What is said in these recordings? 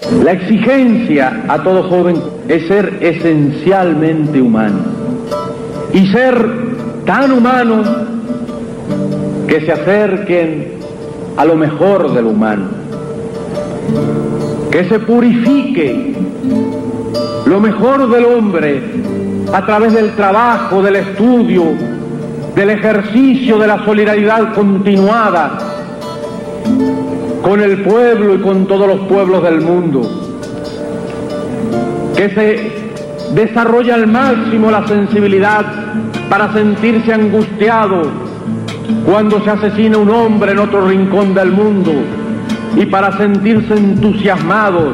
La exigencia a todo joven es ser esencialmente humano. Y ser tan humano que se acerquen a lo mejor del humano, que se purifique lo mejor del hombre a través del trabajo, del estudio, del ejercicio de la solidaridad continuada con el pueblo y con todos los pueblos del mundo, que se desarrolla al máximo la sensibilidad para sentirse angustiado cuando se asesina un hombre en otro rincón del mundo y para sentirse entusiasmado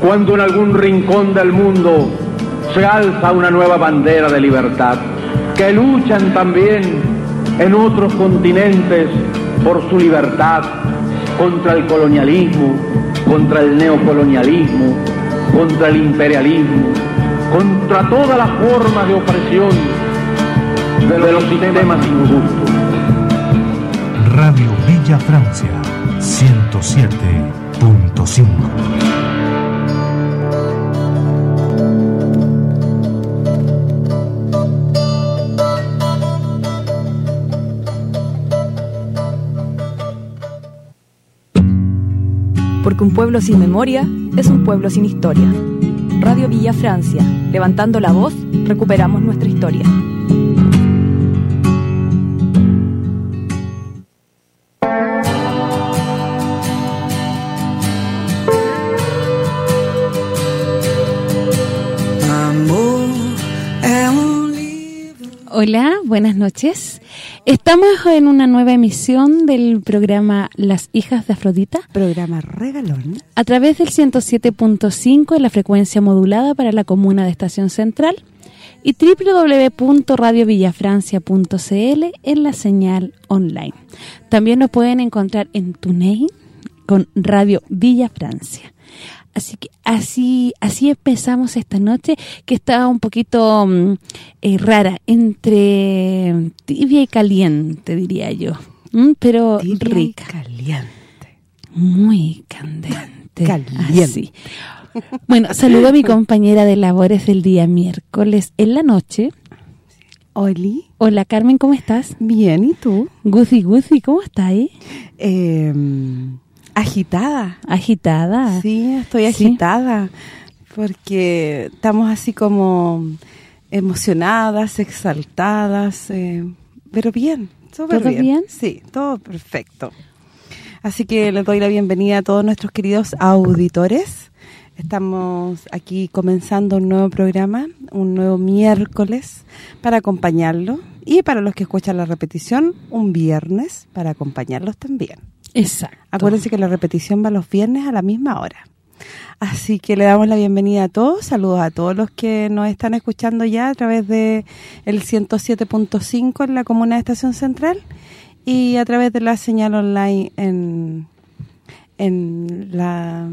cuando en algún rincón del mundo se alza una nueva bandera de libertad, que luchan también en otros continentes por su libertad contra el colonialismo, contra el neocolonialismo, contra el imperialismo, contra todas las formas de opresión de los sistemas injustos. Radio Villa Francia 107.5 porque un pueblo sin memoria es un pueblo sin historia. Radio Villa Francia, levantando la voz, recuperamos nuestra historia. Hola, buenas noches. Estamos en una nueva emisión del programa Las Hijas de Afrodita. Programa regalón. A través del 107.5 en la frecuencia modulada para la comuna de Estación Central y www.radiovillafrancia.cl en la señal online. También nos pueden encontrar en TuneIn con Radio Villa Francia. Así que así así empezamos esta noche que estaba un poquito mm, eh, rara, entre tibia y caliente, diría yo. Mm, pero rica. caliente. Muy candente. Caliente. Bueno, saludo a mi compañera de labores del día miércoles en la noche. Oli. Hola, Carmen, ¿cómo estás? Bien, ¿y tú? Guzi, Guzi, ¿cómo estás ahí? Eh Agitada. ¿Agitada? Sí, estoy agitada porque estamos así como emocionadas, exaltadas, eh, pero bien, todo bien. Sí, todo perfecto. Así que les doy la bienvenida a todos nuestros queridos auditores. Estamos aquí comenzando un nuevo programa, un nuevo miércoles para acompañarlo y para los que escuchan la repetición, un viernes para acompañarlos también. Exacto. Acuérdense que la repetición va los viernes a la misma hora. Así que le damos la bienvenida a todos, saludos a todos los que nos están escuchando ya a través de el 107.5 en la comuna de Estación Central y a través de la señal online en, en la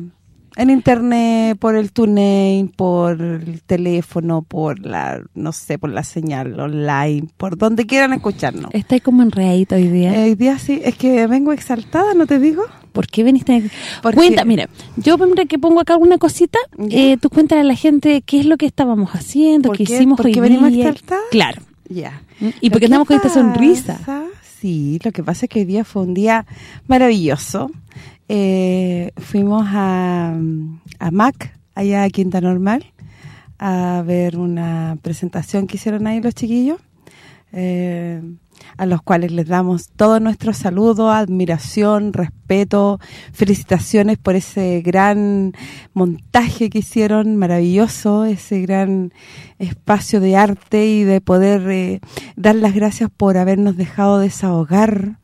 en internet, por el TuneIn, por el teléfono, por la, no sé, por la señal online, por donde quieran escucharnos. Está como enredadito hoy día. Eh, hoy día sí, es que vengo exaltada, ¿no te digo? ¿Por qué veniste? Cuenta, mira, yo que pongo acá una cosita, eh, tú cuéntale a la gente qué es lo que estábamos haciendo, qué, hicimos hoy día. venimos exaltadas? Claro. Ya. ¿Mm? Y porque andamos con esta sonrisa. Sí, lo que pasa es que hoy día fue un día maravilloso eh, fuimos a, a MAC, allá a Quinta Normal, a ver una presentación que hicieron ahí los chiquillos, eh, a los cuales les damos todo nuestro saludo, admiración, respeto, felicitaciones por ese gran montaje que hicieron, maravilloso, ese gran espacio de arte y de poder eh, dar las gracias por habernos dejado desahogar,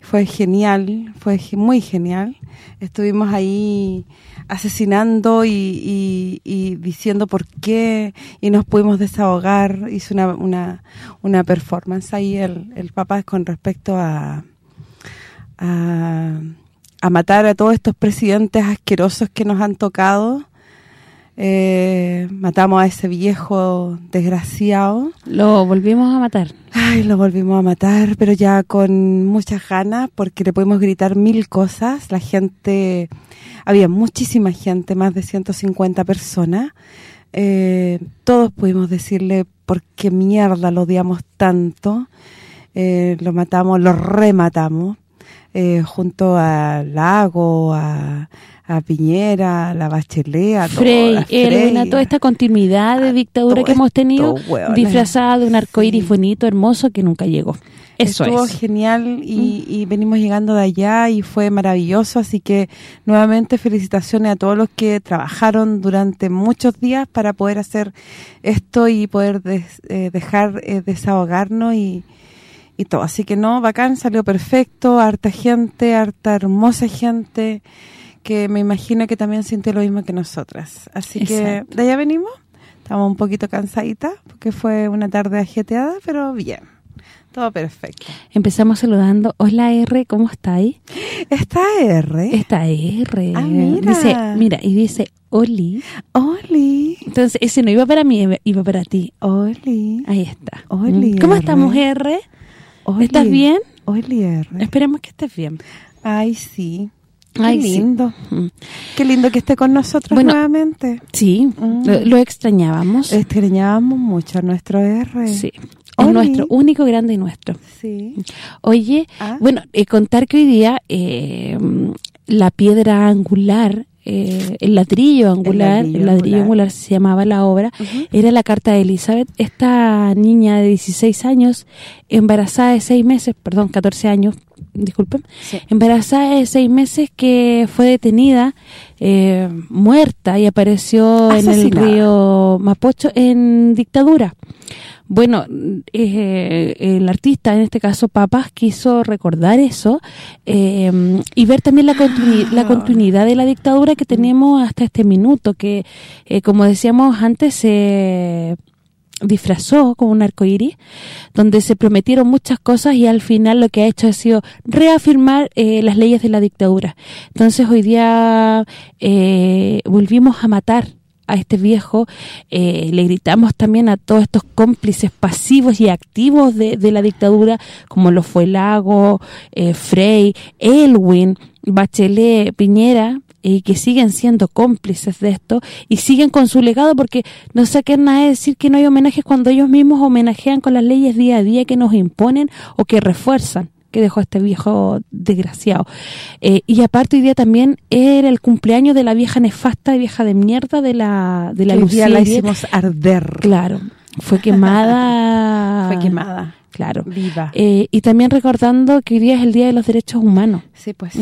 fue genial, fue muy genial. Estuvimos ahí asesinando y, diciendo por qué y nos pudimos desahogar. Hizo una, una, una performance ahí el, el papá con respecto a, a, matar a todos estos presidentes asquerosos que nos han tocado. Eh, matamos a ese viejo desgraciado. Lo volvimos a matar. Ay, lo volvimos a matar, pero ya con muchas ganas, porque le pudimos gritar mil cosas. La gente, había muchísima gente, más de 150 personas. Eh, todos pudimos decirle por qué mierda lo odiamos tanto. Eh, lo matamos, lo rematamos. Junto a Lago, a, a Piñera, a la Bachelet, a Frey, todas, Elwin, a Frey. toda esta continuidad de dictadura que hemos tenido, weona. disfrazada de un arcoíris Sí. bonito, hermoso, que nunca llegó. Eso Estuvo es. Mm. genial y, y venimos llegando de allá y fue maravilloso, así que nuevamente felicitaciones a todos los que trabajaron durante muchos días para poder hacer esto y poder des- eh, dejar eh, desahogarnos y, y todo. Así que no, bacán, salió perfecto, harta gente, harta hermosa gente que me imagino que también siente lo mismo que nosotras. Así que de allá venimos, estamos un poquito cansaditas porque fue una tarde ajeteada, pero bien. Todo perfecto. Empezamos saludando. Hola R, ¿cómo estáis? Está R. Está R. Ah, mira. Dice, mira, y dice Oli. Oli. Entonces, ese no iba para mí, iba para ti. Oli. Ahí está. Oli, Mm. ¿Cómo R. estamos, R? Oli. ¿Estás bien? Oli R. Esperemos que estés bien. Ay, sí. Qué Ay, sí. lindo. Mm. Qué lindo que esté con nosotros Bueno, nuevamente. Sí, Mm. lo, lo extrañábamos. Extrañábamos mucho a nuestro R. Sí. Es nuestro, único, grande y nuestro. Sí. Oye, Ah. bueno, eh, contar que hoy día eh, la piedra angular, eh, el ladrillo angular, el ladrillo ladrillo, angular. angular se llamaba la obra, era la carta de Elizabeth, esta niña de 16 años, embarazada de 6 meses, perdón, 14 años, disculpen, Sí. embarazada de 6 meses que fue detenida, eh, muerta y apareció en el río Mapocho en dictadura. Bueno, eh, el artista, en este caso Papas, quiso recordar eso eh, y ver también la, continui- la continuidad de la dictadura que tenemos hasta este minuto, que eh, como decíamos antes se disfrazó como un arcoíris, donde se prometieron muchas cosas y al final lo que ha hecho ha sido reafirmar eh, las leyes de la dictadura. Entonces hoy día eh, volvimos a matar a este viejo, eh, le gritamos también a todos estos cómplices pasivos y activos de, de la dictadura, como lo fue Lago, eh, Frey, Elwin, Bachelet, Piñera, y que siguen siendo cómplices de esto y siguen con su legado porque no sé qué nada de decir que no hay homenajes cuando ellos mismos homenajean con las leyes día a día que nos imponen o que refuerzan que dejó este viejo desgraciado. Eh, y aparte hoy día también era el cumpleaños de la vieja nefasta, vieja de mierda de la de la día la hicimos arder. Claro, fue quemada. Fue quemada. Claro. Viva. Eh, y también recordando que hoy día es el Día de los Derechos Humanos. sí, pues.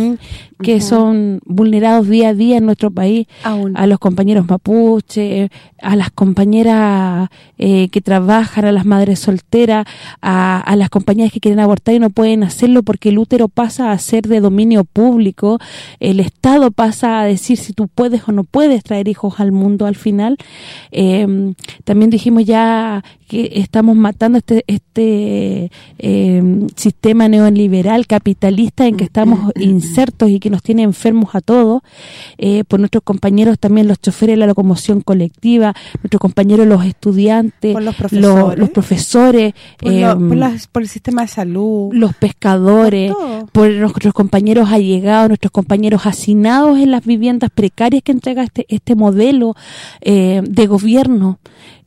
que son vulnerados día a día en nuestro país Aún. a los compañeros mapuche, a las compañeras eh, que trabajan, a las madres solteras, a, a las compañeras que quieren abortar y no pueden hacerlo porque el útero pasa a ser de dominio público, el Estado pasa a decir si tú puedes o no puedes traer hijos al mundo al final. Eh, también dijimos ya que estamos matando este este eh, sistema neoliberal capitalista en que estamos insertos y que nos tiene enfermos a todos, eh, por nuestros compañeros también los choferes de la locomoción colectiva, nuestros compañeros los estudiantes, Por los profesores. los profesores, Por, lo- por las- por el sistema de salud. los pescadores, por nuestros compañeros allegados, nuestros compañeros hacinados en las viviendas precarias que entrega este este modelo eh, de gobierno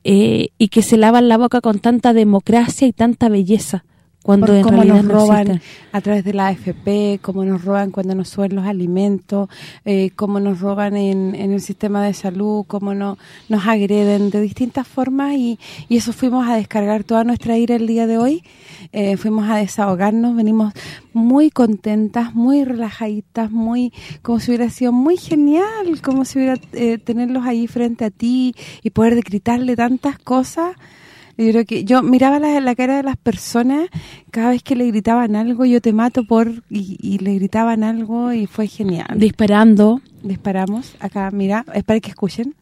eh, y que se lavan la boca con tanta democracia y tanta belleza cuando por en cómo realidad nos no roban a través de la AFP, cómo nos roban cuando nos suben los alimentos, eh, cómo nos roban en, en el sistema de salud, cómo no, nos agreden de distintas formas y, y eso fuimos a descargar toda nuestra ira el día de hoy, eh, fuimos a desahogarnos, venimos muy contentas, muy relajaditas, muy como si hubiera sido muy genial, como si hubiera eh, tenerlos ahí frente a ti y poder gritarle tantas cosas yo creo que yo miraba la, la cara de las personas cada vez que le gritaban algo, yo te mato por y, y le gritaban algo y fue genial. disparando disparamos acá, mira, espera que escuchen.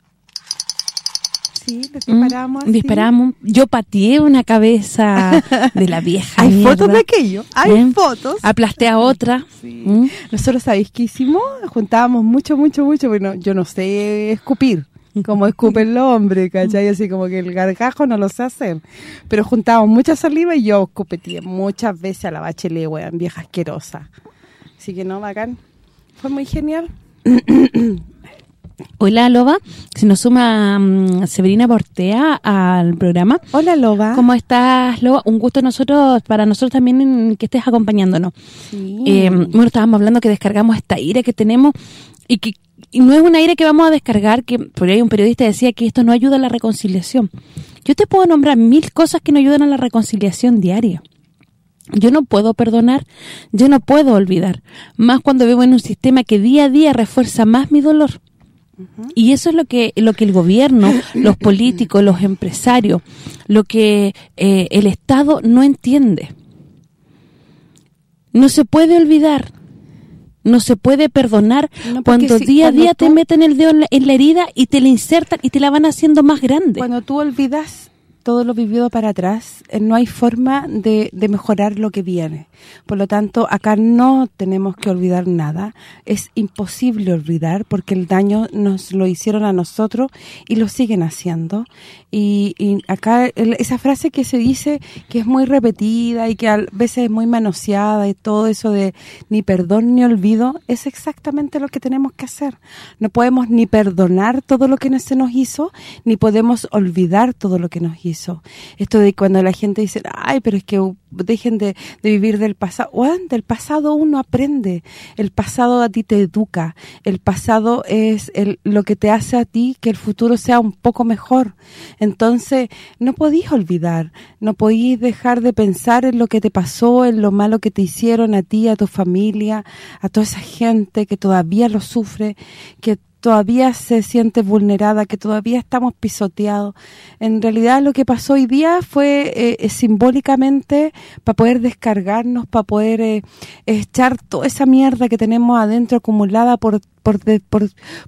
Sí, les ¿m? disparamos. Mm, disparamos yo pateé una cabeza de la vieja Hay mierda. fotos de aquello, hay ¿Eh? fotos. aplasté a otra Sí. ¿m? Nosotros, ¿sabéis qué hicimos? Juntábamos mucho, mucho, mucho, bueno, yo no sé escupir. Como escupe el hombre, ¿cachai? Así como que el gargajo no lo sé hacer. Pero juntábamos mucha saliva y yo escupetí muchas veces a la bachelet, weón, vieja asquerosa. Así que no, bacán. Fue muy genial. Hola, Loba. Se nos suma mm, Severina Portea al programa. Hola, Loba. ¿Cómo estás, Loba? Un gusto nosotros para nosotros también en que estés acompañándonos. Sí. Eh, bueno, estábamos hablando que descargamos esta ira que tenemos y que y no es una ira que vamos a descargar, que por ahí un periodista decía que esto no ayuda a la reconciliación. Yo te puedo nombrar mil cosas que no ayudan a la reconciliación diaria. Yo no puedo perdonar, yo no puedo olvidar, más cuando vivo en un sistema que día a día refuerza más mi dolor. Y eso es lo que lo que el gobierno, los políticos, los empresarios, lo que eh, el Estado no entiende. No se puede olvidar, no se puede perdonar No, cuando si- día a día te meten el dedo en la, en la herida y te la insertan y te la van haciendo más grande. Cuando tú olvidas todo lo vivido para atrás, eh, no hay forma de, de mejorar lo que viene. Por lo tanto, acá no tenemos que olvidar nada. Es imposible olvidar porque el daño nos lo hicieron a nosotros y lo siguen haciendo. Y, y acá esa frase que se dice que es muy repetida y que a veces es muy manoseada y todo eso de ni perdón ni olvido, es exactamente lo que tenemos que hacer. No podemos ni perdonar todo lo que se nos hizo, ni podemos olvidar todo lo que nos hizo. Esto de cuando la gente dice, ay, pero es que dejen de, de vivir del pasado. Weón, del pasado uno aprende. El pasado a ti te educa. El pasado es el, lo que te hace a ti que el futuro sea un poco mejor. Entonces, no podís olvidar, no podís dejar de pensar en lo que te pasó, en lo malo que te hicieron a ti, a tu familia, a toda esa gente que todavía lo sufre, que todavía se siente vulnerada, que todavía estamos pisoteados. En realidad lo que pasó hoy día fue eh, eh, simbólicamente para poder descargarnos, para poder eh, echar toda esa mierda que tenemos adentro acumulada por por,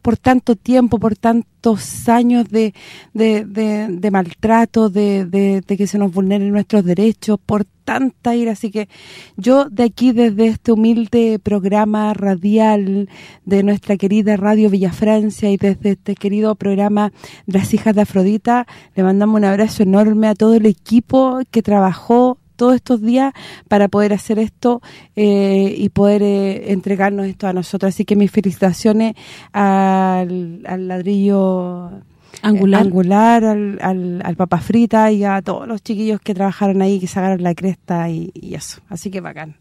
por, tanto tiempo, por tantos años de, de, de- maltrato, de que se nos vulneren nuestros derechos, por tanta ira. Así que yo de aquí, desde este humilde programa radial de nuestra querida Radio Villafrancia y desde este querido programa Las Hijas de Afrodita, le mandamos un abrazo enorme a todo el equipo que trabajó todos estos días para poder hacer esto eh, y poder eh, entregarnos esto a nosotros. Así que mis felicitaciones al, al ladrillo Angular. eh, angular al, al, al Papa Frita y a todos los chiquillos que trabajaron ahí, que sacaron la cresta y, y eso. Así que bacán.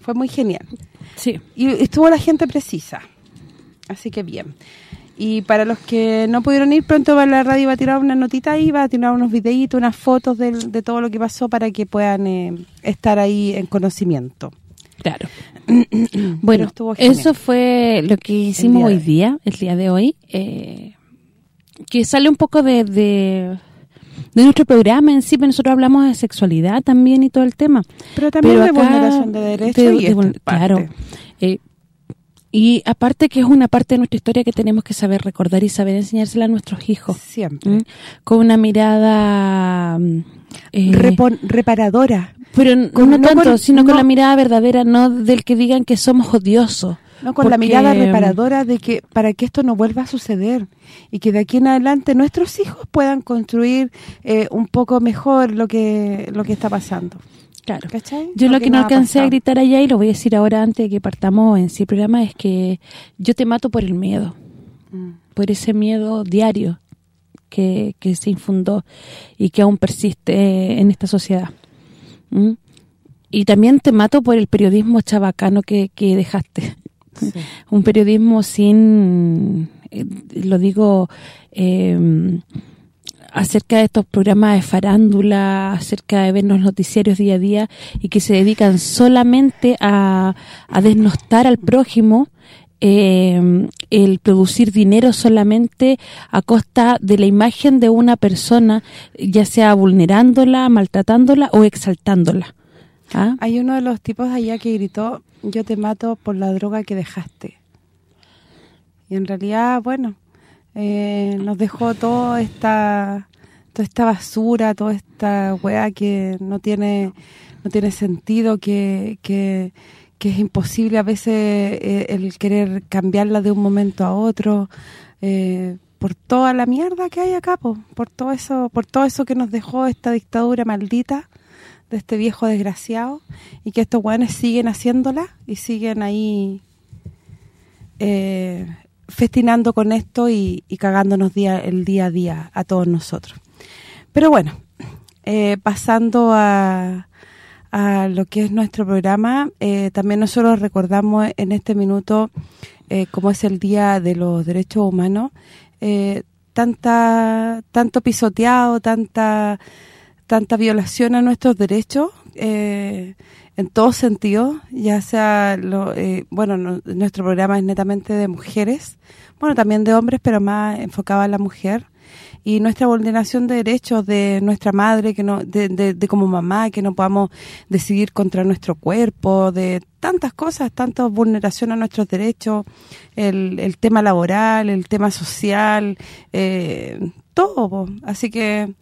Fue muy genial. Sí. Y estuvo la gente precisa. Así que bien. Y para los que no pudieron ir, pronto va la radio va a tirar una notita ahí, va a tirar unos videitos, unas fotos del- de, todo lo que pasó para que puedan eh, estar ahí en conocimiento. Claro. bueno, eso fue lo que hicimos de hoy. día, el día de hoy, eh, que sale un poco de, de, de nuestro programa en sí, pero nosotros hablamos de sexualidad también y todo el tema. Pero también de vulneración de derechos de- y. Claro. Eh, y aparte que es una parte de nuestra historia que tenemos que saber recordar y saber enseñársela a nuestros hijos. Siempre. Con una mirada... mm, eh, Repon- reparadora. pero con- no, no tanto, con- sino con la mirada verdadera, no del que digan que somos odiosos. No, con la mirada reparadora de que para que esto no vuelva a suceder y que de aquí en adelante nuestros hijos puedan construir eh, un poco mejor lo que lo que está pasando. Claro. ¿Cachai? Yo lo que no alcancé a gritar allá y lo voy a decir ahora antes de que partamos en sí programa es que yo te mato por el miedo, Mm. por ese miedo diario que, que se infundó y que aún persiste en esta sociedad. ¿Mm? Y también te mato por el periodismo chabacano que, que dejaste. Un periodismo sin, eh, lo digo, eh, acerca de estos programas de farándula, acerca de ver los noticiarios día a día y que se dedican solamente a, a desnostar al prójimo, eh, el producir dinero solamente a costa de la imagen de una persona, ya sea vulnerándola, maltratándola o exaltándola. ¿Ah? Hay uno de los tipos allá que gritó, yo te mato por la droga que dejaste. Y en realidad, bueno, eh, nos dejó toda esta toda esta basura, toda esta weá que no tiene no tiene sentido, que, que, es imposible a veces eh, el querer cambiarla de un momento a otro, eh, por toda la mierda que hay acá, po, por todo eso por todo eso que nos dejó esta dictadura maldita de este viejo desgraciado y que estos guanes siguen haciéndola y siguen ahí eh, festinando con esto y, y cagándonos día, el día a día a todos nosotros. Pero bueno, eh, pasando a, a lo que es nuestro programa, eh, también nosotros recordamos en este minuto, como es el Día de los Derechos Humanos, tanta tanto pisoteado, tanta tanta violación a nuestros derechos, eh, en todo sentido, ya sea, lo, eh, bueno, no, nuestro programa es netamente de mujeres, bueno, también de hombres, pero más enfocado a la mujer, y nuestra vulneración de derechos de nuestra madre, que no de, de, como mamá, que no podamos decidir contra nuestro cuerpo, de tantas cosas, tantas vulneración a nuestros derechos, el, el tema laboral, el tema social, eh, todo. Así que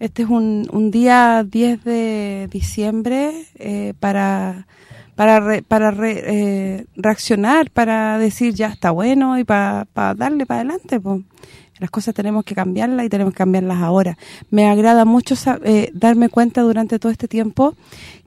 este es un, un día 10 de diciembre eh, para para re, para re, eh, reaccionar, para decir ya está bueno y para, para darle para adelante, pues. Las cosas tenemos que cambiarlas y tenemos que cambiarlas ahora. Me agrada mucho eh, darme cuenta durante todo este tiempo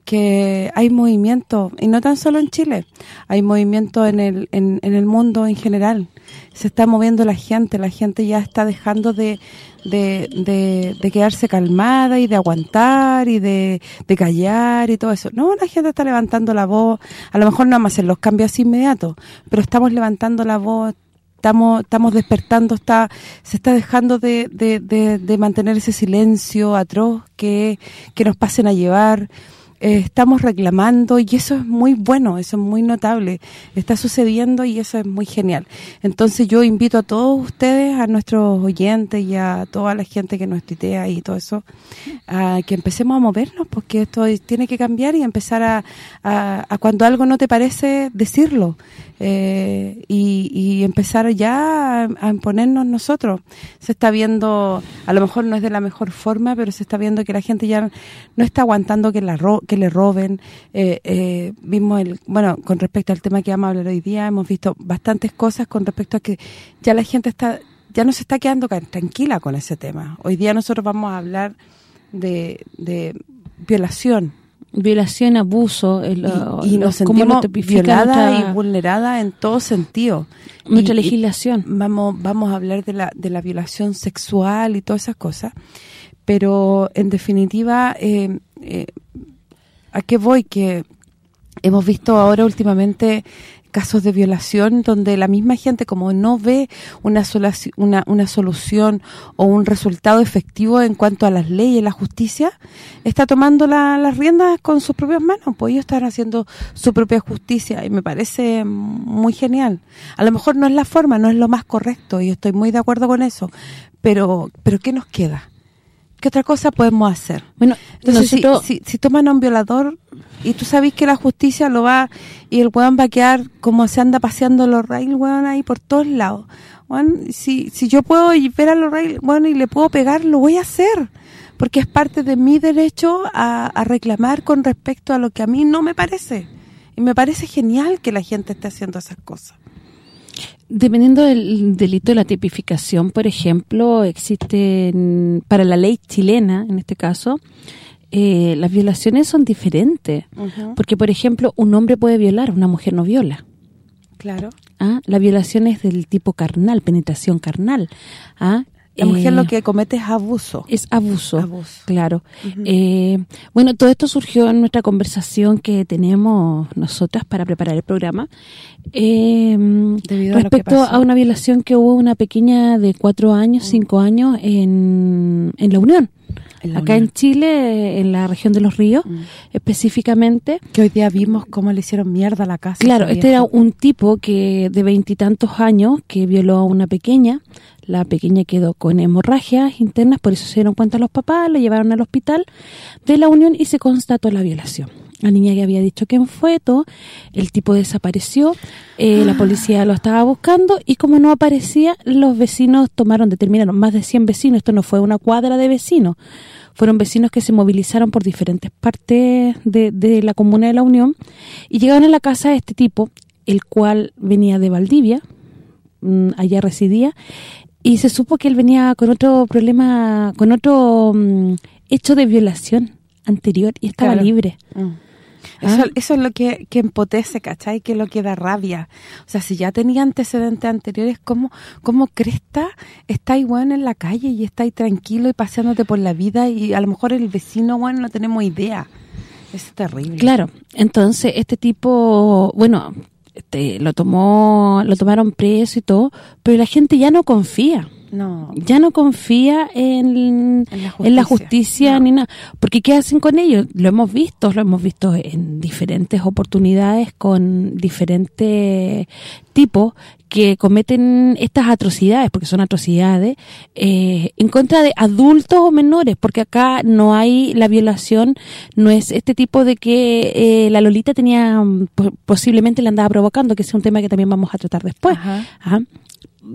que hay movimiento, y no tan solo en Chile, hay movimiento en el, en, en el mundo en general. Se está moviendo la gente, la gente ya está dejando de, de, de, quedarse calmada y de aguantar y de, de, callar y todo eso. No, la gente está levantando la voz, a lo mejor no vamos a los cambios inmediatos, pero estamos levantando la voz, estamos estamos despertando, está se está dejando de, de, de, de mantener ese silencio atroz que, que nos pasen a llevar eh, estamos reclamando y eso es muy bueno, eso es muy notable, está sucediendo y eso es muy genial. Entonces yo invito a todos ustedes, a nuestros oyentes y a toda la gente que nos tuitea y todo eso, a que empecemos a movernos porque esto tiene que cambiar y empezar a, a, a cuando algo no te parece, decirlo. Eh, y, y, empezar ya a, imponernos nosotros. Se está viendo, a lo mejor no es de la mejor forma, pero se está viendo que la gente ya no está aguantando que la ro que le roben. Eh, eh, vimos el bueno, con respecto al tema que vamos a hablar hoy día, hemos visto bastantes cosas con respecto a que ya la gente está ya no se está quedando tranquila con ese tema. Hoy día nosotros vamos a hablar de violación violación, abuso, el, y, y, nos sentimos violada nuestra, y vulnerada en todo sentido. Nuestra y, legislación. vamos vamos a hablar de la de la violación sexual y todas esas cosas, pero en definitiva eh, eh, a qué voy que hemos visto ahora últimamente casos de violación donde la misma gente como no ve una, una, una solución o un resultado efectivo en cuanto a las leyes la justicia, está tomando la, las riendas con sus propias manos, pues ellos están haciendo su propia justicia y me parece muy genial. A lo mejor no es la forma, no es lo más correcto y estoy muy de acuerdo con eso, pero pero ¿qué nos queda? ¿Qué otra cosa podemos hacer? Bueno, entonces nosotros, si, si, si, toman a un violador y tú sabes que la justicia lo va y el weón va a quedar como se anda paseando los rails, weón, ahí por todos lados. Si, si yo puedo ver a los rails, bueno, y le puedo pegar, lo voy a hacer. Porque es parte de mi derecho a, a reclamar con respecto a lo que a mí no me parece. Y me parece genial que la gente esté haciendo esas cosas. Dependiendo del delito de la tipificación, por ejemplo, existen, para la ley chilena, en este caso, eh, las violaciones son diferentes. Uh -huh. Porque, por ejemplo, un hombre puede violar, una mujer no viola. Claro. ¿Ah? La violación es del tipo carnal, penetración carnal. ¿Ah? La mujer eh, lo que comete es abuso. Es abuso, abuso. claro. Uh -huh. eh, bueno, todo esto surgió en nuestra conversación que tenemos nosotras para preparar el programa. Eh, respecto a, a, una violación que hubo una pequeña de cuatro años, -huh. cinco años en, en La Unión. En la Acá Unión. en Chile, en la región de los ríos, mm. específicamente. Que hoy día vimos cómo le hicieron mierda a la casa. Claro, este era un tipo que de veintitantos años que violó a una pequeña, la pequeña quedó con hemorragias internas, por eso se dieron cuenta los papás, la llevaron al hospital de la Unión y se constató la violación. La niña que había dicho quién fue, todo, el tipo desapareció, eh, ah. la policía lo estaba buscando y como no aparecía, los vecinos tomaron, determinaron, más de 100 vecinos, esto no fue una cuadra de vecinos, fueron vecinos que se movilizaron por diferentes partes de, de la comuna de la Unión y llegaron a la casa de este tipo, el cual venía de Valdivia, mmm, allá residía, y se supo que él venía con otro problema, con otro mm, hecho de violación anterior y estaba Claro. libre. Mm. Ah. Eso, eso es lo que, que empotece, ¿cachai? Que es lo que da rabia. O sea, si ya tenía antecedentes anteriores, ¿cómo, cómo cresta está ahí, bueno, en la calle y está ahí tranquilo y paseándote por la vida y a lo mejor el vecino, bueno, no tenemos idea. Eso es terrible. Claro, entonces este tipo, bueno, este, lo tomó, lo tomaron preso y todo, pero la gente ya no confía. No. Ya no confía en, En la en la justicia. No. ni nada. Porque ¿qué hacen con ellos? Lo hemos visto, lo hemos visto en diferentes oportunidades con diferentes tipos que cometen estas atrocidades, porque son atrocidades, eh, en contra de adultos o menores, porque acá no hay la violación, no es este tipo de que eh, la Lolita tenía, mm, po- posiblemente la andaba provocando, que es un tema que también vamos a tratar después. Ajá. Ajá.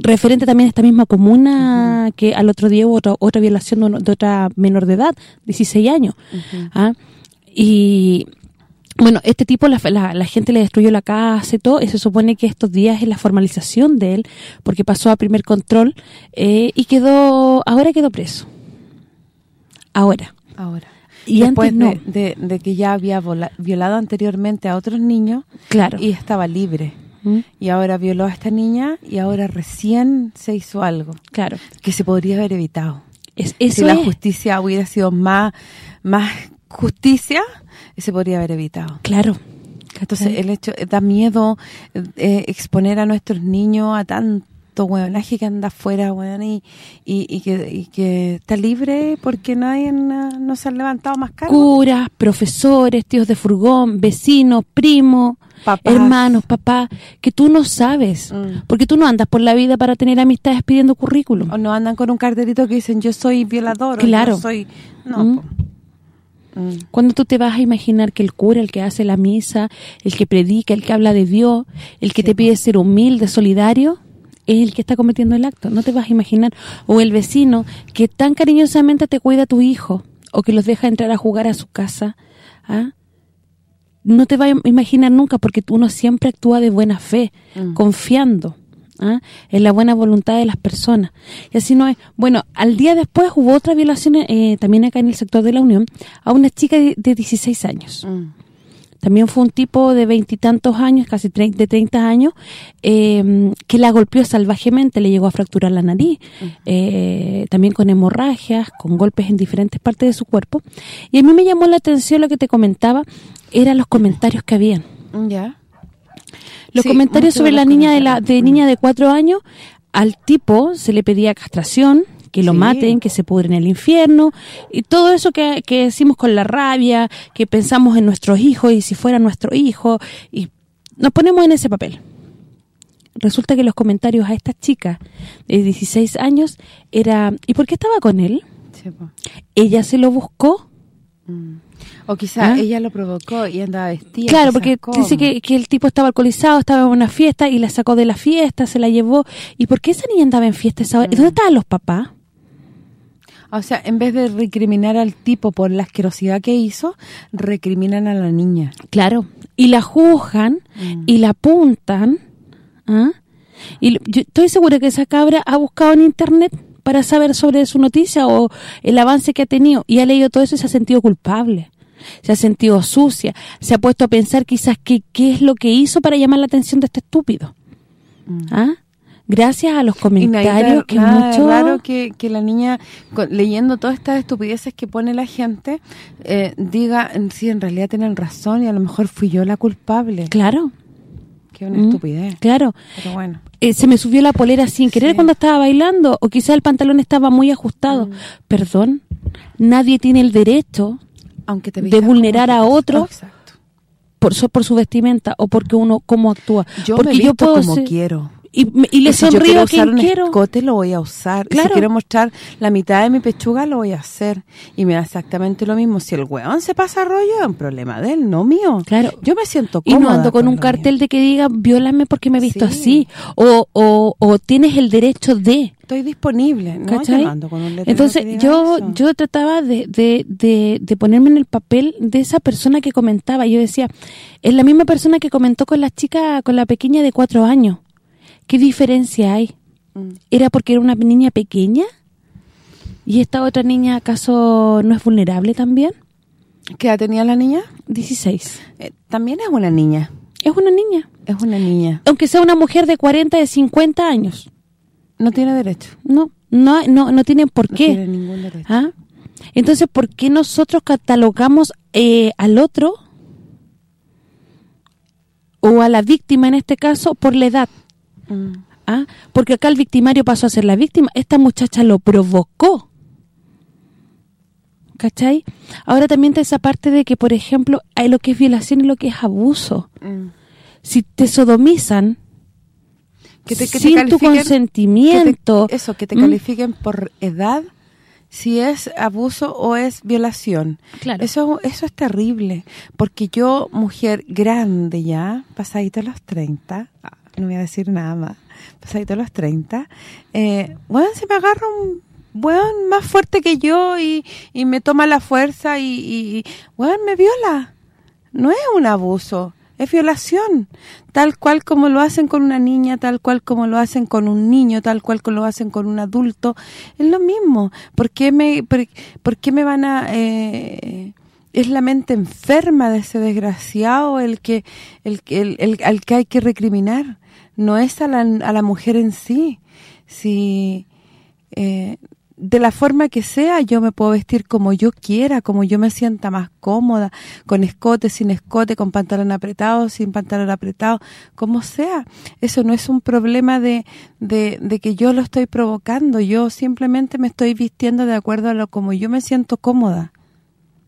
Referente también a esta misma comuna que al otro día hubo otra, otra violación de, otra menor de edad, 16 años. ¿ah? Y bueno, este tipo, la, la, la gente le destruyó la casa y todo, y se supone que estos días es la formalización de él, porque pasó a primer control eh, y quedó, ahora quedó preso. Ahora. Ahora. Y Después antes no. de, de- de que ya había vola- violado anteriormente a otros niños Claro. y estaba libre. Y ahora violó a esta niña y ahora recién se hizo algo Claro. que se podría haber evitado. Es, si la es. justicia hubiera sido más más justicia, se podría haber evitado. Claro. Entonces, el hecho da miedo eh, exponer a nuestros niños a tanto hueonaje que anda afuera, y, y, y que, y que está libre porque nadie na- no se han levantado más caro. curas, profesores, tíos de furgón, vecinos, primos, Papás. hermanos, papás, que tú no sabes, Mm. porque tú no andas por la vida para tener amistades pidiendo currículum. O no andan con un cartelito que dicen yo soy violador Claro. o yo soy... No, Mm. Mm. Cuando tú te vas a imaginar que el cura, el que hace la misa, el que predica, el que habla de Dios, el que Sí, te pide ser humilde, solidario, es el que está cometiendo el acto, no te vas a imaginar. O el vecino que tan cariñosamente te cuida a tu hijo, o que los deja entrar a jugar a su casa, ¿ah? No te vas a imaginar nunca porque uno siempre actúa de buena fe, Mm. confiando ¿ah? en la buena voluntad de las personas. Y así no es. Bueno, al día después hubo otra violación eh, también acá en el sector de la Unión a una chica de, de 16 años. Mm. También fue un tipo de veintitantos años, casi de 30 años, eh, que la golpeó salvajemente, le llegó a fracturar la nariz, eh, también con hemorragias, con golpes en diferentes partes de su cuerpo. Y a mí me llamó la atención lo que te comentaba, eran los comentarios que habían. Ya. Los Sí, comentarios sobre la niña de la de niña de cuatro años, al tipo se le pedía castración, que lo Sí. maten, que se pudre en el infierno, y todo eso que, que decimos con la rabia, que pensamos en nuestros hijos y si fuera nuestro hijo, y nos ponemos en ese papel. Resulta que los comentarios a esta chica de 16 años era, ¿y por qué estaba con él? Sí. ¿Ella se lo buscó? O quizá ¿Ah? ella lo provocó y andaba vestida. Claro, porque ¿cómo? dice que, que el tipo estaba alcoholizado, estaba en una fiesta y la sacó de la fiesta, se la llevó. ¿Y por qué esa niña andaba en fiesta esa hora? ¿Y Mm. dónde estaban los papás? O sea, en vez de recriminar al tipo por la asquerosidad que hizo, recriminan a la niña. Claro. Y la juzgan Mm. y la apuntan. ¿ah? Y yo estoy segura que esa cabra ha buscado en internet para saber sobre su noticia o el avance que ha tenido y ha leído todo eso y se ha sentido culpable. Se ha sentido sucia. Se ha puesto a pensar quizás qué, qué es lo que hizo para llamar la atención de este estúpido. ¿Ah? Gracias a los Y comentarios nada, que mucho... raro que, que la niña, con- leyendo todas estas estupideces que pone la gente, eh, diga, sí, en realidad tienen razón y a lo mejor fui yo la culpable. Claro, Que una Mm. estupidez. claro. Pero bueno. Eh, se me subió la polera sin querer Sí. cuando estaba bailando o quizá el pantalón estaba muy ajustado. Mm. Perdón, nadie tiene el derecho Aunque te de vulnerar como a otro. Exacto. por su, por su vestimenta o porque uno cómo actúa. Yo porque me visto como ser- quiero. Y, y le Y si yo sonrío a usar quien un quiero. escote, lo voy a usar. Y Claro. Si quiero mostrar la mitad de mi pechuga, lo voy a hacer. Y me da exactamente lo mismo. Si el weón se pasa rollo, es un problema de él, no mío. Claro. Yo me siento Y cómoda. no ando con un cartel mío. de que diga, viólame porque me he visto Sí. así. O, o, o tienes el derecho de. Estoy disponible, ¿no? Yo ¿cachai? no ando con un Entonces yo eso. yo trataba de, de, de, de ponerme en el papel de esa persona que comentaba. Yo decía, es la misma persona que comentó con la chica, con la pequeña de cuatro años. ¿Qué diferencia hay? Mm. ¿Era porque era una niña pequeña? ¿Y esta otra niña acaso no es vulnerable también? ¿Qué edad tenía la niña? 16. Eh, también es una niña. Es una niña. Es una niña. Aunque sea una mujer de 40, de 50 años. No tiene derecho. No, no, no, no tienen por No qué. tiene ningún derecho. ¿Ah? Entonces, ¿por qué nosotros catalogamos eh, al otro o a la víctima en este caso por la edad? Mm. ¿Ah? Porque acá el victimario pasó a ser la víctima. Esta muchacha lo provocó. ¿Cachai? Ahora también está esa parte de que, por ejemplo, hay lo que es violación y lo que es abuso. Mm. Si te sodomizan Que te- que te sin tu consentimiento... que te- eso, que te ¿Mm? califiquen por edad, si es abuso o es violación. Claro. Eso eso es terrible, porque yo, mujer grande ya, pasadito los 30, ah, no voy a decir nada más, pasadito los 30, eh, bueno, se me agarra un weón más fuerte que yo y, y me toma la fuerza y, y, weón, me viola. No es un abuso, es violación. Tal cual como lo hacen con una niña, tal cual como lo hacen con un niño, tal cual como lo hacen con un adulto. Es lo mismo. ¿Por qué me, por, me van a... eh, es la mente enferma de ese desgraciado el que el, el, el- al que hay que recriminar. No es a la, a la mujer en sí. Si eh, de la forma que sea, yo me puedo vestir como yo quiera, como yo me sienta más cómoda, con escote, sin escote, con pantalón apretado, sin pantalón apretado, como sea. Eso no es un problema de, de, de que yo lo estoy provocando, yo simplemente me estoy vistiendo de acuerdo a lo como yo me siento cómoda.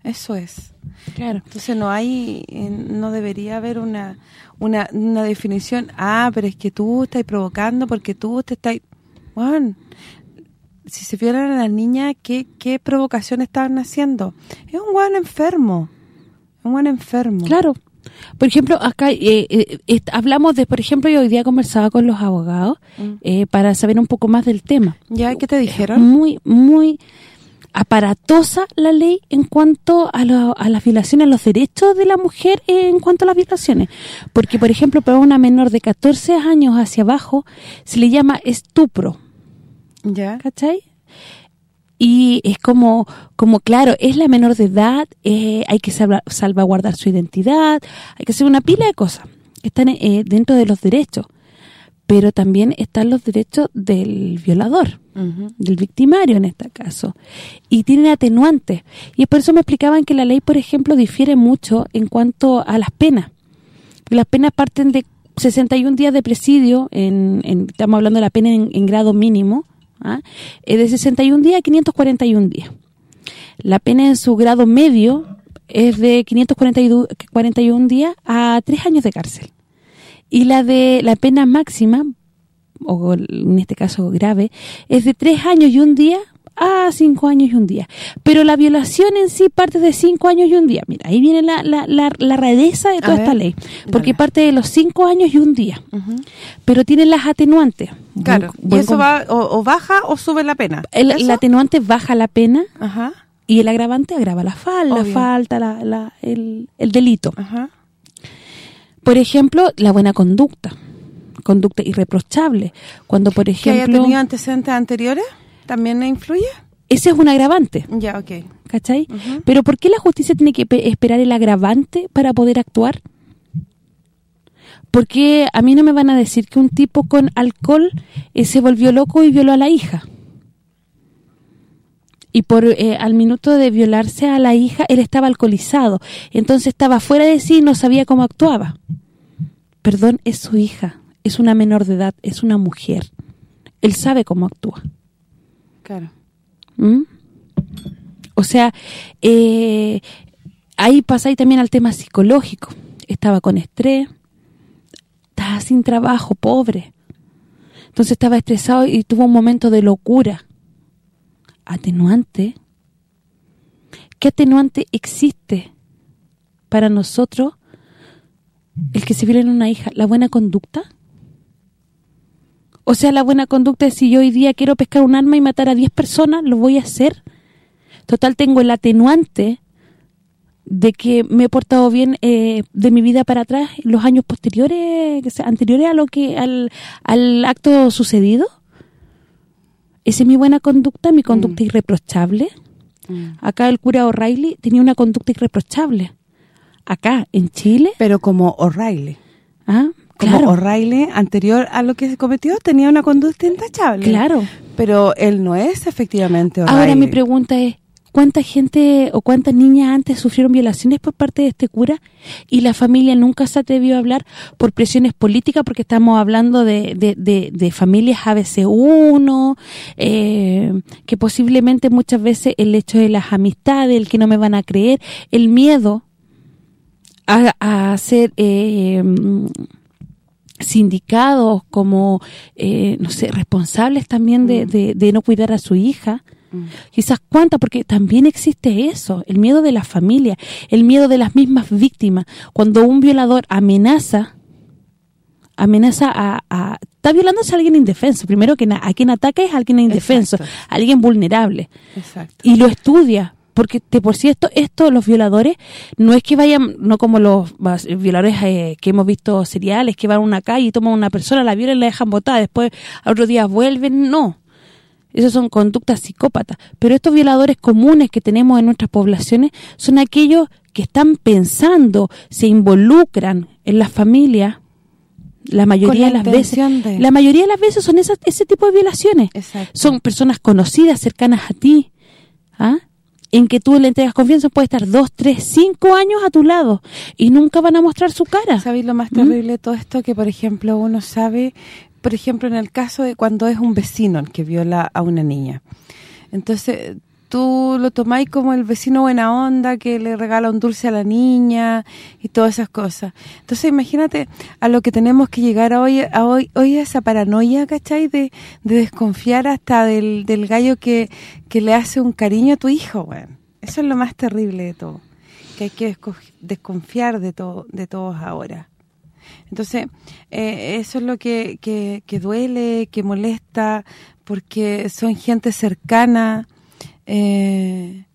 Eso es. Claro. Entonces no hay, eh, no debería haber una, una, una definición, ah, pero es que tú estás provocando porque tú te estás... Juan, si se vieran a las niñas, ¿qué, qué provocación estaban haciendo? Es un guan enfermo, un guan enfermo. Claro. Por ejemplo, acá eh, eh, hablamos de, por ejemplo, yo hoy día conversaba con los abogados Mm. eh, para saber un poco más del tema. ¿Ya qué te dijeron? Muy, muy aparatosa la ley en cuanto a, lo- a las violaciones, a los derechos de la mujer en cuanto a las violaciones. Porque, por ejemplo, para una menor de 14 años hacia abajo se le llama estupro. ¿Ya? ¿cachai? Y es como, como claro, es la menor de edad, eh, hay que salva- salvaguardar su identidad, hay que hacer una pila de cosas que están eh, dentro de los derechos. Pero también están los derechos del violador, del victimario en este caso. Y tienen atenuantes. Y por eso me explicaban que la ley, por ejemplo, difiere mucho en cuanto a las penas. Las penas parten de 61 días de presidio, en, en- estamos hablando de la pena en, en grado mínimo, ¿ah? Eh, de 61 días a 541 días. La pena en su grado medio es de 541 41 días a 3 años de cárcel. Y la de la pena máxima, o en este caso grave, es de 3 años y un día a 5 años y un día. Pero la violación en sí parte de 5 años y un día. Mira, ahí viene la, la, la, la rareza de toda esta ley. Porque dale. parte de los 5 años y un día. Pero tiene las atenuantes. Claro, y eso va o, o baja o sube la pena. el, atenuante baja la pena Ajá, y el agravante agrava la falta, la falta, la, la- el, el delito. ajá. Por ejemplo, la buena conducta, conducta irreprochable. Cuando, por ¿Que haya ejemplo, tenido antecedentes anteriores? ¿También influye? ese es un agravante, Ya, ok. ¿cachai? Pero ¿por qué la justicia tiene que pe- esperar el agravante para poder actuar? Porque a mí no me van a decir que un tipo con alcohol eh, se volvió loco y violó a la hija. Y por eh, al minuto de violarse a la hija, él estaba alcoholizado. Entonces estaba fuera de sí y no sabía cómo actuaba. Perdón, es su hija. Es una menor de edad, es una mujer. Él sabe cómo actúa. Claro. ¿Mm? O sea, eh, ahí pasa ahí también al tema psicológico. Estaba con estrés, estaba sin trabajo, pobre. Entonces estaba estresado y tuvo un momento de locura. Atenuante. ¿Qué atenuante existe para nosotros el que se viola en una hija? ¿La buena conducta? O sea, la buena conducta es si yo hoy día quiero pescar un arma y matar a 10 personas, lo voy a hacer. Total, tengo el atenuante de que me he portado bien eh, de mi vida para atrás, los años posteriores, anteriores a lo que al, al acto sucedido. ¿Esa es mi buena conducta, mi conducta irreprochable? Mm. Acá el cura O'Reilly tenía una conducta irreprochable. Acá, en Chile, Pero como O'Reilly. ¿ah? Como claro, O'Reilly, anterior a lo que se cometió, tenía una conducta intachable. claro. Pero él no es efectivamente O'Reilly. Ahora mi pregunta es, ¿cuánta gente o cuántas niñas antes sufrieron violaciones por parte de este cura y la familia nunca se atrevió a hablar por presiones políticas? Porque estamos hablando de, de, de, de familias ABC1, eh, que posiblemente muchas veces el hecho de las amistades, el que no me van a creer, el miedo a, a ser... Eh, sindicados como, eh, no sé, responsables también de, de, de no cuidar a su hija. Quizás cuántas, porque también existe eso, el miedo de la familia, el miedo de las mismas víctimas. Cuando un violador amenaza, amenaza a... a está violándose a alguien indefenso. Primero que a quien ataca es a alguien indefenso, Exacto. a alguien vulnerable Exacto. y lo estudia porque de por sí esto, esto los violadores no es que vayan no como los vas- violadores eh, que hemos visto seriales que van a una calle y toman a una persona la violan y la dejan botada después al otro día vuelven no esas son conductas psicópatas pero estos violadores comunes que tenemos en nuestras poblaciones son aquellos que están pensando se involucran en las familias la mayoría de la las veces de- la mayoría de las veces son esas, ese tipo de violaciones Exacto. son personas conocidas, cercanas a ti, ¿ah? en que tú le entregas confianza, puede estar dos, tres, cinco años a tu lado y nunca van a mostrar su cara. ¿Sabéis lo ¿Mm? más terrible de todo esto? Que, por ejemplo, uno sabe, por ejemplo, en el caso de cuando es un vecino el que viola a una niña. Entonces, tú lo tomáis como el vecino buena onda que le regala un dulce a la niña y todas esas cosas. Entonces, imagínate a lo que tenemos que llegar hoy, a hoy, hoy esa paranoia, ¿cachai? De, de desconfiar hasta del, del gallo que, que le hace un cariño a tu hijo, weón. Eso es lo más terrible de todo. Que hay que desco- desconfiar de todo de todos ahora. Entonces, eh, eso es lo que, que, que duele, que molesta, porque son gente cercana, eh,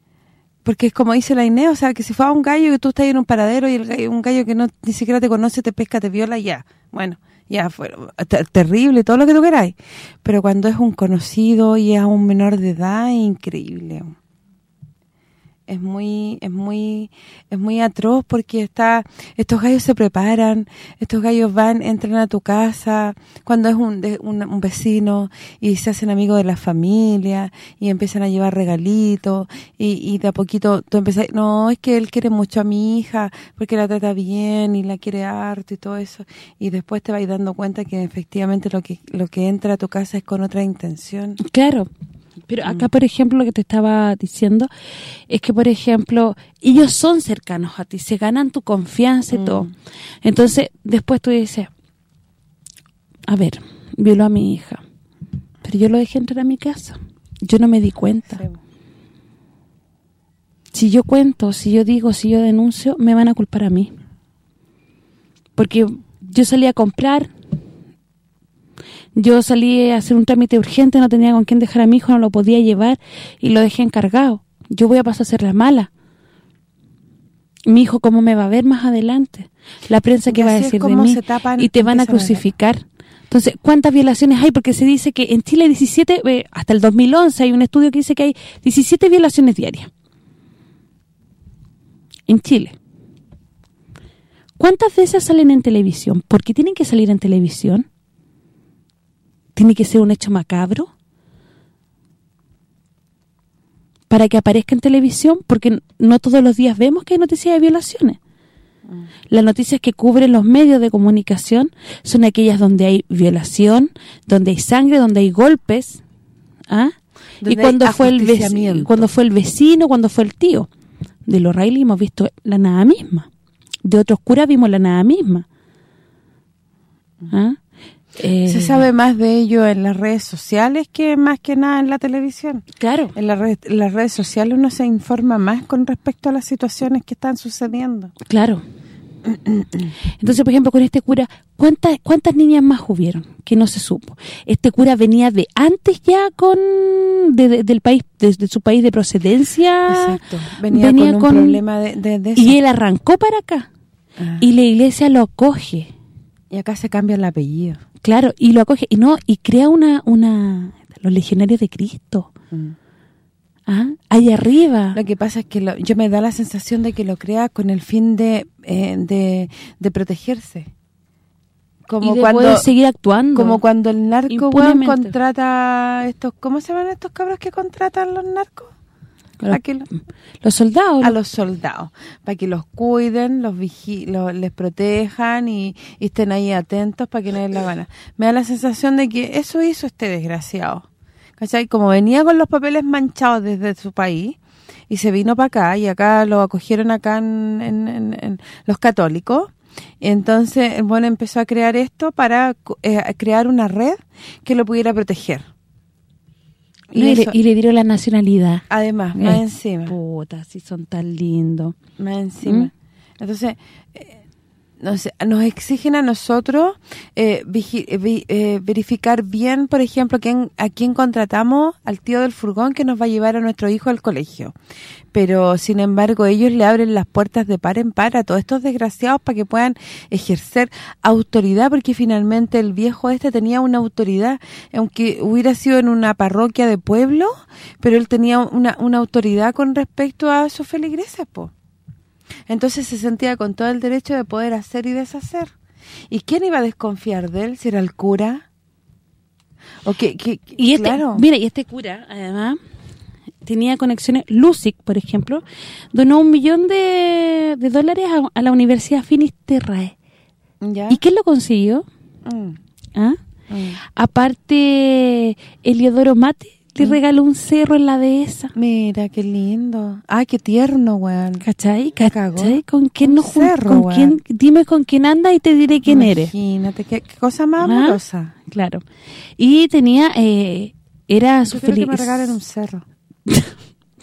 porque es como dice la Inés, o sea, que si fuera un gallo que tú estás en un paradero y el gallo, un gallo que no ni siquiera te conoce, te pesca, te viola, ya, bueno, ya fue ter- terrible, todo lo que tú queráis. Pero cuando es un conocido y es a un menor de edad, es increíble es muy es muy es muy atroz porque está estos gallos se preparan estos gallos van entran a tu casa cuando es un, de- un, vecino y se hacen amigos de la familia y empiezan a llevar regalitos y, y de a poquito tú empiezas no es que él quiere mucho a mi hija porque la trata bien y la quiere harto y todo eso. Y después te vas dando cuenta que efectivamente lo que lo que entra a tu casa es con otra intención. Claro, pero acá, por ejemplo, lo que te estaba diciendo es que, por ejemplo, ellos son cercanos a ti, se ganan tu confianza y todo. Entonces, después tú dices, a ver, violó a mi hija, pero yo lo dejé entrar a mi casa. Yo no me di cuenta. Si yo cuento, si yo digo, si yo denuncio, me van a culpar a mí. Porque yo salí a comprar, yo salí a hacer un trámite urgente, no tenía con quién dejar a mi hijo, no lo podía llevar y lo dejé encargado. Yo voy a pasar a ser la mala. Mi hijo, ¿cómo me va a ver más adelante? La prensa que va a decir de mí tapan, y te van a crucificar. Entonces, ¿cuántas violaciones hay? Porque se dice que en Chile 17, eh, hasta el 2011 hay un estudio que dice que hay 17 violaciones diarias. En Chile. ¿Cuántas de esas salen en televisión? ¿Por qué tienen que salir en televisión? ¿Tiene que ser un hecho macabro? Para que aparezca en televisión, porque no todos los días vemos que hay noticias de violaciones. Las noticias que cubren los medios de comunicación son aquellas donde hay violación, donde hay sangre, donde hay golpes, ¿ah? Y cuando fue el vecino, cuando fue el vecino, cuando fue el tío. De los Riley hemos visto la nada misma. De otros curas vimos la nada misma. ¿Ah? Eh, Se sabe más de ello en las redes sociales que más que nada en la televisión. Claro. En, la red- en las redes sociales uno se informa más con respecto a las situaciones que están sucediendo. Claro. Entonces, por ejemplo, con este cura, ¿cuántas cuántas niñas más hubieron que no se supo? Este cura venía de antes ya con de- de- del país desde su país de procedencia. Exacto. Venía, venía con un problema de, de, de eso. Y él arrancó para acá. Ah. Y la iglesia lo acoge. Y acá se cambia el apellido. Claro, y lo acoge y no y crea una una los legionarios de Cristo. ¿Ah? Ahí arriba. Lo que pasa es que lo- yo me da la sensación de que lo crea con el fin de, eh, de, de protegerse. Como y de cuando poder seguir actuando. como cuando el narco contrata estos ¿cómo se llaman estos cabros que contratan los narcos? Los- A que lo- los soldados. a los- los soldados, para que los cuiden, los vigi les protejan y, y estén ahí atentos para que nadie la gana. Me da la sensación de que eso hizo este desgraciado. ¿Cachai? Como venía con los papeles manchados desde su país y se vino para acá y acá lo acogieron acá en, en- en- en los católicos, entonces bueno empezó a crear esto para eh, crear una red que lo pudiera proteger. Y, le, eso- y le dieron la nacionalidad. además, más Eh, encima. Puta, si son tan lindos. más encima. ¿Mm? Entonces, no sé, nos exigen a nosotros eh, eh, eh, verificar bien, por ejemplo, quién, a quién contratamos al tío del furgón que nos va a llevar a nuestro hijo al colegio. Pero, sin embargo, ellos le abren las puertas de par en par a todos estos desgraciados para que puedan ejercer autoridad, porque finalmente el viejo este tenía una autoridad, aunque hubiera sido en una parroquia de pueblo, pero él tenía una, una autoridad con respecto a sus feligreses, po. Entonces se sentía con todo el derecho de poder hacer y deshacer. ¿Y quién iba a desconfiar de él? ¿Si era el cura? ¿O qué- Y este, claro. mira, y este cura, además, tenía conexiones. Lusic, por ejemplo, donó un millón de, de dólares a, a la Universidad Finisterrae. ¿Ya? ¿Y quién lo consiguió? Mm, ¿Ah? mm. Aparte, Eliodoro Mate le regaló un cerro en la dehesa. Mira, qué lindo. Ay, qué tierno, weón. ¿Cachai? ¿Cachai? ¿Con quién Un nos cerro, con quién Dime con quién anda y te diré quién eres. Imagínate, qué, qué cosa más Ah, amorosa. Claro. Y tenía, eh, era su que me feliz... regalen un cerro.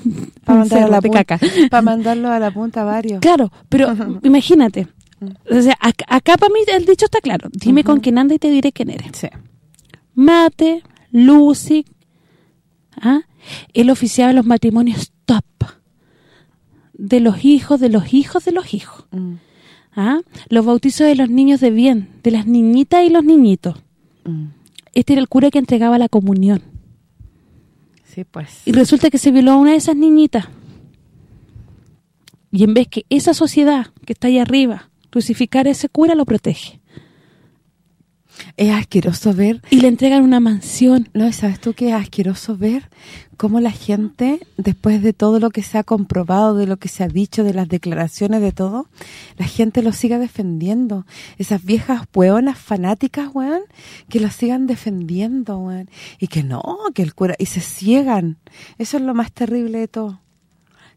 Un Para a cerro la punta, caca. para mandarlo a la punta a varios. Claro, pero imagínate. O sea, acá, acá para mí el dicho está claro. Dime con quién anda y te diré quién eres. Sí. Mate, Lucy, ¿ah? él oficiaba los matrimonios top de los hijos, de los hijos, de los hijos. Mm, ¿ah? Los bautizos de los niños de bien, de las niñitas y los niñitos. mm. Este era el cura que entregaba la comunión. Sí, pues. Y resulta que se violó a una de esas niñitas. Y en vez que esa sociedad que está ahí arriba crucificar a ese cura, lo protege. Es asqueroso ver Y le entregan una mansión. No, ¿sabes tú qué es asqueroso ver cómo la gente, después de todo lo que se ha comprobado, de lo que se ha dicho, de las declaraciones, de todo, la gente lo siga defendiendo? Esas viejas hueonas fanáticas, weón, que lo sigan defendiendo, weón. Y que no, que el cura... Y se ciegan. Eso es lo más terrible de todo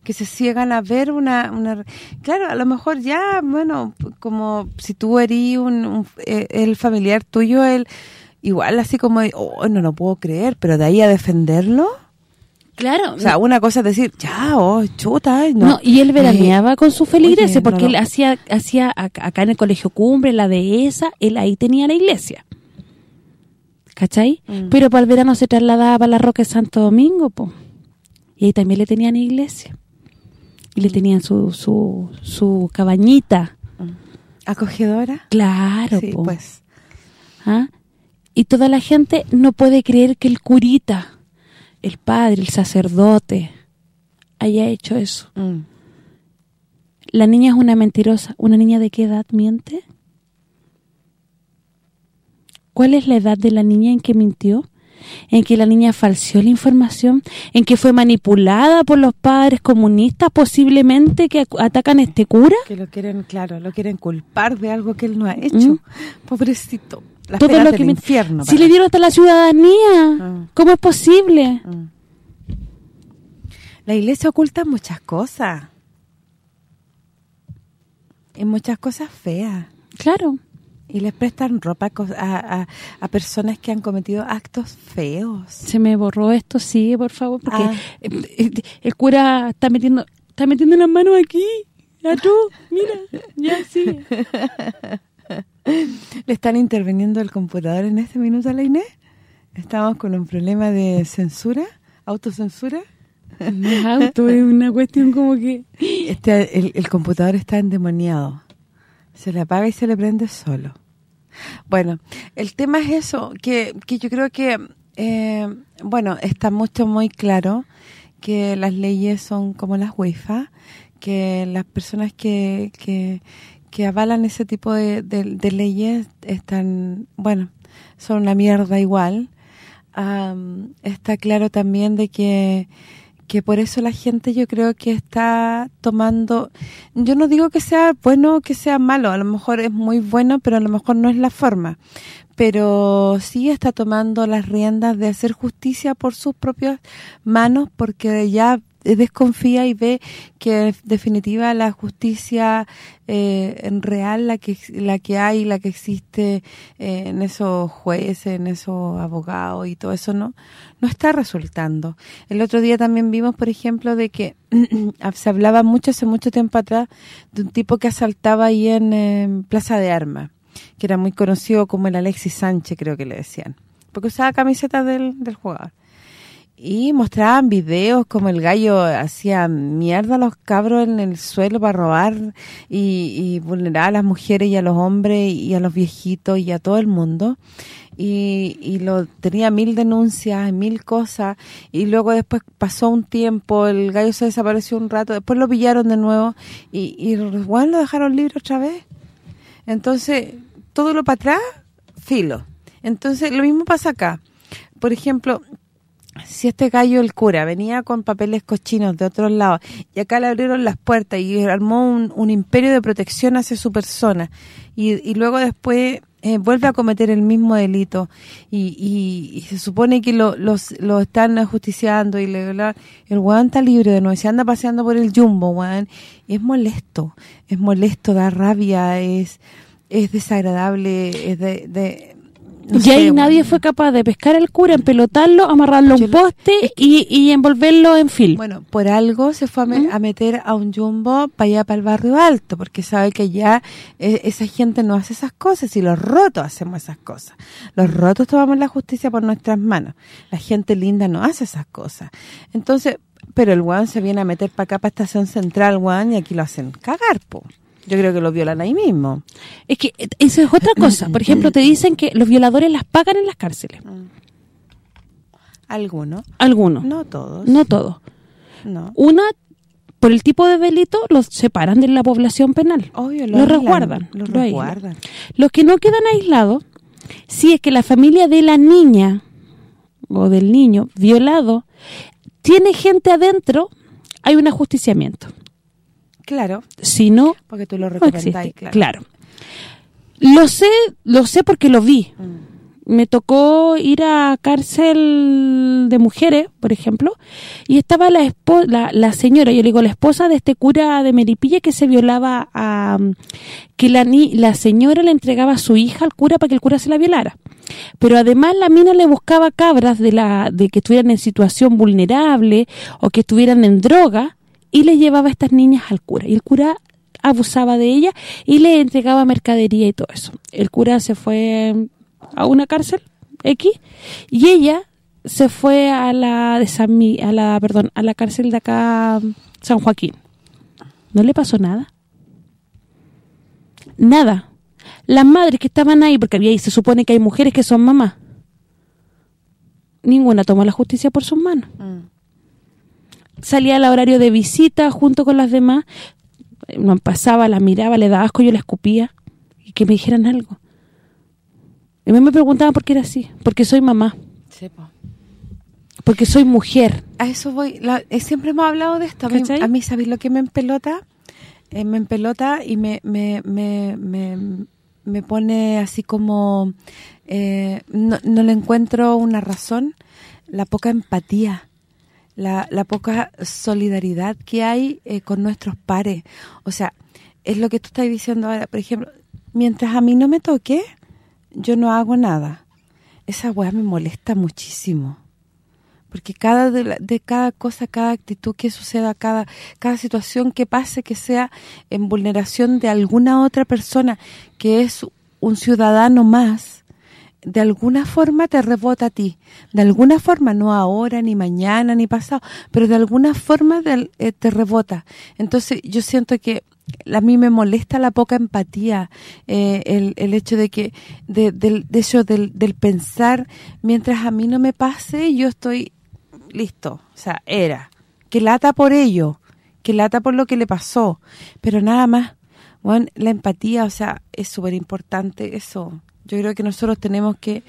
que se ciegan a ver una, una claro, a lo mejor ya, bueno, como si tú eres un, un- eh, el familiar tuyo, el igual así como, oh, no lo puedo creer, pero de ahí a defenderlo, Claro. o sea, una cosa es decir, ya, oh, chuta, no. no, y él veraneaba con su feligreses porque no, él hacía hacía ac- acá en el colegio Cumbre, en la dehesa, él ahí tenía la iglesia. ¿Cachai? Mm. Pero para el verano se trasladaba para la Roca de Santo Domingo, po. Y ahí también le tenían iglesia. Y le tenían su, su, su cabañita. acogedora. Claro, sí, po. pues. ¿Ah? Y toda la gente no puede creer que el curita, el padre, el sacerdote, haya hecho eso. Mm. La niña es una mentirosa. ¿Una niña de qué edad miente? ¿Cuál es la edad de la niña en que mintió? ¿En que la niña falseó la información? ¿En que fue manipulada por los padres comunistas posiblemente que ac- atacan a este cura? Que lo quieren, claro, lo quieren culpar de algo que él no ha hecho. Mm. Pobrecito. Las Todo lo del que min- infierno. Si para- le dieron hasta la ciudadanía, Ah. ¿cómo es posible? Mm. La iglesia oculta muchas cosas. Y muchas cosas feas. Claro. Y les prestan ropa a a, a- a personas que han cometido actos feos. Se me borró esto, sigue, por favor, porque Ah. eh, el cura está metiendo está metiendo las manos aquí. Ya tú, mira, ya sigue. ¿Le están interviniendo el computador en este minuto a la Inés? Estamos con un problema de censura, autocensura. No auto, es una cuestión como que... Este, el, el computador está endemoniado. Se le apaga y se le prende solo. Bueno, el tema es eso, que, que yo creo que Eh, bueno, está mucho muy claro que las leyes son como las UEFA, que las personas que, que, que avalan ese tipo de, de, leyes están, bueno, son una mierda igual. está claro también de que que por eso la gente yo creo que está tomando, yo no digo que sea bueno o que sea malo, a lo mejor es muy bueno, pero a lo mejor no es la forma, pero sí está tomando las riendas de hacer justicia por sus propias manos porque ya desconfía y ve que en definitiva la justicia eh, en real, la que la que hay, la que existe eh, en esos jueces, en esos abogados y todo eso no no está resultando. El otro día también vimos, por ejemplo, de que se hablaba mucho hace mucho tiempo atrás de un tipo que asaltaba ahí en Plaza de Armas, que era muy conocido como el Alexis Sánchez, creo que le decían, porque usaba camiseta del, del jugador y mostraban videos como el gallo hacía mierda a los cabros en el suelo para robar y, y vulneraba a las mujeres y a los hombres y a los viejitos y a todo el mundo. Y, y lo tenía mil denuncias, mil cosas. Y luego después pasó un tiempo, el gallo se desapareció un rato, después lo pillaron de nuevo y, y lo dejaron libre otra vez. Entonces todo lo para atrás, filo. Entonces lo mismo pasa acá. Por ejemplo, si este gallo, el cura, venía con papeles cochinos de otros lados y acá le abrieron las puertas y armó un, imperio de protección hacia su persona y, luego después eh, vuelve a cometer el mismo delito y, se supone que lo, los, lo están ajusticiando y le, el weón está libre de nuevo, se anda paseando por el jumbo, weón, es molesto, es molesto, da rabia, es es desagradable, es de y ahí nadie fue capaz de pescar al cura, empelotarlo, amarrarlo a un poste y, envolverlo en film. Bueno, por algo se fue ¿Mm? a, meter a un jumbo para allá, para el barrio alto, porque sabe que ya eh, esa gente no hace esas cosas y los rotos hacemos esas cosas. Los rotos tomamos la justicia por nuestras manos. La gente linda no hace esas cosas. Entonces, pero el guan se viene a meter para acá, para Estación Central, guan, y aquí lo hacen cagar, po. Yo creo que los violan ahí mismo. Es que eso es otra cosa. Por ejemplo, te dicen que los violadores las pagan en las cárceles. Mm. ¿Algunos? Algunos. No todos. No todos. No. Una, por el tipo de delito, los separan de la población penal. Obvio, los resguardan. Los resguardan. Los que no quedan aislados, si es que la familia de la niña o del niño violado tiene gente adentro, hay un ajusticiamiento. Claro. Si no, porque tú lo recomendáis, claro. Lo sé, lo sé porque lo vi. Mm. Me tocó ir a cárcel de mujeres, por ejemplo, y estaba la, la, la señora, yo le digo, la esposa de este cura de Meripilla que se violaba a... que la, la señora le entregaba a su hija al cura para que el cura se la violara. Pero además la mina le buscaba cabras de la de que estuvieran en situación vulnerable o que estuvieran en droga y le llevaba a estas niñas al cura. Y el cura abusaba de ella y le entregaba mercadería y todo eso. El cura se fue a una cárcel X y ella se fue a la de San a la perdón, a la cárcel de acá San Joaquín. No le pasó nada. Nada. Las madres que estaban ahí, porque había ahí se supone que hay mujeres que son mamás. Ninguna tomó la justicia por sus manos. Mm salía al horario de visita junto con las demás, no pasaba, la miraba, le daba asco, yo la escupía y que me dijeran algo. Y me preguntaban por qué era así, porque soy mamá. Porque soy mujer. A eso voy, eh, siempre hemos hablado de esto. A mí, ¿sabéis lo que me empelota? Eh, me empelota y me, me, me, me, pone así como... Eh, no, no le encuentro una razón, la poca empatía la, la poca solidaridad que hay eh, con nuestros pares. O sea, es lo que tú estás diciendo ahora. Por ejemplo, mientras a mí no me toque, yo no hago nada. Esa weá me molesta muchísimo. Porque cada de, de, cada cosa, cada actitud que suceda, cada cada situación que pase, que sea en vulneración de alguna otra persona, que es un ciudadano más, de alguna forma te rebota a ti, de alguna forma, no ahora, ni mañana, ni pasado, pero de alguna forma eh, te rebota. Entonces yo siento que a mí me molesta la poca empatía, eh, el, el, hecho de que de, de, eso del, del, pensar, mientras a mí no me pase, yo estoy listo, o sea, era, que lata por ello, que lata por lo que le pasó, pero nada más, bueno, la empatía, o sea, es súper importante eso, yo creo que nosotros tenemos que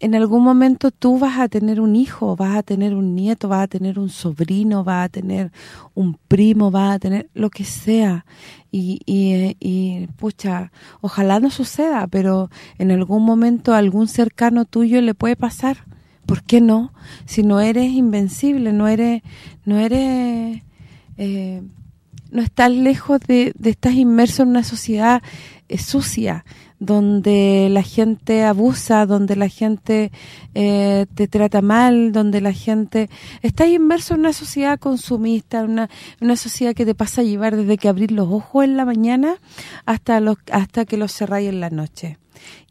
en algún momento tú vas a tener un hijo, vas a tener un nieto, vas a tener un sobrino, vas a tener un primo, vas a tener lo que sea. Y, y, y, pucha, ojalá no suceda, pero en algún momento a algún cercano tuyo le puede pasar. ¿Por qué no? Si no eres invencible, no eres no eres eh, no estás lejos de, de estás inmerso en una sociedad eh, sucia donde la gente abusa, donde la gente eh, te trata mal, donde la gente... Estás inmerso en una sociedad consumista, una, una sociedad que te pasa a llevar desde que abrir los ojos en la mañana hasta los hasta que los cerráis en la noche.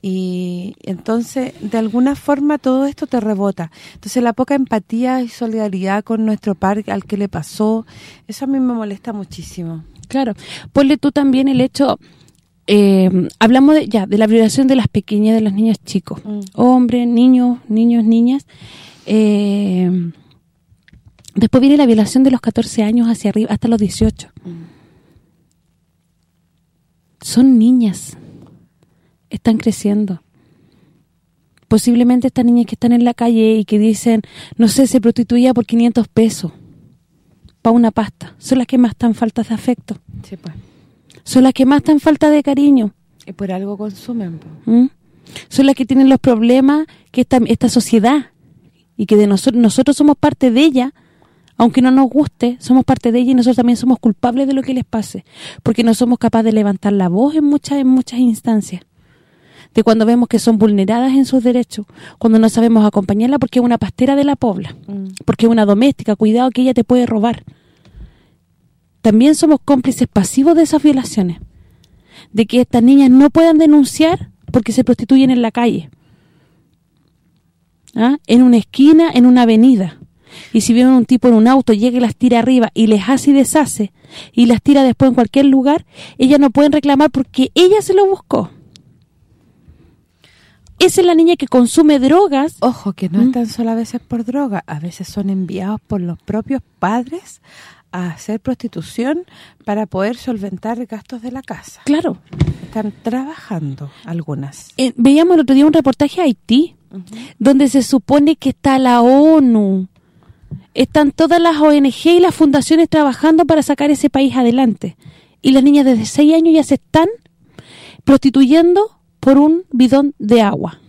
Y entonces, de alguna forma, todo esto te rebota. Entonces, la poca empatía y solidaridad con nuestro par al que le pasó, eso a mí me molesta muchísimo. Claro. Ponle tú también el hecho eh, hablamos de, ya de la violación de las pequeñas, de los niños chicos, mm. hombres, niños, niños, niñas. Eh, después viene la violación de los 14 años hacia arriba, hasta los 18. Mm. Son niñas, están creciendo. Posiblemente estas niñas que están en la calle y que dicen, no sé, se prostituía por 500 pesos para una pasta, son las que más están faltas de afecto. Sí, pues son las que más están falta de cariño. Y por algo consumen. ¿Mm? Son las que tienen los problemas que esta, esta sociedad y que de nosotros nosotros somos parte de ella, aunque no nos guste, somos parte de ella y nosotros también somos culpables de lo que les pase, porque no somos capaces de levantar la voz en muchas en muchas instancias. De cuando vemos que son vulneradas en sus derechos, cuando no sabemos acompañarla porque es una pastera de la pobla, mm. porque es una doméstica, cuidado que ella te puede robar también somos cómplices pasivos de esas violaciones. De que estas niñas no puedan denunciar porque se prostituyen en la calle. ¿Ah? En una esquina, en una avenida. Y si viene un tipo en un auto, llega y las tira arriba y les hace y deshace, y las tira después en cualquier lugar, ellas no pueden reclamar porque ella se lo buscó. Esa es la niña que consume drogas. Ojo, que no ¿Mm? es tan solo a veces por droga, a veces son enviados por los propios padres a hacer prostitución para poder solventar gastos de la casa. Claro. Están trabajando algunas. Eh, veíamos el otro día un reportaje a Haití, donde se supone que está la ONU, están todas las ONG y las fundaciones trabajando para sacar ese país adelante. Y las niñas desde 6 años ya se están prostituyendo por un bidón de agua.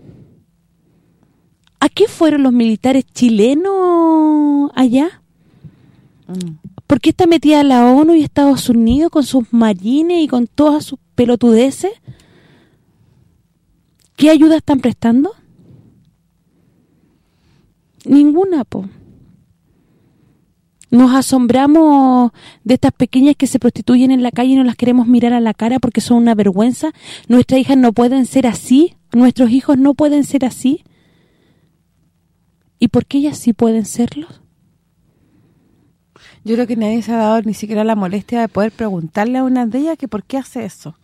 ¿A qué fueron los militares chilenos allá? Mm. ¿Por qué está metida la ONU y Estados Unidos con sus marines y con todas sus pelotudeces? ¿Qué ayuda están prestando? Ninguna, po. Nos asombramos de estas pequeñas que se prostituyen en la calle y no las queremos mirar a la cara porque son una vergüenza. Nuestras hijas no pueden ser así, nuestros hijos no pueden ser así. ¿Y por qué ellas sí pueden serlo? Yo creo que nadie se ha dado ni siquiera la molestia de poder preguntarle a una de ellas que por qué hace eso.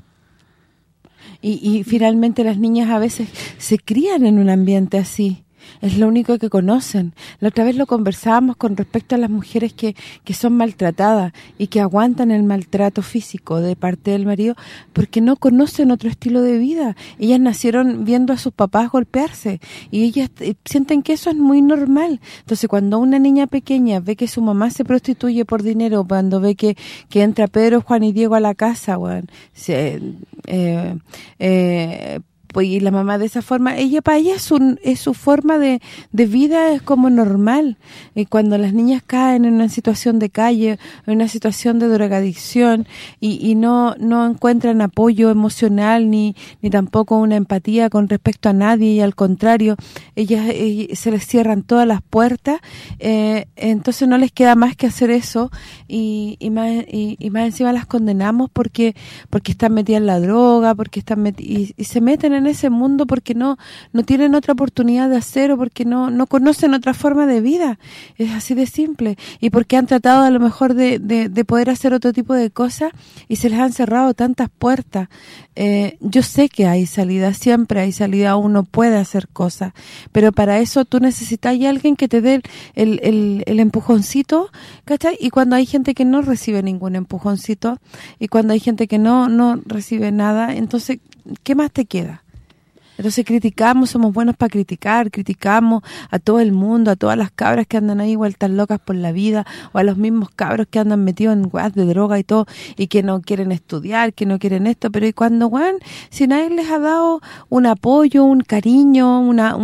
Y, y finalmente las niñas a veces se crían en un ambiente así es lo único que conocen. La otra vez lo conversábamos con respecto a las mujeres que, que son maltratadas y que aguantan el maltrato físico de parte del marido porque no conocen otro estilo de vida. Ellas nacieron viendo a sus papás golpearse y ellas eh, sienten que eso es muy normal. Entonces, cuando una niña pequeña ve que su mamá se prostituye por dinero, cuando ve que, que entra Pedro, Juan y Diego a la casa, bueno, se, eh, eh, pues y la mamá de esa forma, ella para ella es, su forma de, de vida, es como normal. Y cuando las niñas caen en una situación de calle, en una situación de drogadicción y, y no no encuentran apoyo emocional ni, ni tampoco una empatía con respecto a nadie y al contrario, ellas, eh, se les cierran todas las puertas, eh, entonces no les queda más que hacer eso y, y, más, y, más encima las condenamos porque porque están metidas en la droga, porque están y, y se meten en en ese mundo porque no no tienen otra oportunidad de hacer o porque no no conocen otra forma de vida. Es así de simple. Y porque han tratado a lo mejor de, de, poder hacer otro tipo de cosas y se les han cerrado tantas puertas. Eh, yo sé que hay salida, siempre hay salida, uno puede hacer cosas, pero para eso tú necesitas a alguien que te dé el, el, empujoncito, ¿cachai? Y cuando hay gente que no recibe ningún empujoncito y cuando hay gente que no no recibe nada, entonces, ¿qué más te queda? Entonces criticamos, somos buenos para criticar, criticamos a todo el mundo, a todas las cabras que andan ahí vueltas locas por la vida, o a los mismos cabros que andan metidos en guas de droga y todo, y que no quieren estudiar, que no quieren esto, pero y cuando, Juan, si nadie les ha dado un apoyo, un cariño, una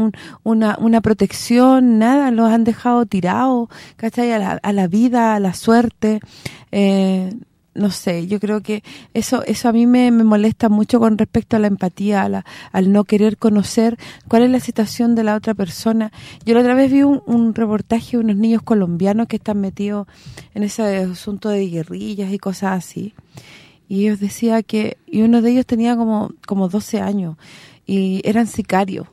una, una protección, nada, los han dejado tirados, ¿cachai? A la, a la vida, a la suerte, eh, no sé, yo creo que eso eso a mí me, molesta mucho con respecto a la empatía, al no querer conocer cuál es la situación de la otra persona. Yo la otra vez vi un, reportaje de unos niños colombianos que están metidos en ese asunto de guerrillas y cosas así. Y ellos decía que y uno de ellos tenía como como 12 años y eran sicarios.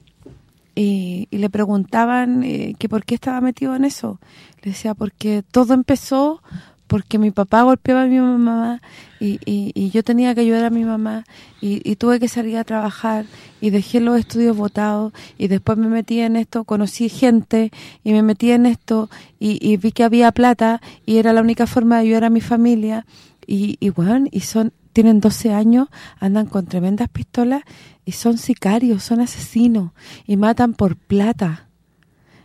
Y, le preguntaban eh, que por qué estaba metido en eso. Le decía, porque todo empezó porque mi papá golpeaba a mi mamá y, y, yo tenía que ayudar a mi mamá y, tuve que salir a trabajar y dejé los estudios votados y después me metí en esto, conocí gente y me metí en esto y, vi que había plata y era la única forma de ayudar a mi familia y, y bueno, y son tienen 12 años, andan con tremendas pistolas y son sicarios, son asesinos y matan por plata.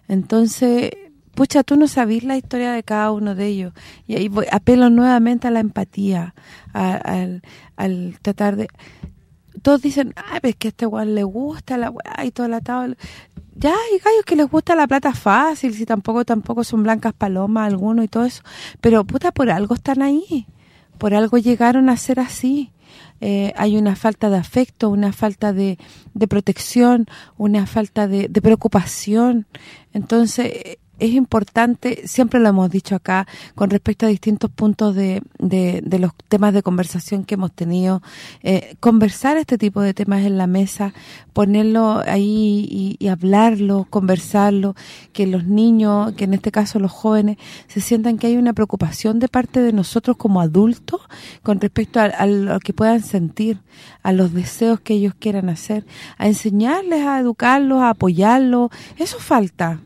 Entonces pucha, tú no sabes la historia de cada uno de ellos. Y ahí voy, apelo nuevamente a la empatía, al, tratar de... Todos dicen, ay, es que a este igual le gusta la weá y toda la tabla. Ya hay gallos que les gusta la plata fácil, si tampoco tampoco son blancas palomas algunos y todo eso. Pero, puta, por algo están ahí. Por algo llegaron a ser así. Eh, hay una falta de afecto, una falta de, protección, una falta de, de preocupación. Entonces, es importante, siempre lo hemos dicho acá, con respecto a distintos puntos de, de, los temas de conversación que hemos tenido, eh, conversar este tipo de temas en la mesa, ponerlo ahí y, hablarlo, conversarlo, que los niños, que en este caso los jóvenes, se sientan que hay una preocupación de parte de nosotros como adultos con respecto a lo que puedan sentir, a los deseos que ellos quieran hacer, a enseñarles, a educarlos, a apoyarlos, eso falta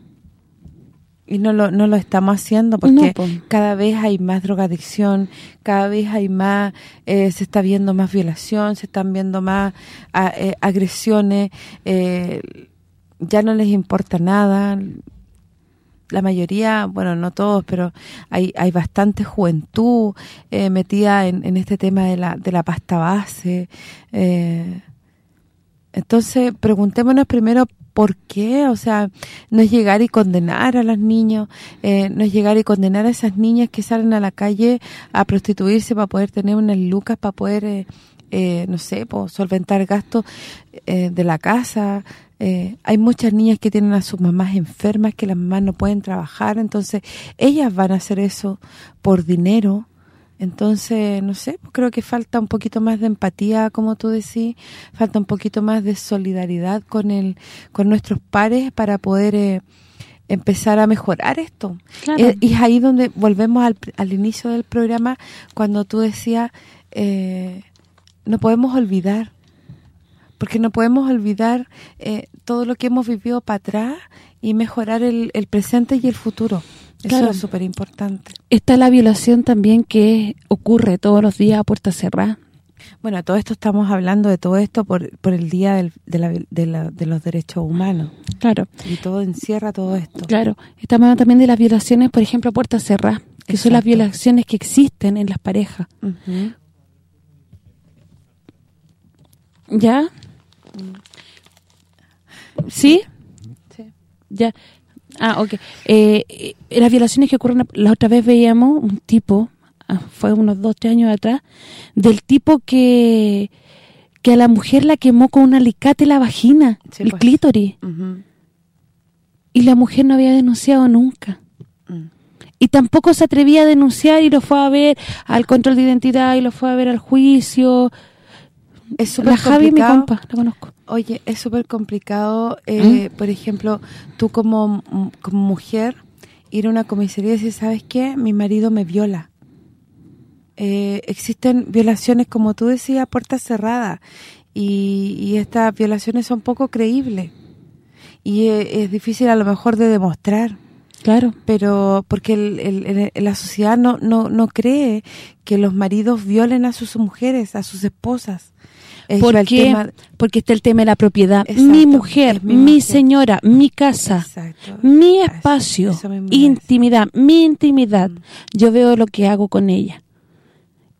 y no lo, no lo estamos haciendo porque cada vez hay más drogadicción, cada vez hay más, eh, se está viendo más violación, se están viendo más eh, agresiones, eh, ya no les importa nada, la mayoría, bueno, no todos, pero hay hay bastante juventud metida en, en, este tema de la, de la pasta base. entonces, preguntémonos primero ¿Por qué? O sea, no es llegar y condenar a los niños, eh, no es llegar y condenar a esas niñas que salen a la calle a prostituirse para poder tener unas lucas, para poder, eh, eh, no sé, solventar gastos de la casa. hay muchas niñas que tienen a sus mamás enfermas, que las mamás no pueden trabajar, entonces ellas van a hacer eso por dinero, entonces, no sé, pues creo que falta un poquito más de empatía, como tú decís, falta un poquito más de solidaridad con el con nuestros pares para poder eh, empezar a mejorar esto. Eh, y es ahí donde volvemos al, al, inicio del programa, cuando tú decías, eh, no podemos olvidar, porque no podemos olvidar todo lo que hemos vivido para atrás y mejorar el, el presente y el futuro. Eso es súper importante. Está la violación también que ocurre todos los días a puerta cerrada. Bueno, todo esto estamos hablando de todo esto por, por el Día de, de, los Derechos Humanos. Claro. Y todo encierra todo esto. Claro. Estamos hablando también de las violaciones, por ejemplo, a puerta cerrada, que son las violaciones que existen en las parejas. ¿Ya? Mm. ¿Sí? Sí. Ya. Ah, ok. Eh, las violaciones que ocurren, la otra vez veíamos un tipo, ah, fue unos dos, tres años atrás, del tipo que que a la mujer la quemó con un alicate la vagina, el pues. clítoris. Y la mujer no había denunciado nunca. Mm. Y tampoco se atrevía a denunciar y lo fue a ver al control de identidad y lo fue a ver al juicio. Es súper La Javi, mi complicado. compa, la conozco. Oye, es súper complicado, eh, ¿Mm? por ejemplo, tú como, como mujer, ir a una comisaría y decir, ¿sabes qué? Mi marido me viola. Eh, existen violaciones, como tú decías, puertas cerradas, y, y estas violaciones son poco creíbles. Y eh, es difícil a lo mejor de demostrar Claro. pero porque el- el- el- la sociedad no, no no cree que los maridos violen a sus mujeres, a sus esposas. Es ¿Por el qué? tema- Porque está el tema de la propiedad. Exacto, mi mujer, mi señora, mi casa, Exacto. mi espacio, eso intimidad, mi intimidad. Yo veo lo que hago con ella.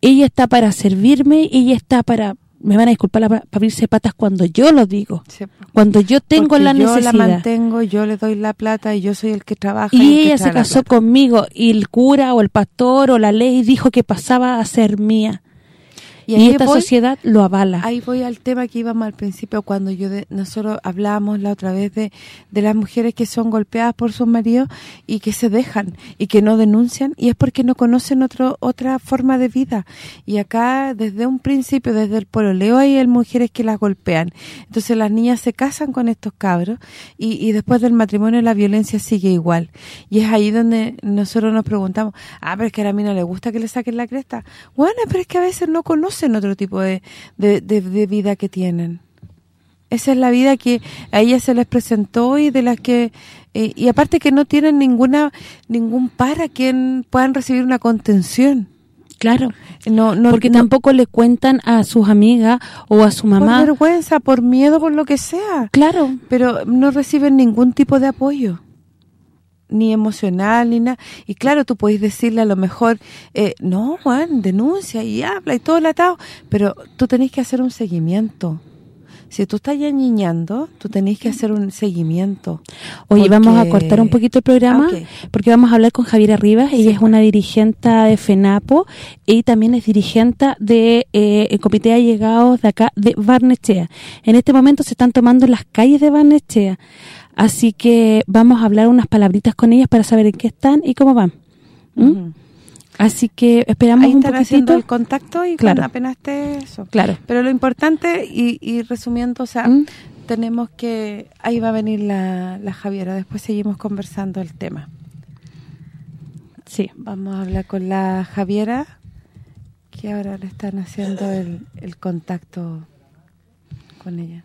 Ella está para servirme, ella está para, me van a disculpar, la- para abrirse patas cuando yo lo digo. Sí. Cuando yo tengo Porque la yo necesidad. la mantengo, yo le doy la plata y yo soy el que trabaja. y el que ella se casó plata. conmigo y el cura o el pastor o la ley dijo que pasaba a ser mía. Y, esta voy- sociedad lo avala. Ahí voy al tema que íbamos al principio cuando yo de- nosotros hablábamos la otra vez de, de las mujeres que son golpeadas por sus maridos y que se dejan y que no denuncian y es porque no conocen otro otra forma de vida. Y acá desde un principio, desde el pololeo hay mujeres que las golpean. Entonces las niñas se casan con estos cabros y, y después del matrimonio la violencia sigue igual. Y es ahí donde nosotros nos preguntamos, ah, pero es que a la mina le gusta que le saquen la cresta. Bueno, pero es que a veces no conocen otro tipo de, de, de- de vida que tienen. Esa es la vida que a ellas se les presentó y de las que eh, y aparte que no tienen ninguna ningún para quien puedan recibir una contención. Claro. No no porque no- tampoco le cuentan a sus amigas o a su por mamá. vergüenza, por miedo, por lo que sea. Claro. pero no reciben ningún tipo de apoyo ni emocional ni nada y claro tú podés decirle a lo mejor eh, no Juan denuncia y habla y todo el atado pero tú tenés que hacer un seguimiento si tú estás ya niñando tú tenés que hacer un seguimiento Oye, vamos a cortar un poquito el programa Ah, porque vamos a hablar con Javiera Rivas. Ella es una dirigente de FENAPO y también es dirigente de eh, el Comité de Allegados de acá de Barnechea. En este momento se están tomando las calles de Barnechea. Así que vamos a hablar unas palabritas con ellas para saber en qué están y cómo van. ¿Mm? Así que esperamos ahí un están haciendo poquitito. el contacto y Claro. apenas esté eso Claro. pero lo importante y, y resumiendo o sea ¿Mm? tenemos que ahí va a venir la, la Javiera después seguimos conversando el tema Sí. Vamos a hablar con la Javiera, que ahora le están haciendo el, el contacto con ella.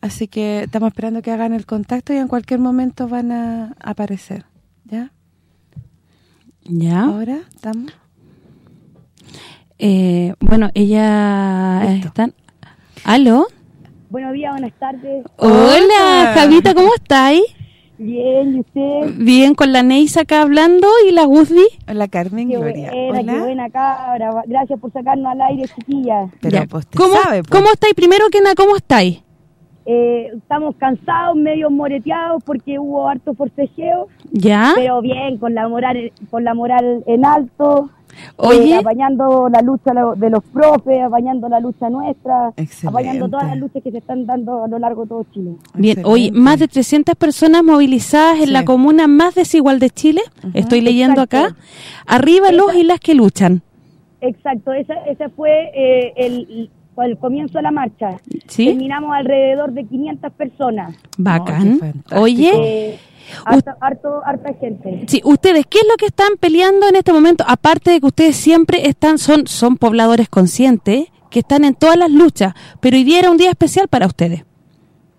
Así que estamos esperando que hagan el contacto y en cualquier momento van a aparecer. ¿Ya? ¿Ya? Ahora estamos. Eh, bueno, ella Listo. están... ¿Aló? Buenos días, buenas tardes. Hola, Hola. Javita, ¿cómo estáis? Bien, ¿y usted? Bien, con la Neisa acá hablando y la Guzdi. Hola Carmen Qué Gloria. buena, qué buena cabra. Gracias por sacarnos al aire, chiquilla. Pero Ya. pues ¿Cómo, sabe, pues. ¿Cómo estáis? Primero que nada, ¿cómo estáis? Eh, estamos cansados, medio moreteados porque hubo harto forcejeo, ¿Ya? pero bien, con la moral con la moral en alto. Oye. eh, apañando la lucha de los profes, apañando la lucha nuestra, Excelente. apañando todas las luchas que se están dando a lo largo de todo Chile. Bien, Excelente. oye, más de 300 personas movilizadas en Sí. la comuna más desigual de Chile. Estoy leyendo Exacto. acá. Arriba los y las que luchan. Exacto, ese, ese fue eh, el, el comienzo de la marcha. ¿Sí? Terminamos alrededor de 500 personas. Bacán. Oye, Eh, harto, harto, harta gente. sí, ustedes, ¿qué es lo que están peleando en este momento? Aparte de que ustedes siempre están, son son pobladores conscientes, que están en todas las luchas, pero hoy día era un día especial para ustedes.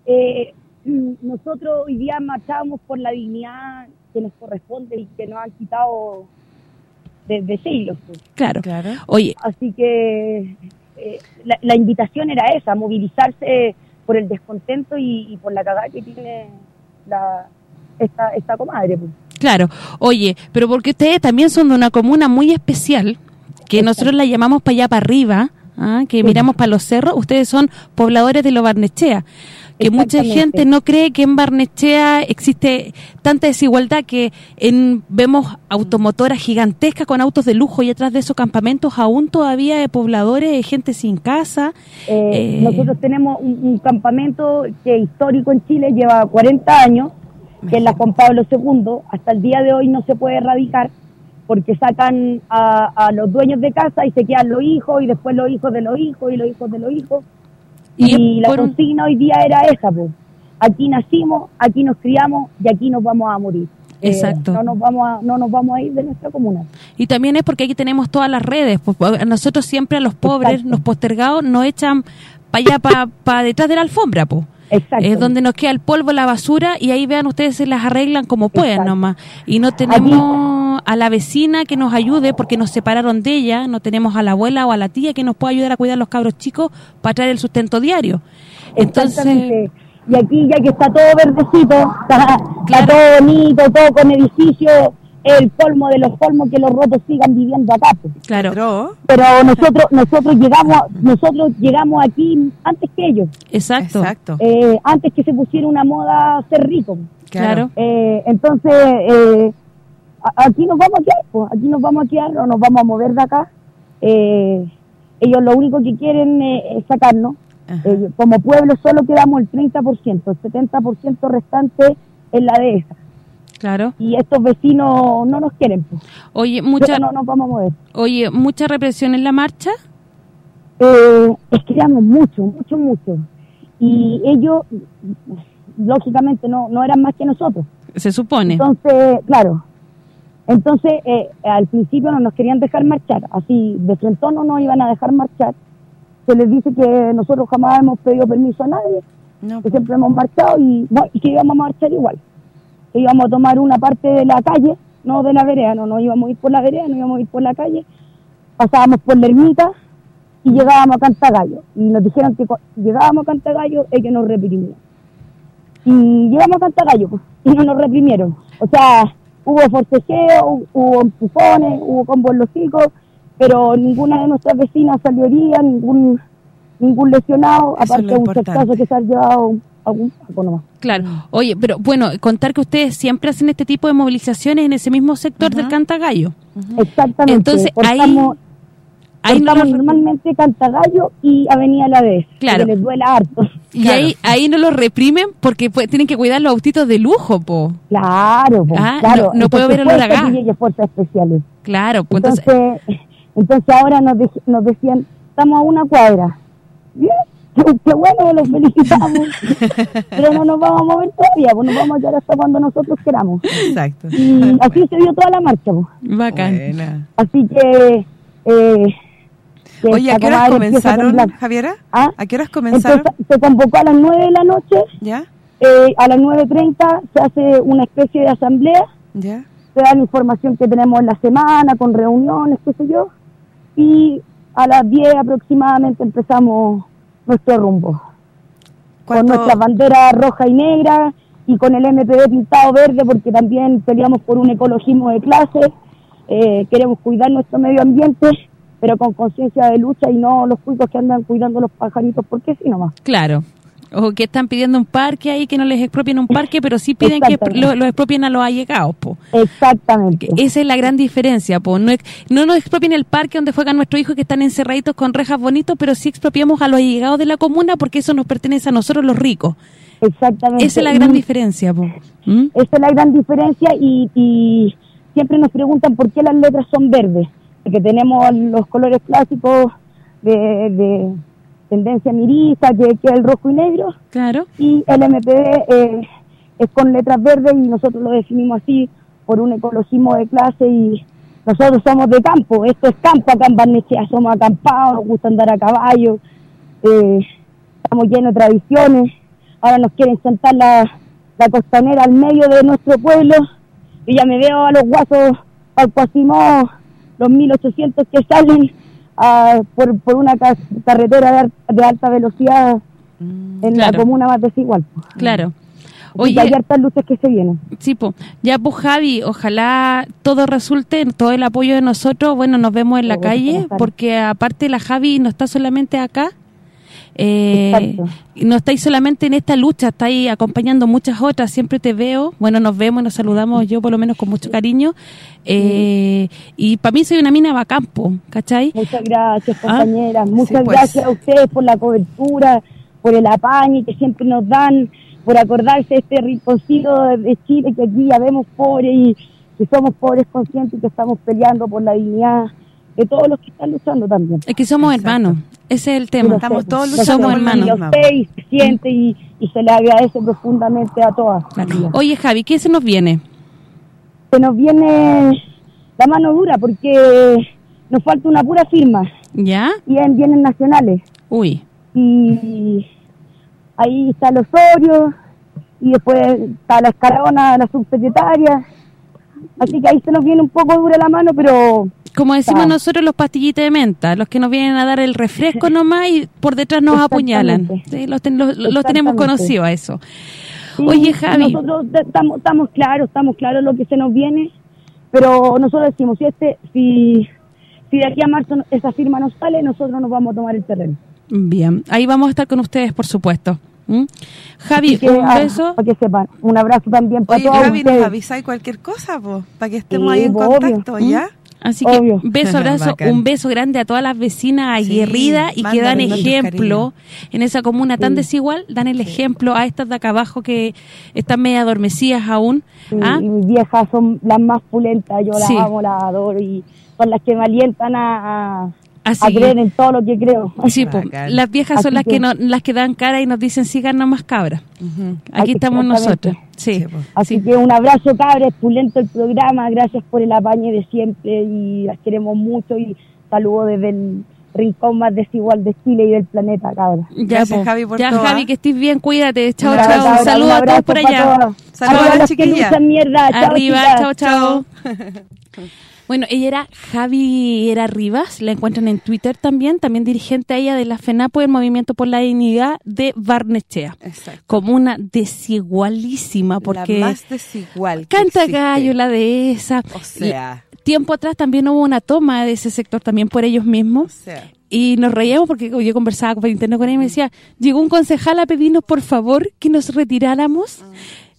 Eh, nosotros hoy día marchamos por la dignidad que nos corresponde y que nos han quitado desde siglos. pues. Claro. Claro. Oye, Así que eh, la, la invitación era esa, movilizarse por el descontento y, y por la cagada que tiene la, esta, esta comadre. pues. Claro, oye, pero porque ustedes también son de una comuna muy especial, que nosotros la llamamos para allá para arriba, ¿ah? que miramos para los cerros, ustedes son pobladores de lo Barnechea, que mucha gente no cree que en Barnechea existe tanta desigualdad que en vemos automotoras gigantescas con autos de lujo y atrás de esos campamentos aún todavía de pobladores, de gente sin casa. Eh, Eh. Nosotros tenemos un, un campamento que histórico en Chile, lleva 40 años, que es la Juan Pablo II, hasta el día de hoy no se puede erradicar, porque sacan a, a los dueños de casa y se quedan los hijos y después los hijos de los hijos y los hijos de los hijos. Y Y, la un- consigna hoy día era esa, pues. Aquí nacimos, aquí nos criamos y aquí nos vamos a morir. Eh, Exacto. no nos vamos a, no nos vamos a ir de nuestra comuna. Y también es porque aquí tenemos todas las redes. Pues, a nosotros siempre a los pobres, Exacto. los postergados, nos echan para allá, para detrás de la alfombra, pues. Exacto. Es donde nos queda el polvo, la basura, y ahí vean ustedes se las arreglan como pueden Exacto. nomás. Y no tenemos a la vecina que nos ayude porque nos separaron de ella, no tenemos a la abuela o a la tía que nos pueda ayudar a cuidar a los cabros chicos para traer el sustento diario. Entonces. Y aquí ya que está todo verdecito, está, todo bonito, todo con edificios, el colmo de los colmos que los rotos sigan viviendo acá. pues. claro. Pero nosotros nosotros llegamos nosotros llegamos aquí antes que ellos, exacto, Exacto. eh, antes que se pusiera una moda ser rico. claro. Eh, entonces, eh, aquí nos vamos a quedar, pues, aquí nos vamos a quedar, no nos vamos a mover de acá. Eh, ellos lo único que quieren eh, es sacarnos. Eh, como pueblo solo quedamos el 30%, el 70% restante es la dehesa. claro. Y estos vecinos no nos quieren, pues. Oye, mucha, no nos vamos a mover. oye, mucha represión en la marcha. Eh, es que éramos mucho, mucho, mucho. Y ellos, lógicamente, no, no eran más que nosotros. Se supone. Entonces, claro. Entonces, eh, al principio no nos querían dejar marchar. Así, de frente no nos iban a dejar marchar. Se les dice que nosotros jamás hemos pedido permiso a nadie, No, que siempre hemos marchado y, que íbamos a marchar igual. Que íbamos a tomar una parte de la calle, no de la vereda, no, no íbamos a ir por la vereda, no íbamos a ir por la calle. Pasábamos por la ermita y llegábamos a Cantagallo. Y nos dijeron que llegábamos a Cantagallo, ellos nos reprimían. Y llegamos a Cantagallo, pues, y no nos reprimieron. O sea, hubo forcejeo, hubo empujones, hubo combos en los hijos, pero ninguna de nuestras vecinas salió herida, ningún ningún lesionado, Eso aparte de un importante. chascazo que se ha llevado algún paco nomás. Claro. Oye, pero bueno, contar que ustedes siempre hacen este tipo de movilizaciones en ese mismo sector del Cantagallo. Exactamente. Entonces, cortamos, Ahí no cortamos los- normalmente Cantagallo y Avenida La Vez. Claro. Que les duela harto. Y Claro. ahí, ahí no los reprimen porque pues, tienen que cuidar los autitos de lujo, po. Claro, pues, Ah, claro. no- no puedo ver Entonces, olor a fuerzas especiales. Claro, pues entonces, Entonces, entonces ahora nos, dej- nos decían, estamos a una cuadra. Bien, qué, bueno, los felicitamos. Pero no nos vamos a mover todavía, pues nos vamos a quedar hasta cuando nosotros queramos. Exacto. Y así se dio toda la marcha. Pues. bacán. Buena. Así que... Eh, que Oye, ¿a qué horas a comenzaron. Javiera? ¿Ah? ¿A qué horas comenzaron? Entonces, se convocó a las 9 de la noche, ¿Ya? eh, a las 9.30 se hace una especie de asamblea, ¿Ya? se da la información que tenemos en la semana, con reuniones, qué sé yo, y a las 10 aproximadamente empezamos nuestro rumbo. Con ¿Cuánto- nuestra bandera roja y negra y con el MPD pintado verde porque también peleamos por un ecologismo de clase, eh, queremos cuidar nuestro medio ambiente, pero con conciencia de lucha y no los cuicos que andan cuidando los pajaritos, porque sí nomás. Claro. O que están pidiendo un parque ahí, que no les expropien un parque, pero sí piden que lo, lo expropien a los allegados, po. Exactamente. Esa es la gran diferencia, po. No, no nos expropien el parque donde juegan nuestros hijos que están encerraditos con rejas bonitos, pero sí expropiamos a los allegados de la comuna porque eso nos pertenece a nosotros los ricos. Exactamente. Esa es la gran Y diferencia, po. ¿Mm? Esa es la gran diferencia y, y siempre nos preguntan por qué las letras son verdes. Porque tenemos los colores clásicos de, de tendencia miriza, que, que es el rojo y negro, Claro. y el MPD eh, es con letras verdes y nosotros lo definimos así por un ecologismo de clase y nosotros somos de campo, esto es campo, acá en Barnechea somos acampados, nos gusta andar a caballo, eh, estamos llenos de tradiciones, ahora nos quieren sentar la, la costanera al medio de nuestro pueblo y ya me veo a los guasos al Cuasimó, los 1800 que salen ah, por, por una ca- carretera de, alta velocidad Mm, en Claro. la comuna más desigual. Claro. Oye, hay hartas luces que se vienen. Sí, po. ya pues Javi, ojalá todo resulte, todo el apoyo de nosotros, bueno, nos vemos en la Seguro, calle, porque aparte la Javi no está solamente acá, eh, no estáis solamente en esta lucha, estáis acompañando muchas otras, siempre te veo, bueno, nos vemos, nos saludamos yo por lo menos con mucho cariño, eh, y para mí soy una mina bacán, po, ¿cachai? Muchas gracias, Ah, compañeras. Muchas sí, pues. gracias a ustedes por la cobertura, por el apañe que siempre nos dan, por acordarse de este rinconcito de- Chile que aquí ya vemos pobres y que somos pobres conscientes y que estamos peleando por la dignidad de todos los que están luchando también. Es que somos hermanos, ese es el tema. Estamos todos luchando somos hermanos. Y usted se siente y, y se le agradece profundamente a todas. Claro. Oye, Javi, ¿qué se nos viene? Se nos viene la mano dura porque nos falta una pura firma ¿Ya? y en bienes nacionales. Uy, y ahí está el Osorio y después está la Escalona, la subsecretaria. Así que ahí se nos viene un poco dura la mano, pero como decimos nosotros los pastillitas de menta, los que nos vienen a dar el refresco nomás y por detrás nos apuñalan. Sí, los, ten- los- los tenemos conocidos a eso. sí, Oye, Javi. nosotros estamos, estamos claros, estamos claros lo que se nos viene, pero nosotros decimos, si este si, si de aquí a marzo esa firma nos sale, nosotros nos vamos a tomar el terreno. Bien, ahí vamos a estar con ustedes, por supuesto. ¿Mm? Javi, que, un ah, beso. Para que sepan, un abrazo también para Oye, todos Javi, nos ustedes. avisáis cualquier cosa, po, para que estemos Sí, ahí en contacto. ¿ya? Así que Obvio. beso, abrazo, un beso grande a todas las vecinas Sí, aguerridas y que dan ejemplo en esa comuna tan desigual, dan el ejemplo a estas de acá abajo que están medio adormecidas aún. Sí, ¿ah? Y mis viejas son las más pulentas, yo Sí. las amo, las adoro y son las que me alientan a, a, Así a creer en todo lo que creo. Sí, Bacán. las viejas son las que, que- no- las que dan cara y nos dicen sigan nomás cabra. Ujú. Aquí estamos nosotros. Sí. Así sí. que un abrazo, cabres, pulento el programa, gracias por el apañe de siempre y las queremos mucho y saludo desde el rincón más desigual de Chile y del planeta, cabras. Ya, Gracias, po. Javi, por ya todo, Javi, ¿ah? que estés bien, cuídate. Chao, chao. Un cabras, saludo a todos por allá. Saludos, Arriba los que chiquilla. luchan mierda, chao, Arriba, chao, chao. Bueno, ella era Javi era Rivas, la encuentran en Twitter también, también dirigente ella de la FENAPO el Movimiento por la Dignidad de Barnechea. Exacto. Comuna desigualísima porque la más desigual que canta existe. gallo la de esa. O sea, Tiempo atrás también hubo una toma de ese sector también por ellos o mismos. sea. Y nos reíamos porque yo conversaba por internet con ella y me decía, llegó un concejal a pedirnos por favor que nos retiráramos.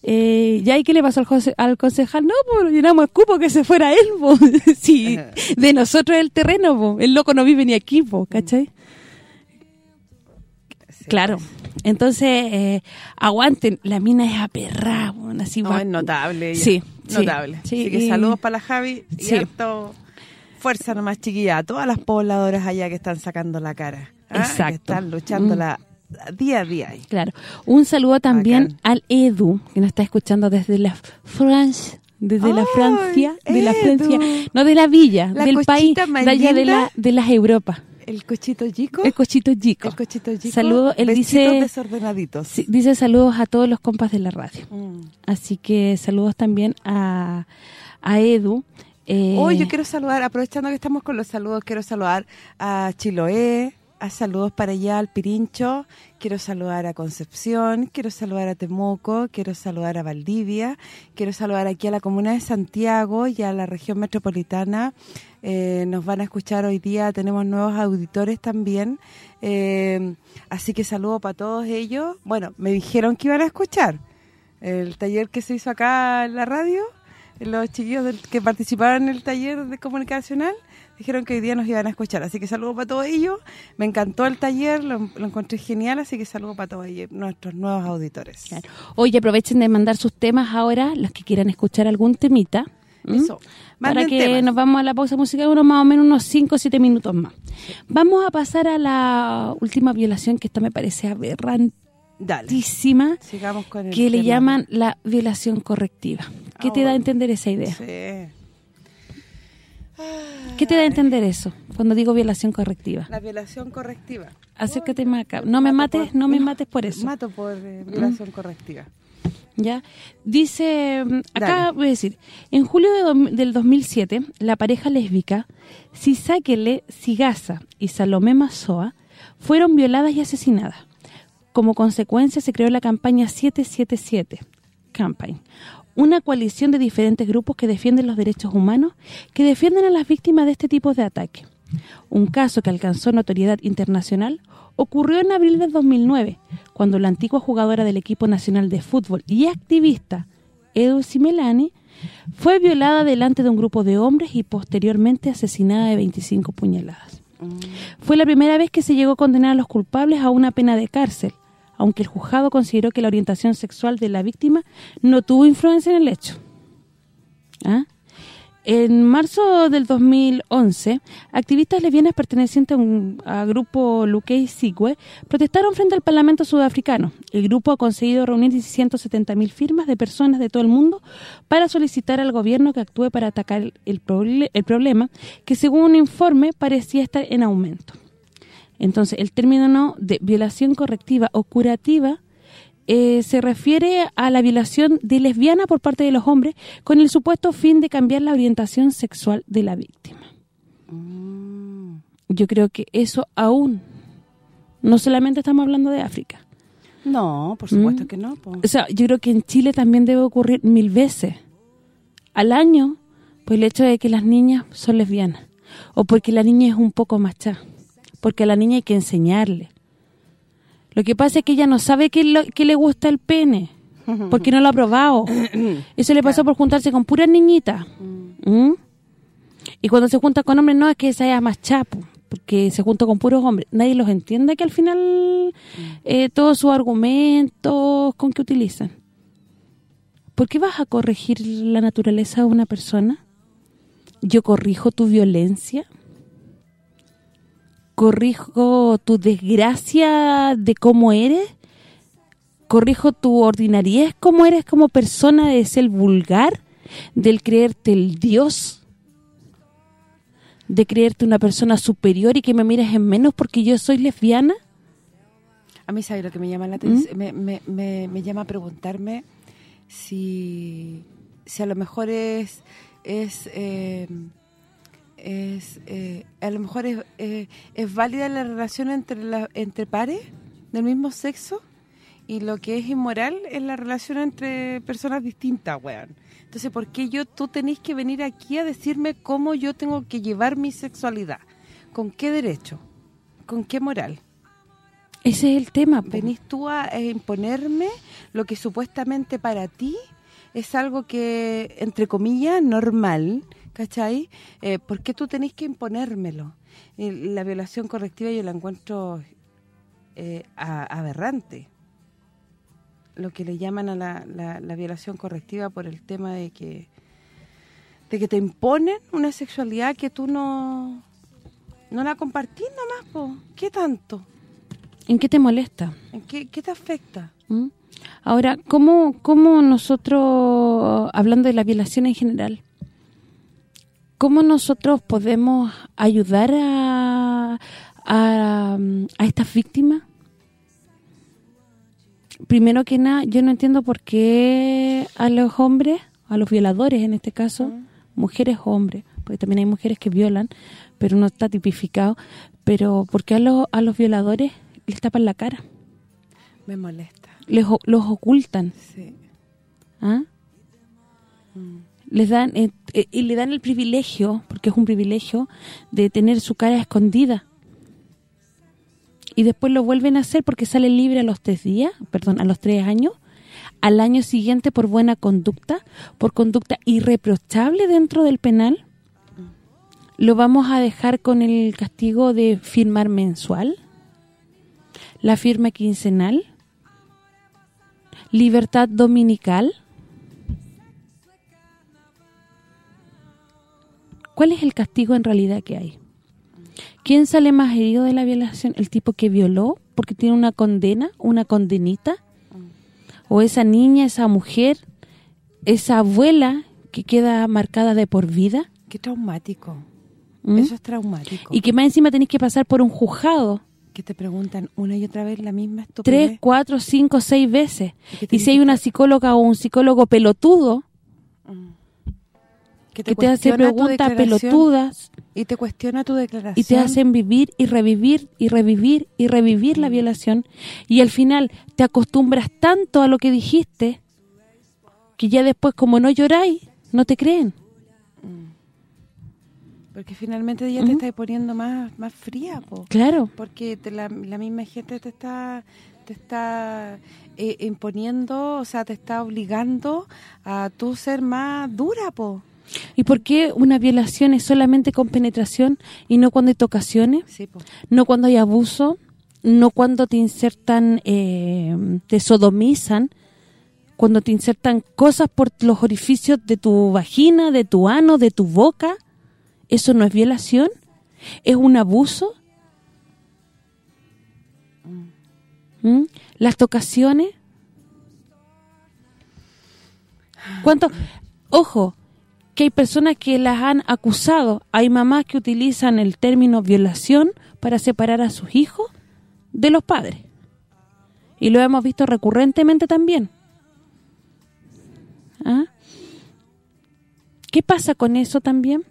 Eh, ¿Ya y qué le pasó al, al concejal? No, pues llenamos de cupo que se fuera él, po. sí, de nosotros el terreno, po. el loco no vive ni aquí, po, ¿cachai? Sí. Claro. Entonces, eh, aguanten, la mina es aperrada, así No, va- es notable. ella. Sí, Notable. sí, Así que saludos para la Javi y harto fuerza nomás, chiquilla, a todas las pobladoras allá que están sacando la cara. ¿ah? Exacto. Que están luchando Mm. Día a día ahí. Claro. Un saludo también Bacán. al Edu, que nos está escuchando desde la France, desde la ¡Ay, Francia, de la! Francia, no de la villa, La del país, de allá de, la, de las Europas. El cochito chico. El cochito chico. El cochito chico. Saludo, él dice, desordenaditos. sí, dice saludos a todos los compas de la radio. Mm. Así que saludos también a, a Edu. Eh, Hoy yo quiero saludar, aprovechando que estamos con los saludos, quiero saludar a Chiloé, a saludos para allá al Pirincho, quiero saludar a Concepción, quiero saludar a Temuco, quiero saludar a Valdivia, quiero saludar aquí a la comuna de Santiago y a la región metropolitana. Eh, nos van a escuchar hoy día, tenemos nuevos auditores también, eh, así que saludo para todos ellos. Bueno, me dijeron que iban a escuchar el taller que se hizo acá en la radio, los chiquillos del- que participaron en el taller de comunicacional dijeron que hoy día nos iban a escuchar, así que saludo para todos ellos, me encantó el taller, lo, lo encontré genial, así que saludo para todos ellos, nuestros nuevos auditores. Claro. Oye, aprovechen de mandar sus temas ahora, los que quieran escuchar algún temita. Eso, Para que temas. nos vamos a la pausa musical, unos más o menos unos 5 o 7 minutos más. Vamos a pasar a la última violación, que esta me parece aberrantísima, sigamos con el que le tema. llaman la violación correctiva. ¿Qué te Ah, da a entender esa idea? Sí. ¿Qué te da a entender eso cuando digo violación correctiva? La violación correctiva. Acércate más acá. No me Mato mates, por- no me mates por eso. Mato por eh, violación correctiva. ¿Ya? Dice, mm, acá Dale. voy a decir, en julio de del 2007, la pareja lésbica Sisáquele Sigasa y Salomé Mazoa fueron violadas y asesinadas. Como consecuencia se creó la campaña 777 Campaign, una coalición de diferentes grupos que defienden los derechos humanos, que defienden a las víctimas de este tipo de ataque. Un caso que alcanzó notoriedad internacional ocurrió en abril del 2009, cuando la antigua jugadora del equipo nacional de fútbol y activista, Edu Simelani, fue violada delante de un grupo de hombres y posteriormente asesinada de 25 puñaladas. Fue la primera vez que se llegó a condenar a los culpables a una pena de cárcel, aunque el juzgado consideró que la orientación sexual de la víctima no tuvo influencia en el hecho. ¿Ah? en marzo del 2011, activistas lesbianas pertenecientes a un grupo Luque Sigüe protestaron frente al Parlamento sudafricano. El grupo ha conseguido reunir 170.000 firmas de personas de todo el mundo para solicitar al gobierno que actúe para atacar el problema, que según un informe parecía estar en aumento. Entonces, el término de violación correctiva o curativa eh, se refiere a la violación de lesbiana por parte de los hombres con el supuesto fin de cambiar la orientación sexual de la víctima. Mm. Yo creo que eso aún, no solamente estamos hablando de África. No, por supuesto ¿Mm? que no. O sea, yo creo que en Chile también debe ocurrir mil veces al año, pues el hecho de que las niñas son lesbianas, o porque la niña es un poco macha, porque a la niña hay que enseñarle, lo que pasa es que ella no sabe que, le gusta el pene, porque no lo ha probado. Eso le pasó por juntarse con puras niñitas. Mm. ¿Mm? Y cuando se junta con hombres, no, es que esa es más chapo, porque se junta con puros hombres. Nadie los entiende que al final mm. eh, todos sus argumentos, ¿con qué utilizan? ¿Por qué vas a corregir la naturaleza de una persona? ¿Yo corrijo tu violencia? Corrijo tu desgracia de cómo eres, corrijo tu ordinariez, cómo eres como persona de ser vulgar, del creerte el Dios, de creerte una persona superior y que me mires en menos porque yo soy lesbiana. A mí, ¿sabes lo que me llama la atención? ¿Mm? Me, llama a preguntarme si, si a lo mejor es... es eh, es eh, a lo mejor es, eh, es válida la relación entre la, entre pares del mismo sexo y lo que es inmoral es la relación entre personas distintas, weón. Entonces, ¿por qué yo tú tenés que venir aquí a decirme cómo yo tengo que llevar mi sexualidad? ¿Con qué derecho? ¿Con qué moral? Ese es el tema. Venís tú a imponerme lo que supuestamente para ti es algo que, entre comillas, normal, ¿cachai? Eh, ¿Por qué tú tenés que imponérmelo? la violación correctiva yo la encuentro eh, aberrante. Lo que le llaman a la, la, violación correctiva por el tema de que de que te imponen una sexualidad que tú no no la compartís nomás, po. ¿qué tanto? ¿En qué te molesta? ¿En qué, qué te afecta? ¿Mm? Ahora, ¿cómo, ¿cómo nosotros, hablando de la violación en general, ¿cómo nosotros podemos ayudar a, a, estas víctimas? Primero que nada, yo no entiendo por qué a los hombres, a los violadores en este caso, mujeres o hombres, porque también hay mujeres que violan, pero no está tipificado, pero ¿por qué a los, a los violadores les tapan la cara? Me molesta. Les, los ocultan. Sí. ¿Ah? Mm les dan eh, eh, y le dan el privilegio, porque es un privilegio, de tener su cara escondida. Y después lo vuelven a hacer porque sale libre a los tres días, perdón, a los tres años, al año siguiente por buena conducta, por conducta irreprochable dentro del penal. Lo vamos a dejar con el castigo de firmar mensual, la firma quincenal, libertad dominical, ¿Cuál es el castigo en realidad que hay? ¿Quién sale más herido de la violación? ¿El tipo que violó porque tiene una condena, una condenita? ¿O esa niña, esa mujer, esa abuela que queda marcada de por vida? Qué traumático. ¿Mm? Eso es traumático. Y que más encima tenés que pasar por un juzgado. Que te preguntan una y otra vez la misma estupidez. Tres, cuatro, cinco, seis veces. Y, si hay una psicóloga o un psicólogo pelotudo... Mm que te, hace preguntas pelotudas y te cuestiona tu declaración. y te hacen vivir y revivir y revivir y revivir la violación. Y al final te acostumbras tanto a lo que dijiste que ya después como no lloráis no te creen. Porque finalmente ya te estás poniendo más más fría claro. Porque la, misma gente te está te está eh, imponiendo o sea te está obligando a tú ser más dura po ¿Y por qué una violación es solamente con penetración y no cuando hay tocaciones? no cuando hay abuso, no cuando te insertan, eh, te sodomizan, cuando te insertan cosas por los orificios de tu vagina, de tu ano, de tu boca, ¿eso no es violación? ¿Es un abuso? ¿Mm? ¿Las tocaciones? ¿Cuánto? Ojo, que hay personas que las han acusado. Hay mamás que utilizan el término violación para separar a sus hijos de los padres. Y lo hemos visto recurrentemente también. ¿Ah? ¿Qué pasa con eso también?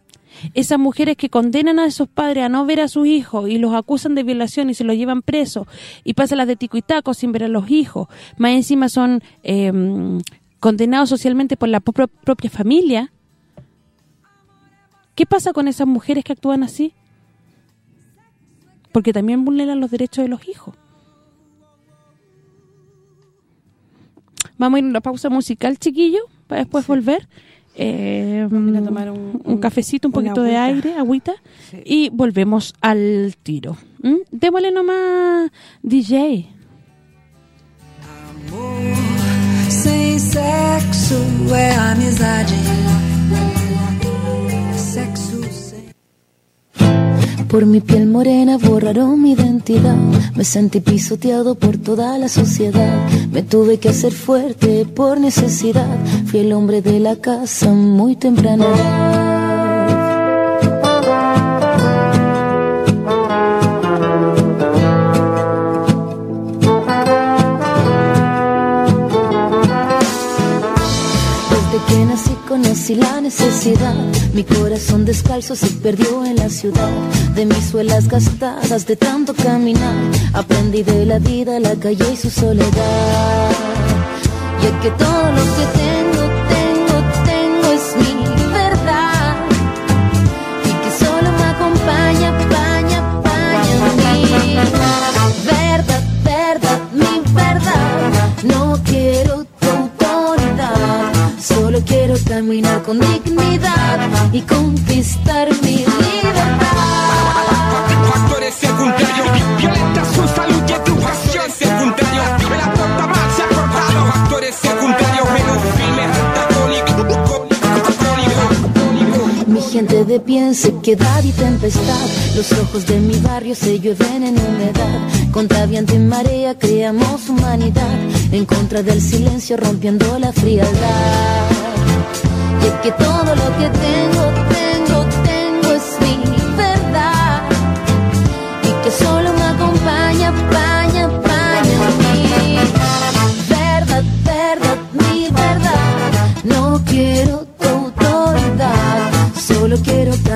Esas mujeres que condenan a esos padres a no ver a sus hijos y los acusan de violación y se los llevan presos y pasan las de tico y taco sin ver a los hijos, más encima son em, condenados socialmente por la propia familia. ¿Qué pasa con esas mujeres que actúan así? Porque también vulneran los derechos de los hijos. Vamos a ir a una pausa musical, chiquillo, para después volver. Eh, tomar un, cafecito, un poquito de aire, agüita, y volvemos al tiro. ¿Mm? Démosle nomás DJ. Amor sem sexo é amizade. Por mi piel morena borraron mi identidad. Me sentí pisoteado por toda la sociedad. Me tuve que hacer fuerte por necesidad. Fui el hombre de la casa muy temprano. Conocí la necesidad. Mi corazón descalzo se perdió en la ciudad. De mis suelas gastadas de tanto caminar. Aprendí de la vida, la calle y su soledad. Y es que que tengo, Solo quiero caminar con dignidad y conquistar mi libertad. Factores secundarios, violenta su salud y educación secundario. La puta mal se ha cortado. Factores secundarios, gente de pie en sequedad y tempestad, los ojos de mi barrio se llueven en humedad. Contra viento y marea creamos humanidad, en contra del silencio rompiendo la frialdad. Y que todo lo que tengo,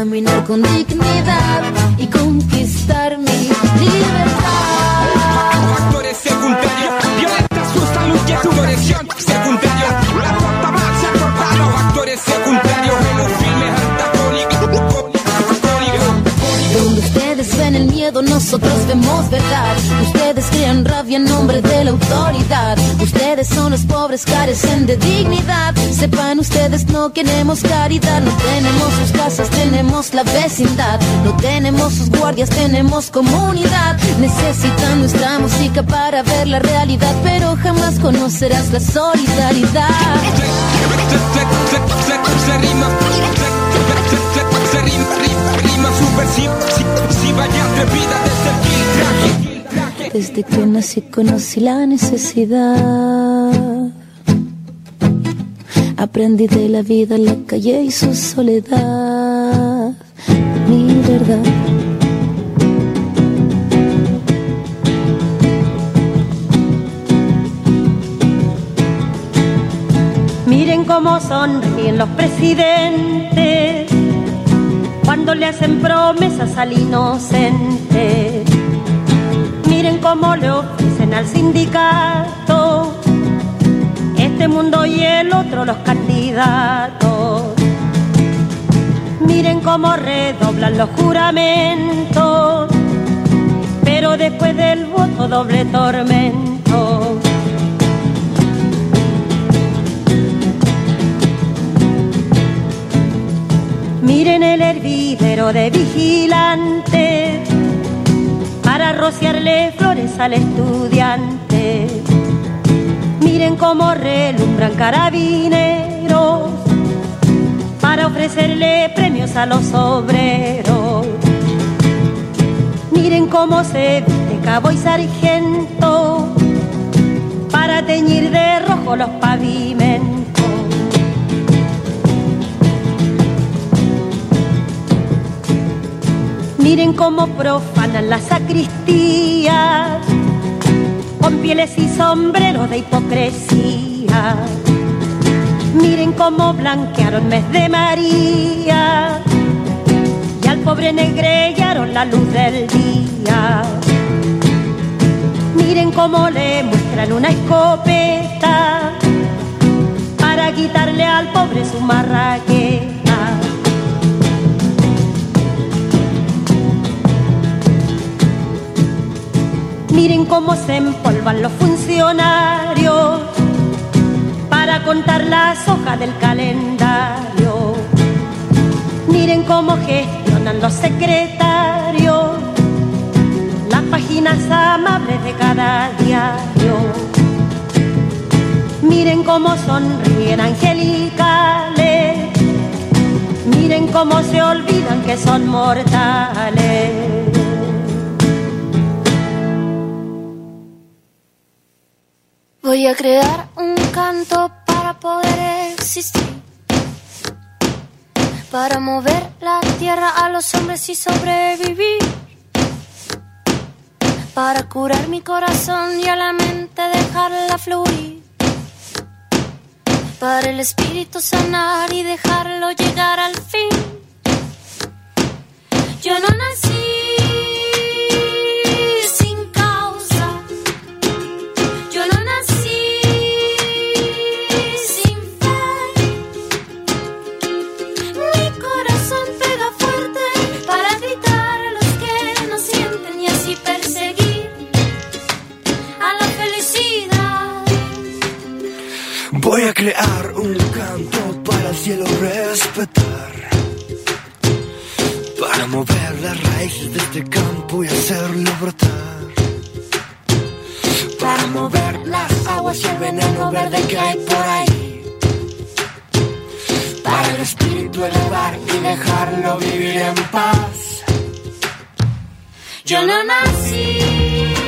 caminar con dignidad y conquistar mi libertad. Factores secundarios, violenta su salud y tu dirección nosotros vemos verdad. Ustedes crean rabia en nombre de la autoridad. Ustedes son los pobres, carecen de dignidad. Sepan ustedes, no queremos caridad. No tenemos sus casas, tenemos la vecindad. No tenemos sus guardias, tenemos comunidad. Necesitan nuestra música para ver la realidad, pero jamás conocerás la solidaridad. Se rima, se subversiva y atrevida desde el traje. Desde que nací conocí la necesidad. Aprendí de la vida, la calle y su soledad. Mi verdad. Miren cómo sonríen los presidentes cuando le hacen promesas al inocente. Miren cómo le ofrecen al sindicato este mundo y el otro los candidatos. Miren cómo redoblan los juramentos, pero después del voto doble tormento. Miren el hervidero de vigilantes para rociarle flores al estudiante Miren cómo relumbran carabineros para ofrecerle premios a los obreros. Miren cómo se viste cabo y sargento para teñir de rojo los pavimentos. Miren cómo profanan la sacristía con pieles y sombreros de hipocresía. Miren cómo blanquearon mes de María y al pobre negrellaron la luz del día. Miren cómo le muestran una escopeta para quitarle al pobre su marraqueta. Miren cómo se empolvan los funcionarios para contar las hojas del calendario. Miren cómo gestionan los secretarios las páginas amables de cada diario. Miren cómo sonríen angelicales. Miren cómo se olvidan que son mortales. Voy a crear un canto para poder existir. Para mover la tierra a los hombres y sobrevivir. Para curar mi corazón y a la mente dejarla fluir. Para el espíritu sanar y dejarlo llegar al fin. Yo no nací crear un canto para el cielo respetar. Para mover las raíces de este campo y hacerlo brotar. Para mover las aguas y el veneno verde que hay por ahí. Para el espíritu elevar y dejarlo vivir en paz. Yo no nací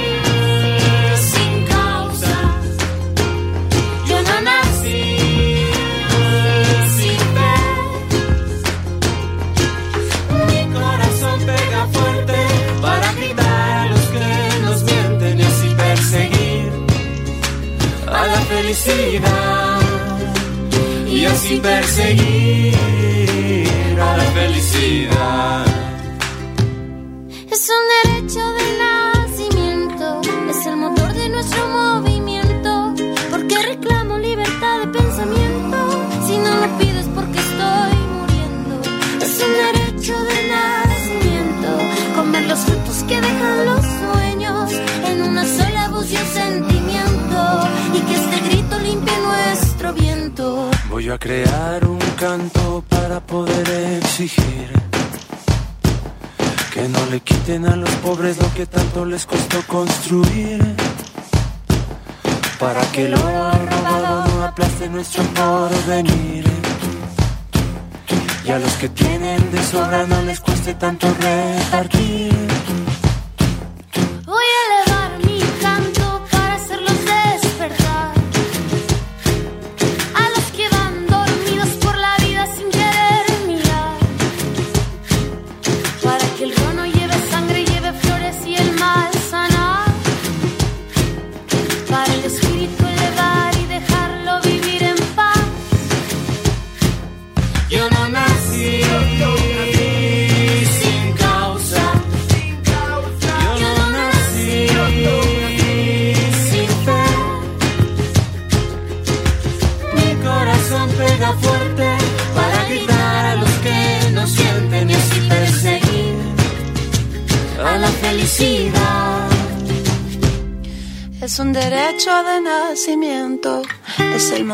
felicidad. Y así perseguir a la felicidad. Es un derecho de nacimiento, es el motor de nuestro movimiento. Porque reclamo libertad de pensamiento. Si no lo pido es porque estoy muriendo. Es un derecho de nacimiento, comer los frutos que dejan los sueños en una sola voz y limpie nuestro viento. Voy a crear un canto para poder exigir que no le quiten a los pobres lo que tanto les costó construir. Para que lo robado no aplaste nuestro porvenir. Y a los que tienen de sobra no les cueste tanto repartir. Voy a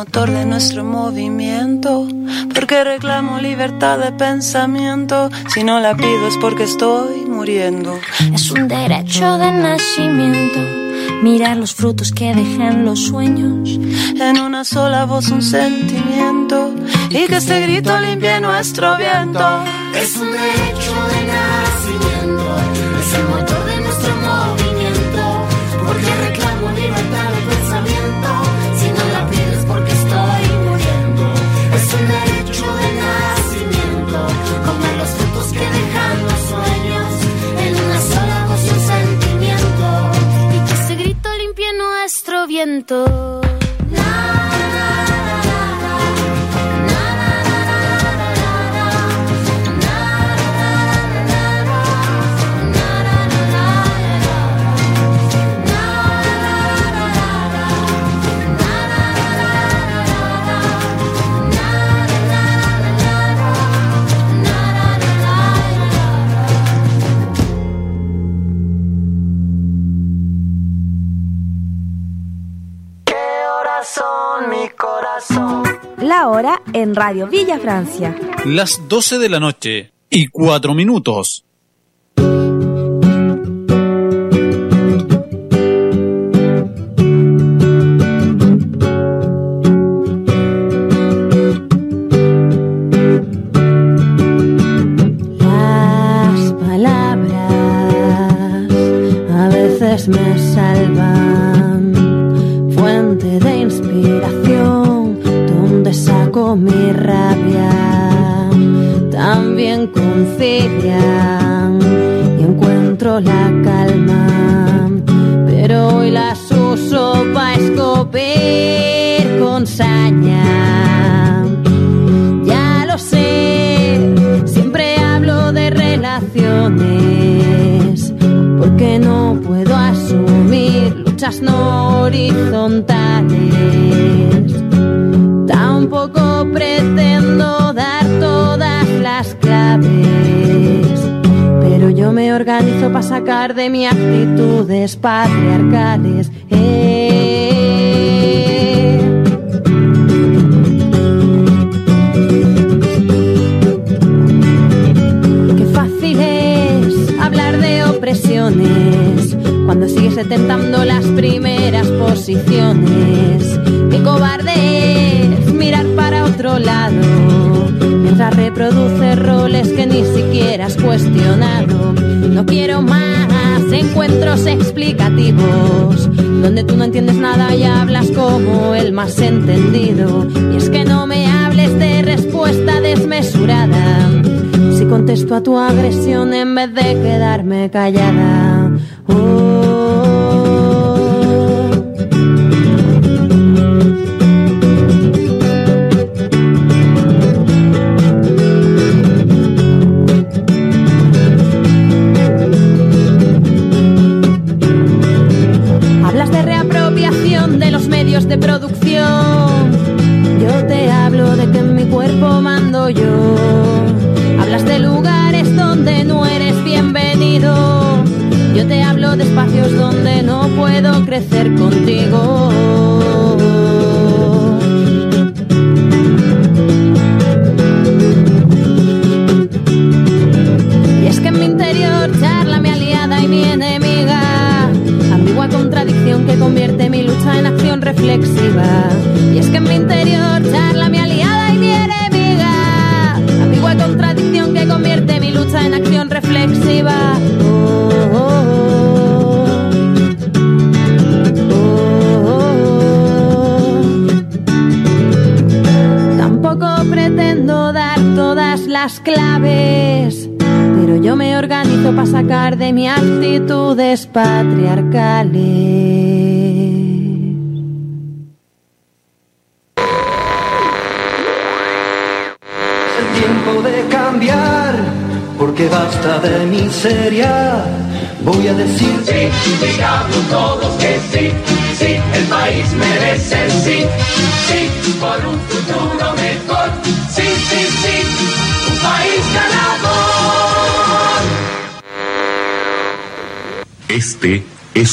motor de nuestro movimiento, porque reclamo libertad de pensamiento, si no la pido es porque estoy muriendo. Es un derecho de nacimiento, mirar los frutos que dejan los sueños. En una sola voz un sentimiento y que este grito limpie nuestro viento. Es un derecho nuestro en Radio Villa Francia. Las 12 de la noche y 4 minutos. Las palabras a veces me salvan, rabia, también concilian y encuentro la calma, pero hoy las uso para escupir con saña. Ya lo sé, siempre hablo de relaciones, porque no puedo asumir luchas no horizontales. Pero yo me organizo para sacar de mi actitudes patriarcales. Eh. Qué fácil es hablar de opresiones cuando sigues detentando las primeras posiciones. Qué cobarde es mirar para otro lado reproduce roles que ni siquiera has cuestionado. No quiero más encuentros explicativos donde tú no entiendes nada y hablas como el más entendido. Y es que no me hables de respuesta desmesurada. Si contesto a tu agresión en vez de quedarme callada.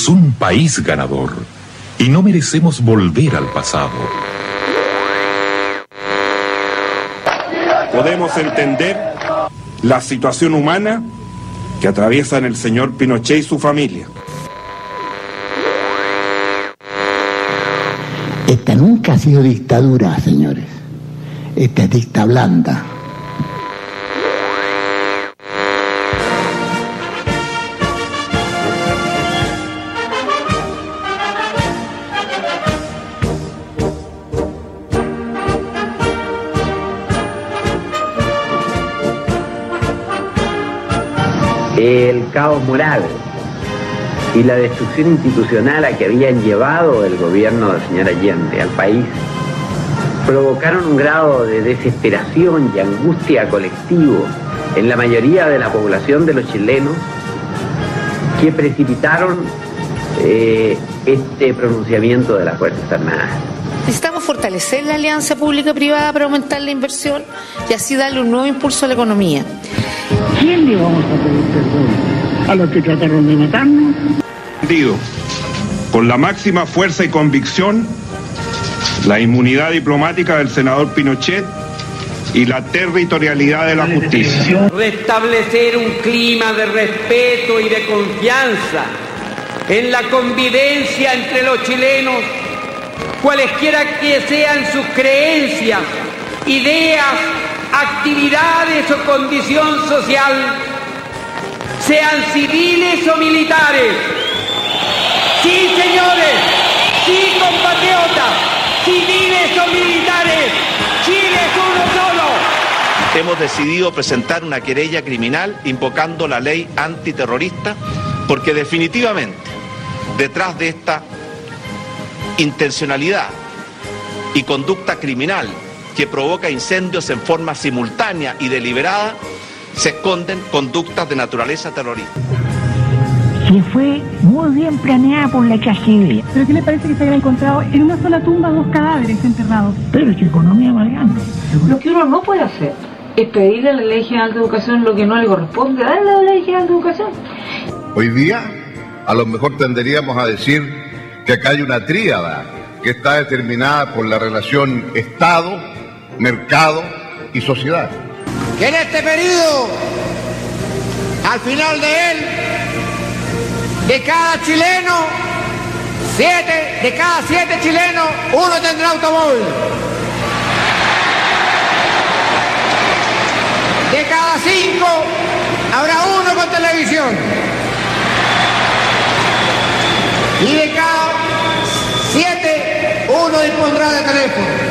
es un país ganador y no merecemos volver al pasado. Podemos entender la situación humana que atraviesan el señor Pinochet y su familia. Esta nunca ha sido dictadura, señores. Esta es dicta blanda. Caos moral y la destrucción institucional a que habían llevado el gobierno del señor Allende al país provocaron un grado de desesperación y angustia colectivo en la mayoría de la población de los chilenos que precipitaron eh, este pronunciamiento de las Fuerzas Armadas. Necesitamos fortalecer la alianza pública-privada para aumentar la inversión y así darle un nuevo impulso a la economía. ¿Quién le vamos a pedir perdón? ¿A los que trataron de matarnos? Con la máxima fuerza y convicción, la inmunidad diplomática del senador Pinochet y la territorialidad de la justicia. Restablecer un clima de respeto y de confianza en la convivencia entre los chilenos, cualesquiera que sean sus creencias, ideas, actividades o condición social, sean civiles o militares. Sí, señores, sí, compatriotas, civiles o militares, Chile es uno solo. Hemos decidido presentar una querella criminal invocando la ley antiterrorista porque definitivamente detrás de esta intencionalidad y conducta criminal que provoca incendios en forma simultánea y deliberada, se esconden conductas de naturaleza terrorista. Que fue muy bien planeada por la KGB. ¿Pero qué le parece que se hayan encontrado en una sola tumba dos cadáveres enterrados? Pero es que economía más grande. Lo que uno no puede hacer es pedirle a la Ley General de Educación lo que no le corresponde darle a la Ley General de Educación. Hoy día, a lo mejor tenderíamos a decir que acá hay una tríada que está determinada por la relación Estado, mercado y sociedad. Que en este periodo, al final de él, de cada chileno, siete, de cada siete chilenos, uno tendrá automóvil. De cada cinco, habrá uno con televisión. Y de cada siete, uno dispondrá de teléfono.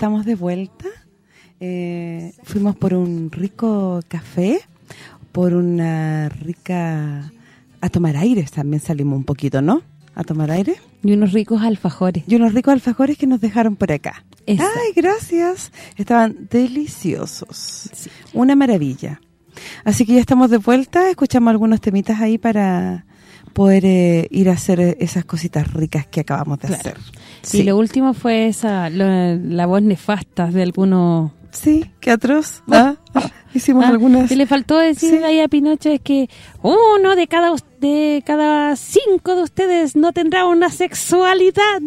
Estamos de vuelta. Eh, fuimos por un rico café, por una rica... A tomar aire también salimos un poquito, ¿no? A tomar aire. Y unos ricos alfajores. Y unos ricos alfajores que nos dejaron por acá. Exacto. Ay, gracias. Estaban deliciosos. Una maravilla. Así que ya estamos de vuelta. Escuchamos algunos temitas ahí para poder eh, ir a hacer esas cositas ricas que acabamos de Claro. hacer. Y lo último fue esa lo- la voz nefasta de algunos... Sí, qué atroz. Ah, hicimos algunas... Que le faltó decir ahí a Pinocho es que uno de cada de cada cinco de ustedes no tendrá una sexualidad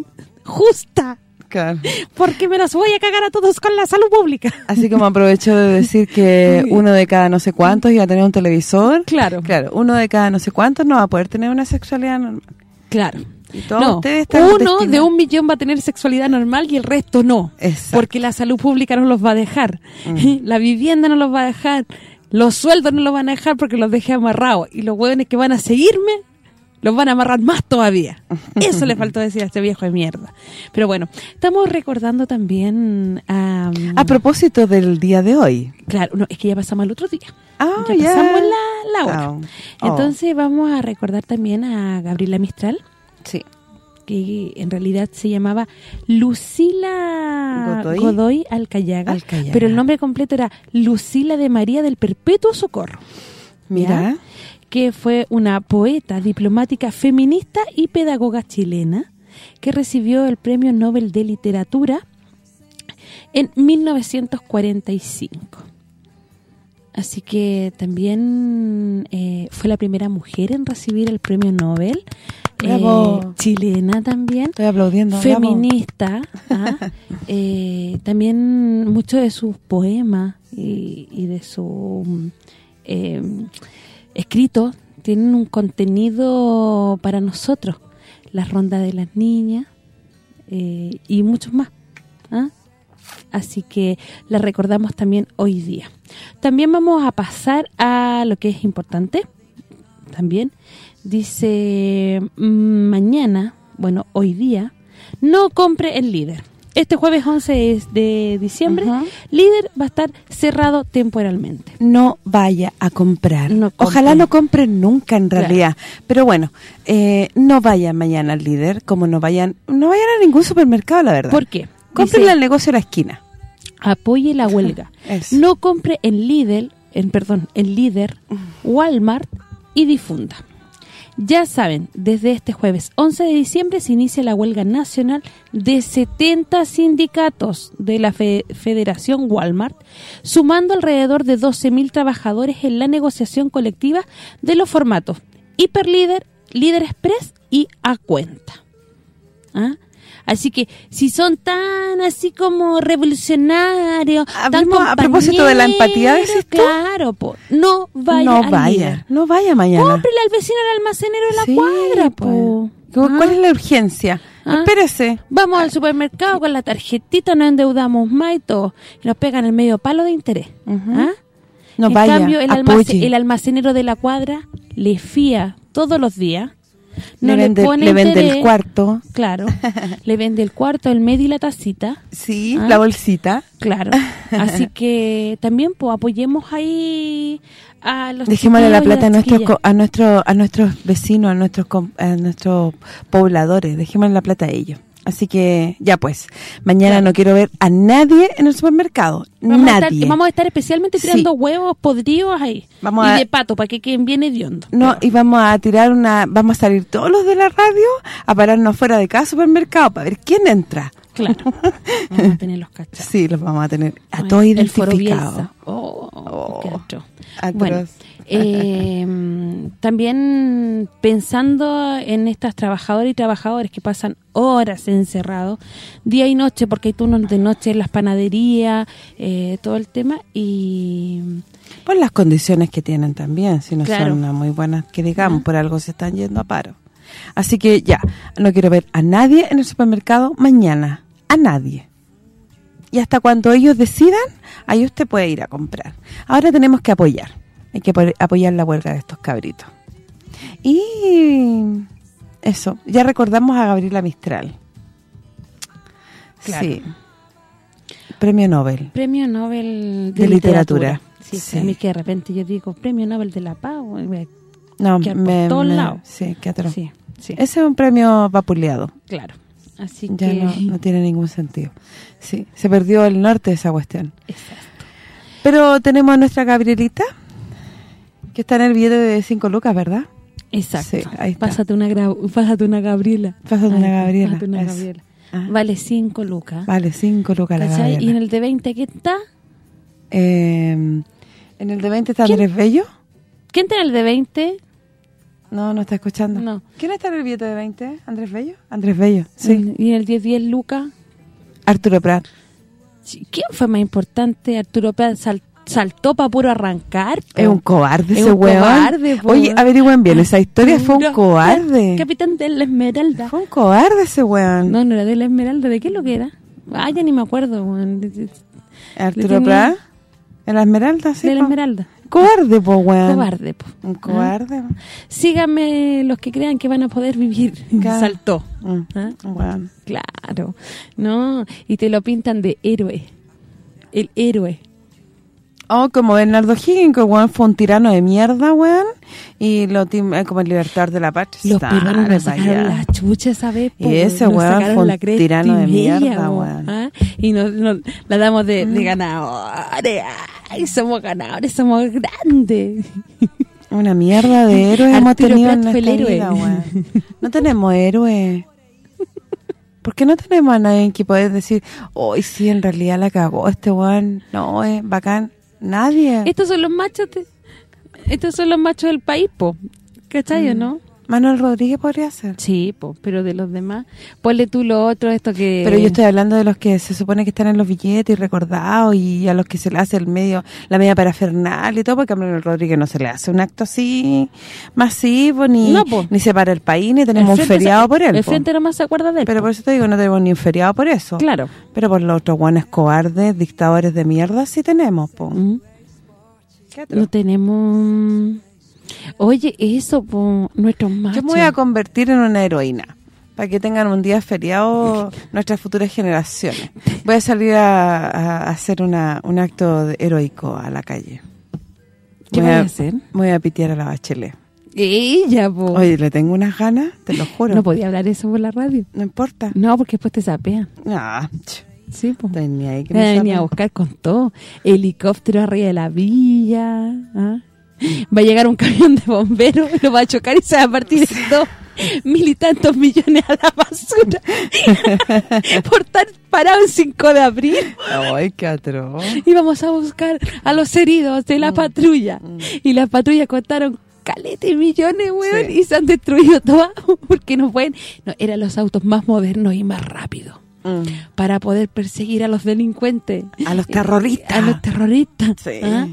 justa. Claro. Porque me los voy a cagar a todos con la salud pública. Así como aprovecho de decir que uno de cada no sé cuántos iba a tener un televisor. Claro. Claro, uno de cada no sé cuántos no va a poder tener una sexualidad normal. Claro. Y todos No, ustedes están uno destinados- de un millón va a tener sexualidad normal y el resto no. Exacto. Porque la salud pública no los va a dejar. Mm. La vivienda no los va a dejar. Los sueldos no los van a dejar porque los dejé amarrados. Y los hueones que van a seguirme los van a amarrar más todavía. Eso le faltó decir a este viejo de mierda. Pero bueno, estamos recordando también a... A propósito del día de hoy. Claro, no, es que ya pasamos al otro día. Ah, ya, pasamos la, la hora. Ah, oh. Entonces vamos a recordar también a Gabriela Mistral. Sí. que en realidad se llamaba Lucila Godoy. Godoy, Alcayaga, Alcayaga. pero el nombre completo era Lucila de María del Perpetuo Socorro. Mira. que fue una poeta, diplomática feminista y pedagoga chilena que recibió el Premio Nobel de Literatura en 1945. Así que también eh, fue la primera mujer en recibir el Premio Nobel. Eh, chilena también. Estoy aplaudiendo. Feminista. ¿ah? Eh, también muchos de sus poemas y, y de su mm, eh, escritos tienen un contenido para nosotros. La ronda de las niñas eh, y muchos más. ¿ah? Así que la recordamos también hoy día. También vamos a pasar a lo que es importante. También dice mm, mañana, bueno, hoy día, no compre el líder. Este jueves 11 es de diciembre, líder va a estar cerrado temporalmente. No vaya a comprar. No Ojalá compre. no compren nunca en Claro. realidad. Pero bueno, eh, no vayan mañana al líder, como no vayan no vayan a ningún supermercado, la verdad. ¿Por qué? Compren al negocio de la esquina. Apoye la huelga. No compre en Lidl, en perdón, en Líder, Walmart y difunda. Ya saben, desde este jueves 11 de diciembre se inicia la huelga nacional de 70 sindicatos de la fe- Federación Walmart, sumando alrededor de 12.000 trabajadores en la negociación colectiva de los formatos Hiperlíder, Líder Express y A Cuenta. ¿Ah? Así que si son tan así como revolucionarios, tan a propósito de la empatía, compañeros, ¿decís tú? Claro, po, no vaya no vaya, líder. no vaya mañana. Cómprele al vecino al almacenero de la Sí, cuadra, po. ¿Cómo- ¿Ah? ¿Cuál es la urgencia? ¿Ah? Espérese. Vamos al supermercado con la tarjetita, nos endeudamos más y todo. Y nos pegan el medio palo de interés. ¿Ah? No en vaya, cambio, el, el almacenero de la cuadra le fía todos los días. No Le le, vende- pone le vende el cuarto. Claro. le vende el cuarto, el medio y la tacita. Sí, ¿Ah? la bolsita. Claro. Así que también pues apoyemos ahí a los Dejémosle la plata a nuestros a nuestros a nuestros vecinos, a nuestros a nuestros pobladores, dejémosle la plata a ellos. Así que ya pues, mañana no quiero ver a nadie en el supermercado, Vamos a, nadie. estar, vamos a estar especialmente Sí. tirando huevos podridos ahí. Vamos y a- de pato, para que queden bien hediondo. No, y vamos a tirar una, vamos a salir todos los de la radio a pararnos fuera de cada supermercado para ver quién entra. Claro. Vamos a tener los cachos. Sí, los vamos a tener a Ay, todos identificados. Oh, qué atroz. Bueno, eh, también pensando en estas trabajadoras y trabajadores que pasan horas encerrados, día y noche, porque hay turnos de noche en las panaderías, eh, todo el tema, y Por las condiciones que tienen también, si no Claro. son muy buenas que digamos, por algo se están yendo a paro. Así que ya, no quiero ver a nadie en el supermercado mañana, a nadie. Y hasta cuando ellos decidan, ahí usted puede ir a comprar. Ahora tenemos que apoyar, hay que apo- apoyar la huelga de estos cabritos. Y eso, ya recordamos a Gabriela Mistral. Claro. Sí. Premio Nobel. premio Nobel de, De literatura. Sí, Sí. a mí que de repente yo digo premio Nobel de la Paz, me- No, que por me, todos me- lados. sí, qué atroz. Sí, sí. Ese es un premio vapuleado. Claro. Así Ya que no, no tiene ningún sentido. Sí, se perdió el norte de esa cuestión. Pero tenemos a nuestra Gabrielita, que está en el billete de 5 lucas, ¿verdad? Exacto. Sí, ahí está. Pásate una pásate una Gabriela. Pásate una está, Gabriela, pásate una. Gabriela. Ah. Vale 5 lucas. Vale, 5 lucas la ¿Cachai? Y Gabriela. en el de 20 ¿qué está? Eh, en el de 20 está ¿Quién? Andrés Bello. ¿Quién tiene el de 20? No, no está escuchando. No. ¿Quién está en el billete de 20? ¿Andrés Bello? Andrés Bello, sí. Y en el 10 10 lucas. Arturo Prat. ¿Quién fue más importante? Arturo Prat sal- saltó para puro arrancar. po. Es un cobarde Es ese un weón. cobarde, po. Oye, averigüen bien, esa historia fue un Arturo cobarde. Capitán de la Esmeralda. Fue un cobarde ese weón. No, no era de la Esmeralda. ¿De qué es lo que era? Ah, ya ni me acuerdo. weón. Arturo tenía- Prat. ¿En la Esmeralda? Sí, de la po. Esmeralda. Cobarde, po, weón. Cobarde, po. Un cobarde. ¿Ah? Síganme los que crean que van a poder vivir. Claro. Saltó. Mm, ¿Ah? Claro. No, y te lo pintan de héroe. El héroe. Oh, como Bernardo Higgins, que weón fue un tirano de mierda, weón. Y lo eh, como el libertador de la patria. Los peruanos nos sacaron esa vez. po, Y ese weón fue un tirano de mierda, weón. ¿ah? Y nos, nos- la damos de, Mm. de ganadores. Ay, somos ganadores, somos grandes. Una mierda de héroes hemos tenido en Prat fue el nuestra héroe. vida. No tenemos héroe. ¿Por qué no tenemos a nadie que poder decir, hoy sí, en realidad la cagó este weón? No, es bacán. Nadie. Estos son los machos de- estos son los machos del país, po. ¿Cachai Mm. no? Manuel Rodríguez podría ser. Sí, po, pero de los demás. Ponle tú lo otro, esto que... Pero yo estoy hablando de los que se supone que están en los billetes y recordados y a los que se le hace el medio, la media parafernal y todo, porque a Manuel Rodríguez no se le hace un acto así masivo, ni, No, ni se para el país, ni tenemos un feriado se- por él. El po. frente nomás se acuerda de él. Pero por eso te digo, no tenemos ni un feriado por eso. Claro. Pero por los otros guanes cobardes, dictadores de mierda, sí tenemos, po. No tenemos... Oye, eso, po, nuestros machos. Yo me voy a convertir en una heroína para que tengan un día feriado nuestras futuras generaciones. Voy a salir a, a hacer una, un acto heroico a la calle. ¿Qué Voy vas a hacer? Voy a pitear a la bachelet. Ella, po. Oye, le tengo unas ganas, te lo juro. No podía hablar eso por la radio. No importa. No, porque después te sapean. Ah, Sí, pues. ni ahí que Me venía a buscar con todo. Helicóptero arriba de la villa. ¿ah? Va a llegar un camión de bomberos, lo va a chocar y se va a partir en dos mil y tantos millones a la basura. Por estar parado en 5 de abril. Ay, qué atroz. Y vamos a buscar a los heridos de la Mm. patrulla. Y las patrullas contaron calete y millones, weón, y se han destruido todas porque no pueden. No, eran los autos más modernos y más rápidos Mm. para poder perseguir a los delincuentes. A los terroristas. A los terroristas. Sí. ¿ah?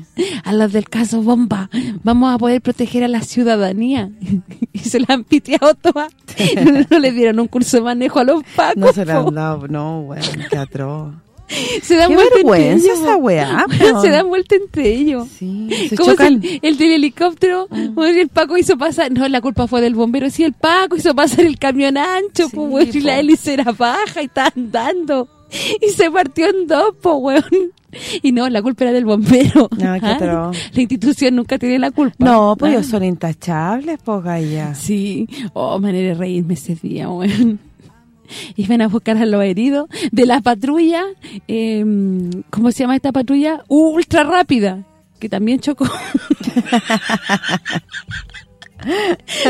A los del caso Bomba. Vamos a poder proteger a la ciudadanía. y se la han piteado todas. no, no le dieron un curso de manejo a los pacos. No se po. han dado, no, bueno, qué atroz. Se dan Qué vuelta entre esa weá, po. Se dan vuelta entre ellos. se ¿Cómo chocan. Ah. es el, el del helicóptero? Weón, el Paco hizo pasar... No, la culpa fue del bombero. Sí, el Paco hizo pasar el camión ancho, po, weón, y la po. hélice era baja y estaba andando. Y se partió en dos, po, weón. Y no, la culpa era del bombero. No, ¿Ah? La institución nunca tiene la culpa. No, pues ¿Ah? ellos son intachables, pues, Gaya. Sí. Oh, manera de reírme ese día, weón. Iban a buscar a los heridos de la patrulla, eh, ¿cómo se llama esta patrulla? Ultra rápida, que también chocó.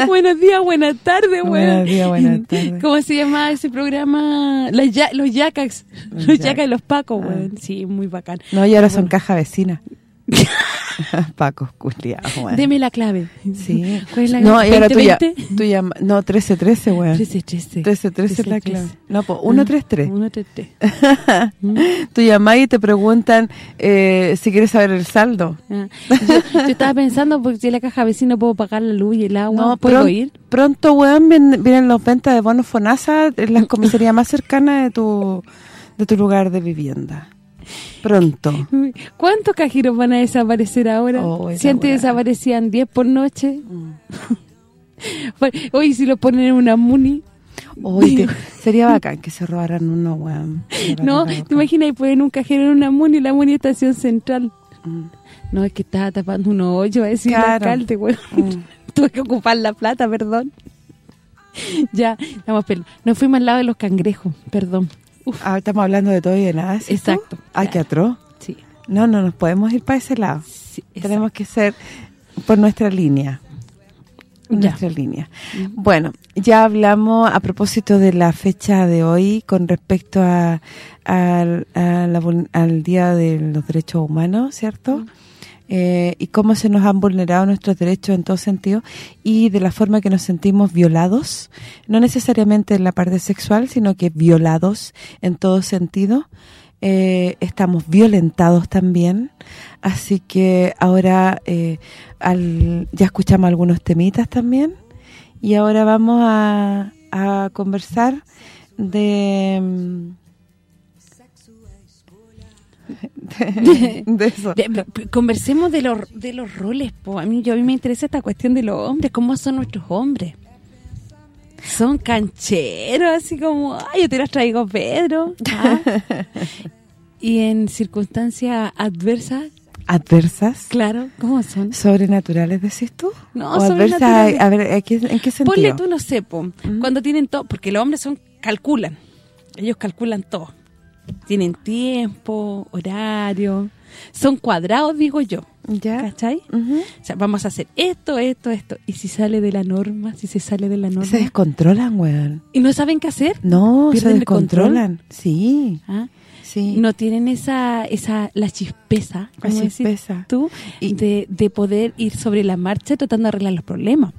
Buenos días, buenas tardes. Buenos días, buenas tardes. ¿Cómo se llama ese programa? Los, ya, los Yacax. Los, Los Yacas y los Pacos, Ah. Sí, muy bacán. No, y ahora son caja vecina. Paco, culiao, weón. Deme la clave. Sí. ¿Cuál es la No, y ahora tú, ya, 2020? tú llama, no, 1313, weón. 1313. 1313 es la 1313. clave. No, pues 133. 133. Tú llamas y te preguntan eh, si quieres saber el saldo. Ah, Yo, yo estaba pensando, porque si en la caja vecina puedo pagar la luz y el agua, No, ¿puedo ir? Pronto, weón, vienen, vienen los ventas de bonos FONASA en las comisarías más cercanas de tu de tu lugar de vivienda. Pronto. ¿Cuántos cajeros van a desaparecer ahora? Oh, si antes desaparecían 10 por noche. Mm. Hoy si lo ponen en una muni. Te- sería bacán que se robaran uno, weón. No, te imaginas, y ponen un cajero en una muni, la muni estación central. No, es que estaba tapando un hoyo, a decir Mm. Claro. Mm. alcalde, weón. Tuve que ocupar la plata, perdón. ya, estamos pel- Nos fuimos al lado de los cangrejos, perdón. Ah, estamos hablando de todo y de nada. ¿sí tú? Exacto. Ay, qué atroz. Sí. No, no nos podemos ir para ese lado. Tenemos que ser por nuestra línea. Ya. Nuestra línea. Bueno, ya hablamos a propósito de la fecha de hoy con respecto a, la al Día de los Derechos Humanos, ¿cierto? Eh, y cómo se nos han vulnerado nuestros derechos en todo sentido y de la forma que nos sentimos violados, no necesariamente en la parte sexual, sino que violados en todo sentido. Eh, estamos violentados también, así que ahora eh, al, ya escuchamos algunos temitas también y ahora vamos a, a conversar de... mm, de, de eso. De- conversemos de los de los roles, po. A mí yo a mí me interesa esta cuestión de los hombres, cómo son nuestros hombres. Son cancheros, así como, ay, yo te los traigo, Pedro. Ah. y en circunstancias adversas, adversas. Claro, ¿cómo son? ¿Sobrenaturales decís tú? No, ¿O adversas, sobrenaturales. a ver, ¿en qué, en qué sentido? Ponle tú, no sé, po, cuando tienen todo, porque los hombres son calculan, ellos calculan todo. Tienen tiempo, horario, son cuadrados, digo yo. ¿Ya? ¿Cachai? O sea, vamos a hacer esto, esto, esto. Y si sale de la norma, si se sale de la norma. Se descontrolan, weón. ¿Y no saben qué hacer? No, se descontrolan. Sí. ¿Ah? Sí. No tienen esa, esa la chispeza, La chispeza. tú, de, de poder ir sobre la marcha tratando de arreglar los problemas.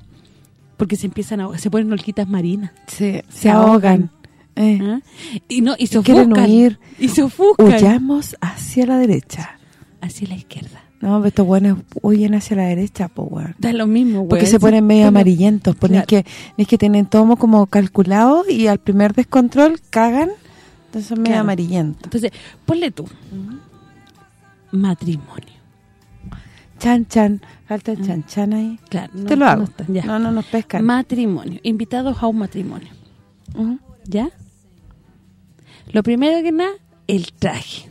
Porque se empiezan a se ponen holquitas marinas. Se, se ahogan. Eh. ¿Ah? Y no y se ofuscan. huir. Y se ofuscan. Huyamos hacia la derecha. Hacia la izquierda. No, pero estos buenos huyen hacia la derecha, weón. Da lo mismo, Porque weón. se ponen medio amarillentos. Ponen claro. que es que tienen todo como calculado y al primer descontrol cagan. Entonces son medio Claro. amarillentos. Entonces, ponle tú. Matrimonio. Chan, chan. Falta el chan, chan ahí. Claro. Te lo hago. No, está, ya. No, no nos pescan. Matrimonio. Invitados a un matrimonio. ¿Ya? Lo primero que nada, el traje.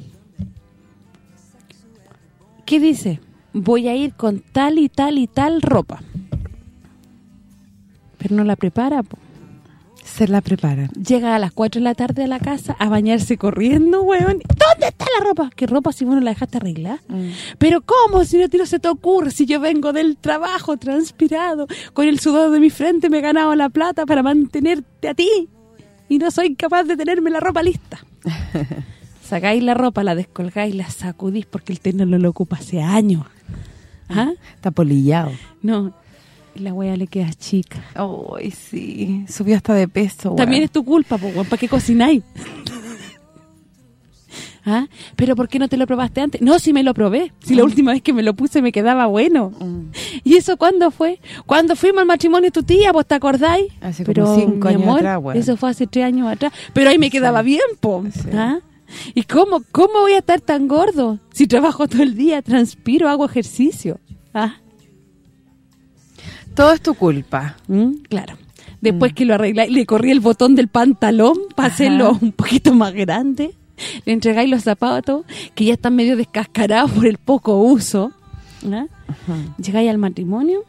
¿Qué dice? Voy a ir con tal y tal y tal ropa. Pero no la prepara, po. Se la preparan. Llega a las 4 de la tarde a la casa a bañarse corriendo, weón. ¿Dónde está la ropa? ¿Qué ropa si vos no la dejaste arreglar? Pero ¿cómo? Si no, no se te ocurre, si yo vengo del trabajo transpirado, con el sudor de mi frente me he ganado la plata para mantenerte a ti y no soy capaz de tenerme la ropa lista. Sacáis la ropa, la descolgáis, la sacudís porque el terno no lo ocupa hace años. ¿Ah? Está polillado. No, y la wea le queda chica. Ay, sí. Subió hasta de peso, También es tu culpa, po, ¿para qué cocináis? ¿Ah? ¿Pero por qué no te lo probaste antes? No, si me lo probé. Si Mm. la última vez que me lo puse me quedaba bueno. ¿Y eso cuándo fue? Cuando fuimos al matrimonio de tu tía, ¿vos te acordáis? Hace Pero, como cinco mi años amor, atrás, weón. Eso fue hace tres años atrás. Pero ahí me quedaba bien, po. ¿Ah? ¿Y cómo, cómo voy a estar tan gordo? Si trabajo todo el día, transpiro, hago ejercicio. ¿Ah? Todo es tu culpa. ¿Mm? Claro. Después que lo arregláis, le corrí el botón del pantalón para hacerlo un poquito más grande. Le entregáis los zapatos que ya están medio descascarados por el poco uso. Llegáis al matrimonio.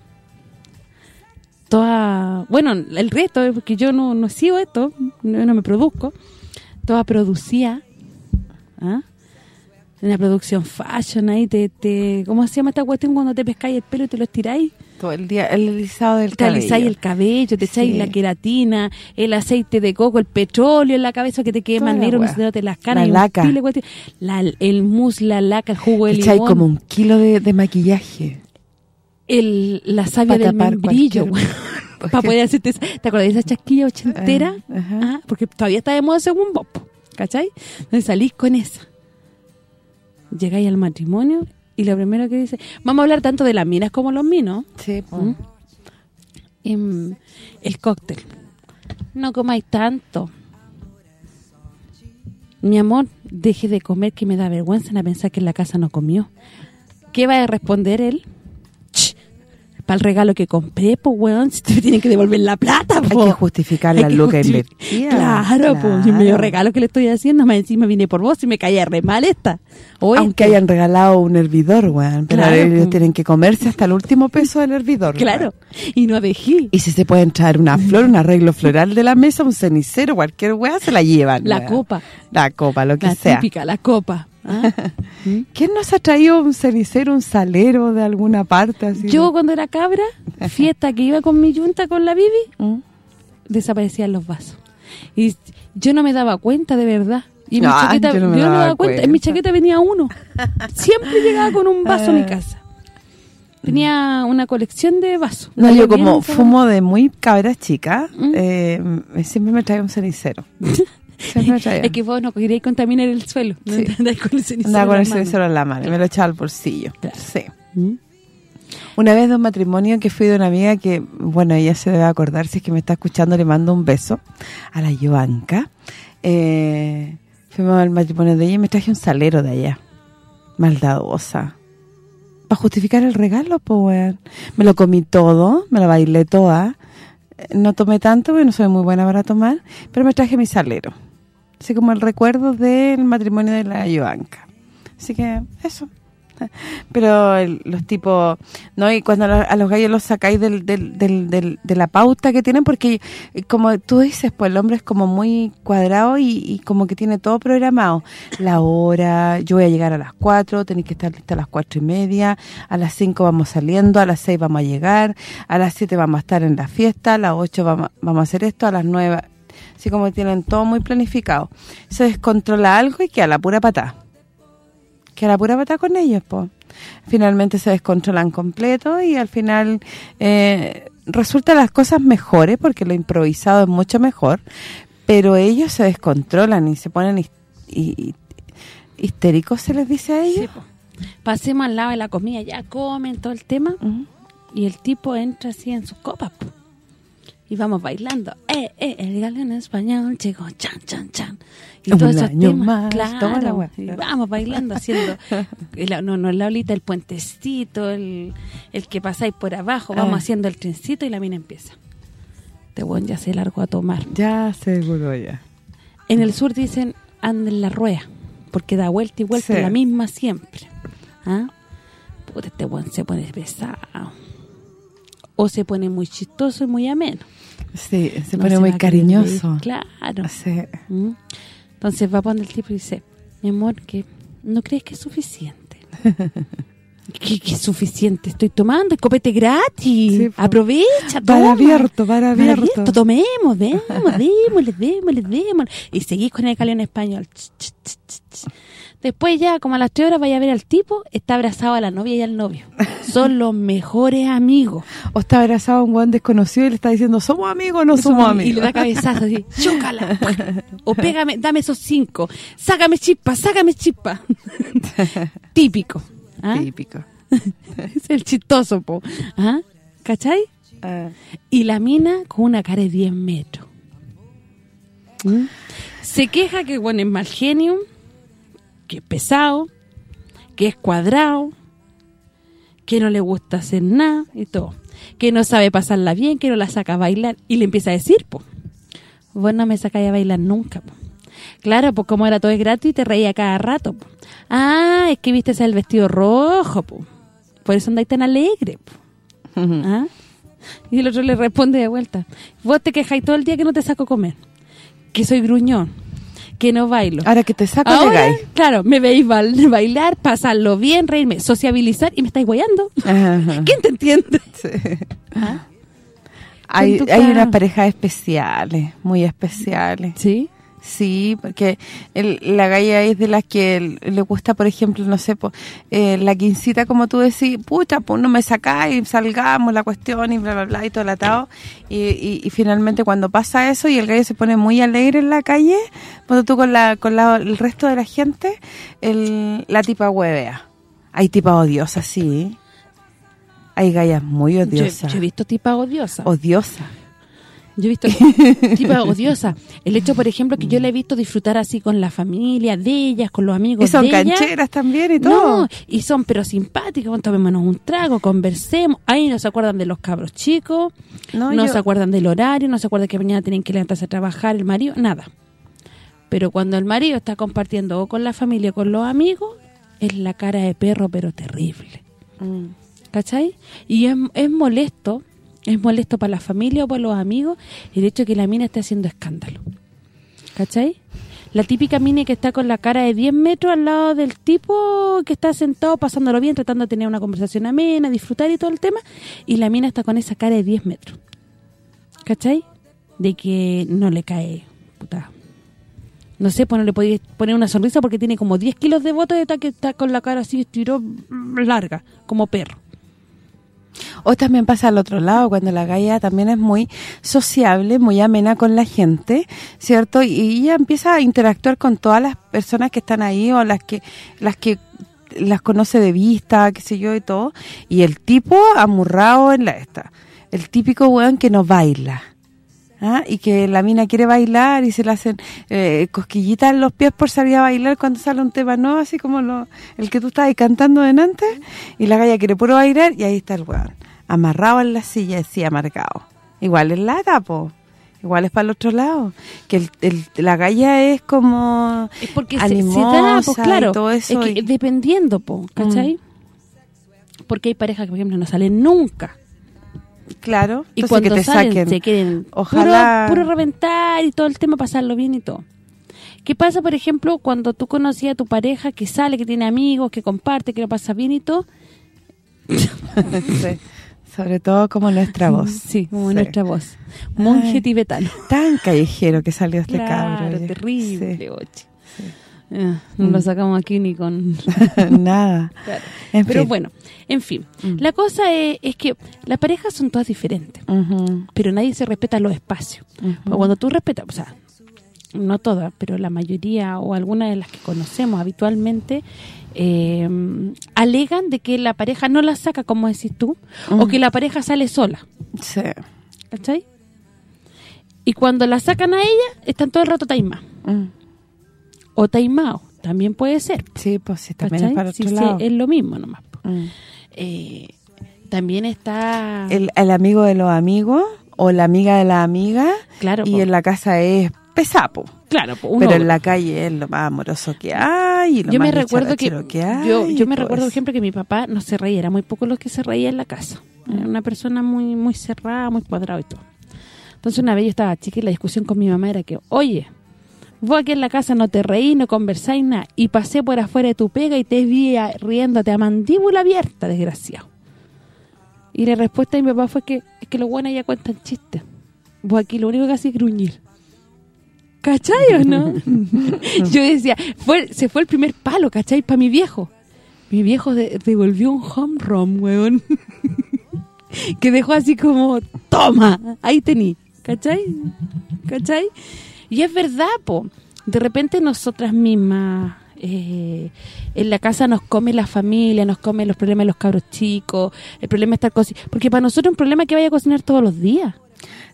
Toda, bueno, el resto, eh, porque yo no, no sigo esto, no, no me produzco. Toda producía. ¿ah? Una producción fashion ahí, te, te, ¿cómo se llama esta cuestión cuando te pescáis el pelo y te lo estiráis? El día, el alisado del te cabello. alisáis el cabello, te echáis Sí. la queratina, el aceite de coco, el petróleo en la cabeza que te quede Toda más la negro, no te las caras. La laca. pile. La- el mousse, la laca, el jugo de Te echáis limón, como un kilo de, de maquillaje. el, la savia del membrillo. Para poder hacerte... esa- ¿Te acuerdas de esa chasquilla ochentera? Ajá. Ah, porque todavía está de moda según po, ¿cachai? Entonces salís con esa. Llegáis al matrimonio y lo primero que dice... Vamos a hablar tanto de las minas como los minos. Sí. ¿Mm? Em, el cóctel. No comáis tanto. Mi amor, deje de comer que me da vergüenza en pensar que en la casa no comió. ¿Qué va a responder él? Para el regalo que compré, pues, weón, si te tienen que devolver la plata, po. Hay que justificar la luca justi- invertida. Claro, pues, y medio regalo que le estoy haciendo, más encima vine por vos y me caía re mal esta. O Aunque este. hayan regalado un hervidor, weón. Pero Claro, ellos po. tienen que comerse hasta el último peso del hervidor. Claro, weón. y no dejé. Y si se pueden traer una flor, un arreglo floral de la mesa, un cenicero, cualquier weá, se la llevan. La weón. copa. La copa, lo que La sea. típica, la copa. ¿Ah? ¿Quién nos ha traído un cenicero, un salero de alguna parte? Así Yo cuando era cabra, fiesta que iba con mi yunta con la Bibi, ¿Mm? desaparecían los vasos. Y yo no me daba cuenta de verdad. Y mi Ay, chaqueta, yo no no me me daba daba cuenta. En mi chaqueta venía uno. Siempre llegaba con un vaso a mi Ah. casa. Tenía una colección de vasos. No, yo como fumo de muy cabra chica, ¿Mm? eh, siempre me trae un cenicero. Es que vos no queríais contaminar el suelo. ¿no? Sí. Andáis con el cenicero Andaba con en el la mano. cenicero en la mano y me lo echaba al bolsillo. Sí. ¿Mm? Una vez de un matrimonio que fui de una amiga que, bueno, ella se debe acordar, si es que me está escuchando, le mando un beso a la Joanca. Eh, fuimos al matrimonio de ella y me traje un salero de allá. Maldadosa. Para justificar el regalo, pues. Me lo comí todo, me lo bailé toda. Eh, No tomé tanto, porque no soy muy buena para tomar, pero me traje mi salero. Así como el recuerdo del matrimonio de la Joanca. Así que, eso. Pero los tipos, ¿no? Y cuando a los, gallos los sacáis del, del, del, de la pauta que tienen, porque eh, como tú dices, pues el hombre es como muy cuadrado y, como que tiene todo programado. La hora, yo voy a llegar a las 4, tenéis que estar lista a las cuatro y media, a las 5 vamos saliendo, a las 6 vamos a llegar, a las 7 vamos a estar en la fiesta, a las 8 vamos, vamos a hacer esto, a las 9 así como tienen todo muy planificado. Se descontrola algo y queda la pura patada. Queda la pura patada con ellos, pues. Finalmente se descontrolan completo y al final eh, resultan las cosas mejores porque lo improvisado es mucho mejor, pero ellos se descontrolan y se ponen y- histéricos, se les dice a ellos. Pasemos al lado de la comida, ya comen todo el tema y el tipo entra así en sus copas po. Y vamos bailando. Eh, eh, el galeón español llegó, chan, chan, chan. Y todos esos temas, más, claro, la y vamos bailando, haciendo, el- no, no, la olita, el puentecito, el, el que pasáis por abajo, vamos Ah. haciendo el trencito y la mina empieza. Este buen ya se largó a tomar. Ya, seguro ya. En el sur dicen, anda en la rueda, porque da vuelta y vuelta Sí. la misma siempre. ¿Ah? Puta, este buen se pone pesado. O se pone muy chistoso y muy ameno. Sí, se No pone muy cariñoso. Claro. Sí. ¿Mm? Entonces va donde el tipo y dice, mi amor, que ¿no crees que es suficiente? ¿Qué, qué es suficiente? Estoy tomando, es copete gratis. Aprovecha, Bar toma. abierto, bar abierto. Tomemos, demos, démosle, démosle, démosle. Y seguís con el español. Ch, ch, ch. Después ya, como a las tres horas, vaya a ver al tipo, está abrazado a la novia y al novio. Son los mejores amigos. O está abrazado a un buen desconocido y le está diciendo, somos amigos o no somos amigos. Y le da cabezazo así, chócala. o pégame, dame esos cinco. Sácame chispa, sácame chispa. Típico. ¿ah? Típico. es el chistoso, po. ¿Ah? ¿Cachai? Ah. Y la mina con una cara de 10 metros. ¿Mm? Se queja que, bueno, es mal genio, que es pesado, que es cuadrado, que no le gusta hacer nada y todo. Que no sabe pasarla bien, que no la saca a bailar. Y le empieza a decir, po, vos no me sacáis a bailar nunca, po. Claro, pues como era todo es gratis, te reía cada rato. po. Ah, es que viste el vestido rojo, po. por eso andáis tan alegre. ¿Ah? Y el otro le responde de vuelta, vos te quejáis todo el día que no te saco a comer, que soy gruñón, que no bailo. Ahora que te saco, Ahora, llegáis. claro, me veis bail- bailar, pasarlo bien, reírme, sociabilizar y me estáis guayando. ¿Quién te entiende? ¿Ah? Hay, hay unas parejas especiales, muy especiales. ¿Sí? Sí, porque el- la galla es de las que el- le gusta, por ejemplo, no sé, po, eh, la quincita, como tú decís, puta, pues no me sacáis, salgamos la cuestión y bla, bla, bla, y todo el atado. Y, y, y finalmente cuando pasa eso y el gallo se pone muy alegre en la calle, cuando tú con la con la- el resto de la gente, el, la tipa huevea. Hay tipas odiosas, sí. Hay gallas muy Yo, odiosas. yo he visto tipa odiosa. Odiosa. Yo he visto tipa odiosa. El hecho, por ejemplo, que yo la he visto disfrutar así con la familia de ellas, con los amigos Y son cancheras también y todo. No, y son pero simpáticas, tomémonos un trago, conversemos. Ahí no se acuerdan de los cabros chicos, No, no, yo- se acuerdan del horario, no se acuerdan que mañana tienen que levantarse a trabajar, el marido, nada. Pero cuando el marido está compartiendo o con la familia o con los amigos, es la cara de perro, pero terrible. Mm. ¿Cachai? Y es, es molesto, es molesto para la familia o para los amigos el hecho que la mina esté haciendo escándalo. ¿Cachai? La típica mina que está con la cara de 10 metros al lado del tipo que está sentado pasándolo bien, tratando de tener una conversación amena, disfrutar y todo el tema, y la mina está con esa cara de 10 metros. ¿Cachai? De que no le cae, puta. No sé, pues no le podéis poner una sonrisa porque tiene como 10 kilos de votos y está que está con la cara así estiró larga, como perro. O también pasa al otro lado, cuando la galla también es muy sociable, muy amena con la gente, ¿cierto? Y ella empieza a interactuar con todas las personas que están ahí o las que las que las conoce de vista, qué sé yo y todo. Y el tipo amurrado en la esta. El típico weón que no baila. ¿Ah? Y que la mina quiere bailar y se le hacen eh, cosquillitas en los pies por salir a bailar cuando sale un tema nuevo, así como lo, el que tú estabas cantando delante. Y la galla quiere puro bailar y ahí está el weón. Amarrado en la silla, así amargado. Igual es lata, po. Igual es para el otro lado. Que el, el- la galla es como Es porque se, se animosa da, pues claro, y todo eso. es que y- dependiendo, po, ¿cachai? Porque hay parejas que, por ejemplo, no salen nunca. Claro. Y cuando que te salen saquen. se quieren Ojalá. puro, puro reventar y todo el tema pasarlo bien y todo. ¿Qué pasa, por ejemplo, cuando tú conocías a tu pareja que sale, que tiene amigos, que comparte, que lo pasa bien y todo? Sí. Sobre todo como nuestra voz. Sí, como Sí. nuestra voz. Monje Ay, tibetano. Tan callejero que salió este Claro, cabro. terrible, oye. Ah, no lo Mm. sacamos aquí ni con... Nada. Claro. Pero fin. bueno, en fin. Mm. La cosa es, es que las parejas son todas diferentes, pero nadie se respeta los espacios. ujú. Porque cuando tú respetas, o sea, no todas, pero la mayoría o algunas de las que conocemos habitualmente eh, alegan de que la pareja no la saca, como decís tú, o Mm. que la pareja sale sola. Sí. ¿Cachai? Y cuando la sacan a ella, están todo el rato taimados. Mm. O taimados, también puede ser. Sí, pues sí, también es para otro sí, lado. es lo mismo nomás. Mm. Eh, también está... El, el amigo de los amigos o la amiga de la amiga Claro, y po. en la casa es pesapo. Claro, po, Pero en la calle es lo más amoroso que hay y lo yo más me recuerdo que, que hay yo, me todo recuerdo por ejemplo que mi papá no se reía, era muy poco los que se reía en la casa. Era una persona muy muy cerrada, muy cuadrada y todo. Entonces una vez yo estaba chica y la discusión con mi mamá era que, "Oye, vos aquí en la casa no te reí, no conversáis nada y pasé por afuera de tu pega y te vi a- riéndote a mandíbula abierta, desgraciado." Y la respuesta de mi papá fue que es que los buenos ya cuentan chistes. Vos aquí lo único que haces es gruñir. ¿Cachai o no? Yo decía, fue se fue el primer palo, ¿cachai? Para mi viejo. Mi viejo de- devolvió un home run, weón. que dejó así como, toma, ahí tení. ¿Cachai? ¿Cachai? Y es verdad, po. De repente nosotras mismas... eh, en la casa nos come la familia, nos come los problemas de los cabros chicos, el problema de estar cocinando. Porque para nosotros es un problema que vaya a cocinar todos los días.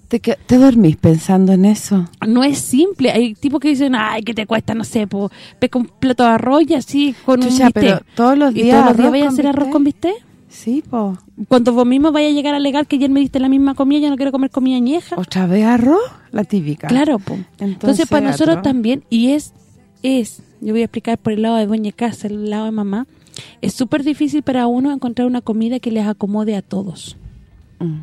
¿Te, ¿Te dormís pensando en eso? No es simple. Hay tipos que dicen, ay, que te cuesta, no sé, po, pesca un plato de arroz y así con un Chucha, bistec. pero todos los ¿Y días todos los días vaya a hacer arroz con bistec? Sí, po. Cuando vos mismo vaya a llegar a alegar que ayer me diste la misma comida, yo no quiero comer comida añeja. ¿Otra vez arroz? La típica. Claro, po. Entonces, para nosotros también, y es, es, yo voy a explicar por el lado de doña casa, el lado de mamá, es súper difícil para uno encontrar una comida que les acomode a todos. Mm.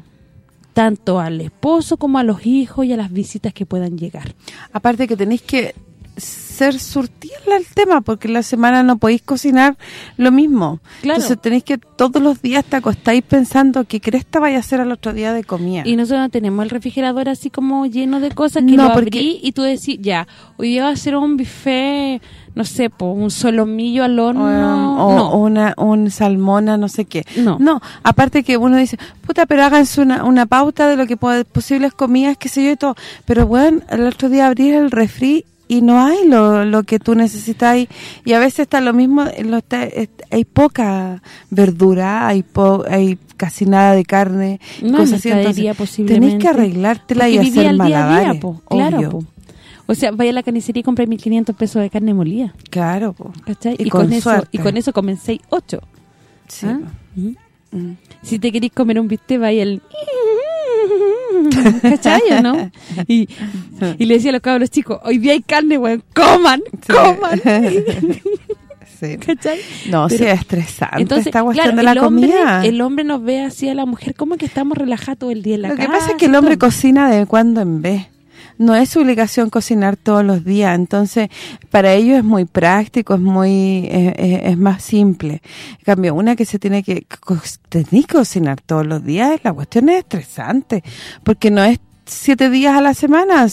Tanto al esposo como a los hijos y a las visitas que puedan llegar. Aparte que tenéis que ser surtirle al tema, porque en la semana no podéis cocinar lo mismo. Claro. Entonces tenéis que todos los días te acostáis pensando qué cresta vaya a hacer al otro día de comida. Y nosotros no tenemos el refrigerador así como lleno de cosas que No, lo porque- abrí y tú decís, ya, hoy día va a ser un buffet, no sé, po, un solomillo al horno. o no. una un salmona, no sé qué. No. aparte que uno dice, puta, pero háganse una, una pauta de lo que puede, posibles comidas, qué sé yo y todo. Pero bueno, el otro día abrir el refri y no hay lo, lo que tú necesitas y, y a veces está lo mismo, lo está- es- hay poca verdura, hay po- hay casi nada de carne, No, cosas así, entonces posiblemente. tenés que arreglártela y Porque vivía hacer el día a día, malabares, po, claro, po. O sea, vaya a la carnicería y compra 1.500 pesos de carne molida. Claro, po. ¿Cachai? Y Y, con con, eso y con eso comen 6, 8. Sí, ¿Ah? Ujú. Mm. Si te querís comer un bistec, vaya el... ¿Cachai o no? Y, y le decía a los cabros chicos, hoy día hay carne, weón, coman, coman. Sí. ¿Cachai? No, sí, Pero- es estresante Entonces, esta cuestión claro, de la el hombre, comida. el hombre nos ve así a la mujer como que estamos relajados todo el día en la Lo casa. que pasa es que el hombre cocina de cuando en vez. No es su obligación cocinar todos los días, entonces para ellos es muy práctico, es muy es, es- más simple. En cambio, una que se tiene que que cocinar todos los días, la cuestión es estresante, porque no es siete días a la semana,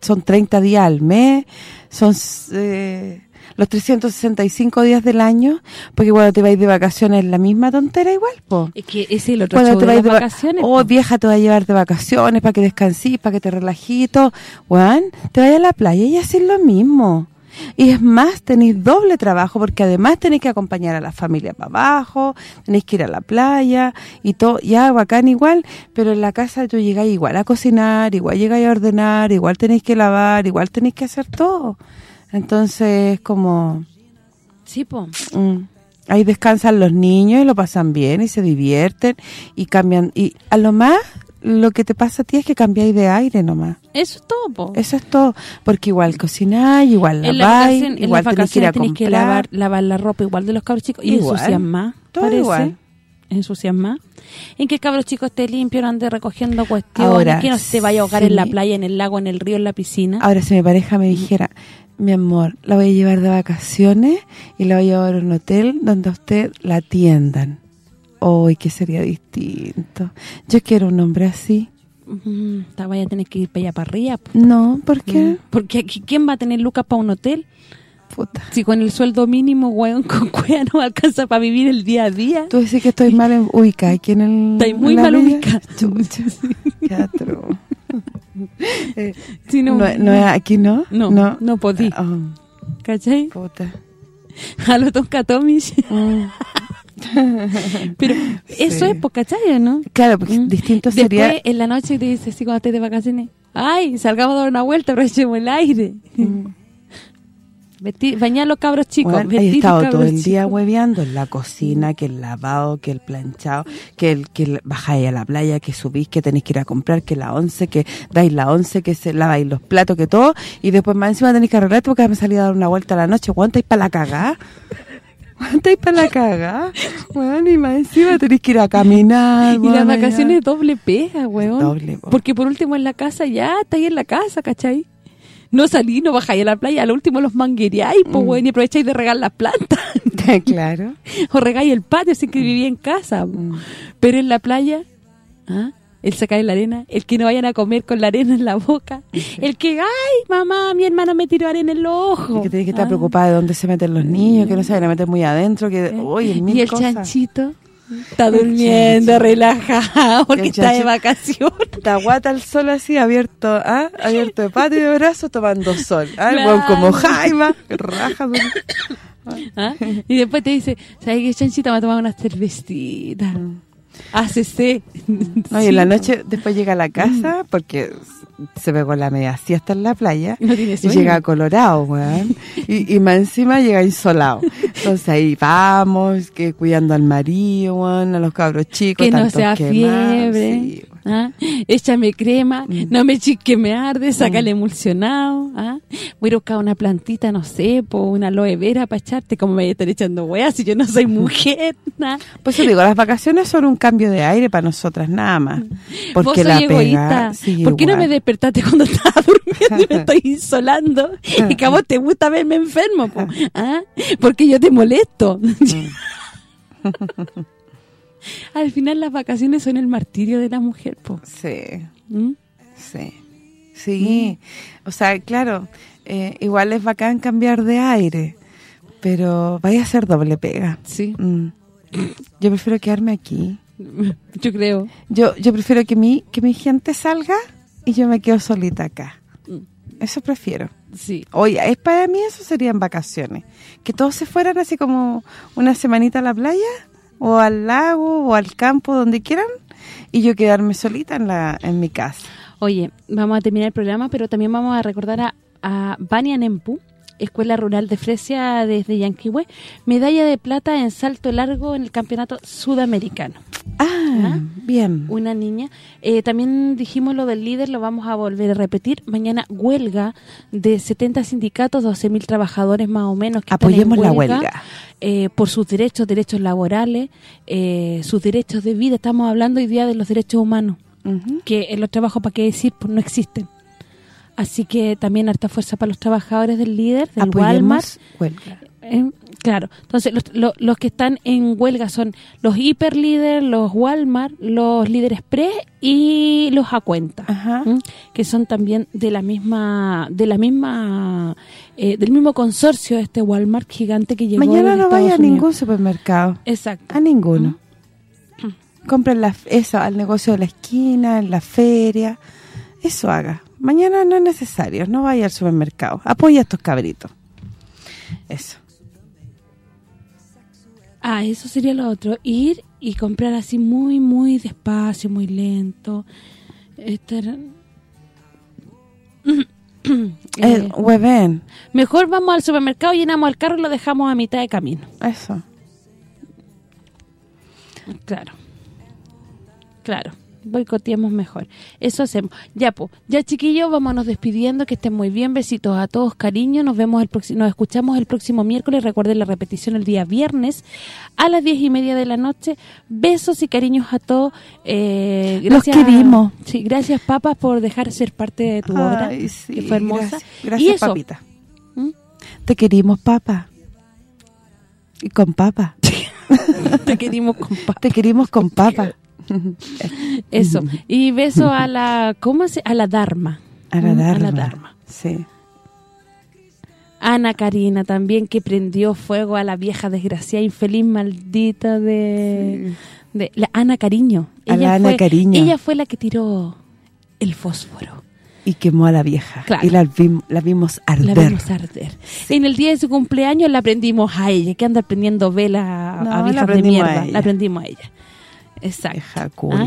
son 30 días al mes, son eh, los 365 días del año, porque cuando te vais de vacaciones la misma tontera igual, po. Es que ese es el otro Cuando te vais de va- vacaciones. Oh, vieja, te va a llevar de vacaciones para que descansís, para que te relajito. Juan, te vayas a la playa y haces lo mismo. Y es más, tenéis doble trabajo porque además tenéis que acompañar a la familia para abajo, tenéis que ir a la playa y todo, ya bacán igual, pero en la casa tú llegáis igual a cocinar, igual llegáis a ordenar, igual tenéis que lavar, igual tenéis que hacer todo. Entonces, como... Sí, po. Mm. Ahí descansan los niños y lo pasan bien y se divierten y cambian. Y a lo más, lo que te pasa a ti es que cambiáis de aire nomás. Eso es todo, po. Eso es todo. Porque igual cocináis, igual laváis, igual tenés que ir a comprar. que lavar, lavar la ropa igual de los cabros chicos y Igual. ensucian más, Todo parece. igual. Ensuciasmada, en que el cabro chico esté limpio, no ande recogiendo cuestiones, Ahora, que no se vaya a ahogar en la playa, en el lago, en el río, en la piscina. Ahora, si mi pareja me dijera, mi amor, la voy a llevar de vacaciones y la voy a llevar a un hotel donde a usted la atiendan. Hoy, que sería distinto. Yo quiero un hombre así. Mm, vaya a tener que ir para allá para arriba. No, ¿por qué? Porque aquí, ¿quién va a tener lucas para un hotel? Puta. Si con el sueldo mínimo, weón, con cueva no alcanza para vivir el día a día. Tú dices que estoy mal ubicada aquí en el... Estáis muy mal ubicada. Eh, Sí, no, no, no es aquí, ¿no? No, no, no podí. Ah, ¿Cachai? puta. A los Tomic. Pero eso Sí. es, pues, ¿cachai? o ¿no? Claro, porque distinto sería... Después, en la noche, te dice así cuando estés de vacaciones, ay, salgamos a dar una vuelta, aprovechemos el aire. Vesti- a los cabros chicos. Bueno, he estado todo el día chicos. hueveando en la cocina, que el lavado, que el planchado, que el que el- bajáis a la playa, que subís, que tenéis que ir a comprar, que la once, que dais la once, que se laváis los platos, que todo, y después más encima tenéis que arreglarte porque me salí a dar una vuelta a la noche. ¿Cuánto para la cagá? ¿Cuánto para la cagá? Bueno, y más encima tenéis que ir a caminar. Y las vacaciones doble pega, weón. Doble, po. Porque por último en la casa ya, estáis en la casa, ¿cachai? No salí, no bajáis a la playa, al último los manguereáis, pues, Mm. weón, y aprovecháis de regar las plantas. claro. o regáis el patio, sin que vivía en casa. Mm. Pero en la playa, ¿ah? el sacar la arena, el que no vayan a comer con la arena en la boca, el que, ay, mamá, mi hermano me tiró arena en los ojos. Y que tenéis que estar Ah. preocupada de dónde se meten los niños, que no se vayan a meter muy adentro, que, uy, mil Y el cosas. chanchito está durmiendo, relajado, porque está de vacaciones. Está guata el sol así, abierto, ¿ah? Abierto de patio y de brazo, tomando sol. ¿ah? Claro. como Jaima, raja. de- ¿Ah? Y después te dice, ¿sabes qué, chanchita? Me ha tomado una cervecita. Hácese. No, y en la noche después llega a la casa porque se pegó la media siesta en la playa No y llega colorado, weón. Y, y más encima llega insolado. Entonces ahí vamos, que cuidando al marido, weón, a los cabros chicos. Que no sea quemados, fiebre. sí. ¿Ah? Échame crema, Mm. no me chique me arde, saca el emulsionado. ¿ah? Voy a buscar una plantita, no sé, po, una aloe vera para echarte, como me voy a estar echando weas si yo no soy mujer. ¿ah? Pues yo digo, las vacaciones son un cambio de aire para nosotras nada más. Porque Vos soy la egoísta. ¿Por qué no igual. me despertaste cuando estaba durmiendo y me estoy insolando? y que a vos te gusta verme enfermo, po, ¿ah? Porque yo te molesto. Al final las vacaciones son el martirio de la mujer, po. Sí. ¿Mm? Sí, sí. O sea, claro, eh, igual es bacán cambiar de aire, pero vaya a ser doble pega. Sí. Mm. Yo prefiero quedarme aquí. Yo creo. Yo yo prefiero que mi que mi gente salga y yo me quedo solita acá. Eso prefiero. Sí. Oye, es para mí eso serían vacaciones. Que todos se fueran así como una semanita a la playa o al lago o al campo, donde quieran, y yo quedarme solita en la en mi casa. Oye, vamos a terminar el programa, pero también vamos a recordar a, a Bania Nempu, Escuela Rural de Fresia desde Yanquihue, medalla de plata en salto largo en el Campeonato Sudamericano. Ah, bien. Una niña. Eh, también dijimos lo del líder, lo vamos a volver a repetir. Mañana huelga de 70 sindicatos, 12.000 trabajadores más o menos. Que están en Apoyemos la huelga. eh, por sus derechos, derechos laborales, eh, sus derechos de vida. Estamos hablando hoy día de los derechos humanos, que en los trabajos, ¿para qué decir? Pues no existen. Así que también harta fuerza para los trabajadores del líder, del Apoyemos Walmart. huelga. Eh, claro, entonces los, lo- los que están en huelga son los hiperlíderes, los Walmart, los líderes express y los a cuenta, que son también de la misma de la misma eh, del mismo consorcio este Walmart gigante que llegó Mañana no vaya a ningún supermercado. Exacto. A ninguno. Compren la, eso al negocio de la esquina, en la feria. Eso haga. Mañana no es necesario, no vaya al supermercado. Apoya a estos cabritos. Eso. Ah, eso sería lo otro. Ir y comprar así muy, muy despacio, muy lento. Estar... Eh, hueven. Mejor vamos al supermercado, llenamos el carro y lo dejamos a mitad de camino. Eso. Claro. Claro. Boicoteemos mejor. Eso hacemos. Ya, pues, ya chiquillos, vámonos despidiendo, que estén muy bien, besitos a todos, cariño, nos vemos el próximo, nos escuchamos el próximo miércoles, recuerden la repetición el día viernes a las diez y media de la noche, besos y cariños a todos, eh, gracias, Los querimos. Sí, gracias papas por dejar ser parte de tu obra, sí, que fue hermosa. gracias, gracias, y eso, papita. Te querimos, papa. Y con papa. te querimos con papa. Te querimos con papa. Eso. Y beso a la, ¿cómo se? A la Dharma. A la Mm, Dharma. A la Dharma. Sí. Ana Karina también que prendió fuego a la vieja desgraciada infeliz maldita de, de la Ana Cariño. A la Ana fue, Cariño. Ella fue la que tiró el fósforo. Y quemó a la vieja. Claro. Y la, vim- la vimos arder. La vimos arder. En el día de su cumpleaños la aprendimos a ella, que anda prendiendo velas No, a viejas de a mierda. La aprendimos a ella. Exacto. ¿Ah?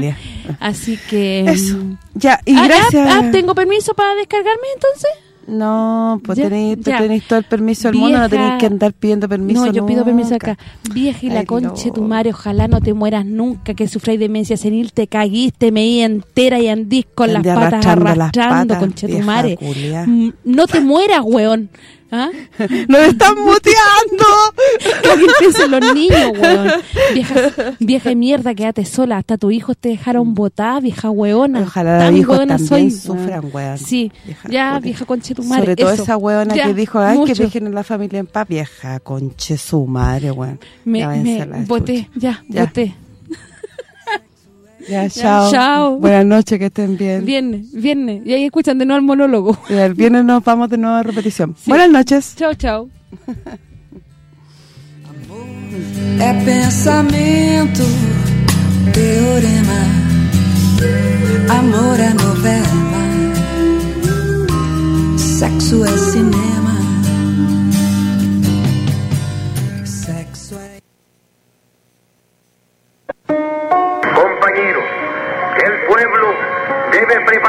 Así que... Eso. mm, Ya, y ah, gracias. ah, ¿Tengo permiso para descargarme entonces? No, pues Ya, tenéis, ya. tenéis todo el permiso del mundo, no tenéis que andar pidiendo permiso No, yo pido permiso acá. Vieja y la tu madre, ojalá no te mueras nunca, que sufráis demencia senil, te caguiste, me iba entera y andís con las patas arrastrando arrastrando, las patas, tu madre. Mm, No te mueras, weón. ¿Ah? ¡Nos están muteando! Que alguien piense en los niños, weón. Vieja, vieja mierda, quédate sola. Hasta tus hijos te dejaron botada, vieja weona. Ojalá los hijos weona también soy, sufran, weón. Sí, ya, vieja concha de tu madre. Sobre todo eso. esa Ya, que dijo, ay, que dejen a la familia en paz, vieja, conche su madre, weón. Me, Ya me boté, ya, Ya. boté. Ya, chao. Buenas noches, que estén bien. Viernes, viernes. Y ahí escuchan de nuevo el monólogo. Y el viernes nos vamos de nuevo a repetición. Buenas noches. Chao, chao. É pensamento, teorema, amor é novela, sexo é cinema,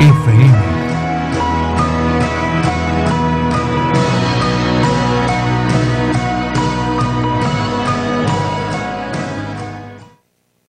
FM.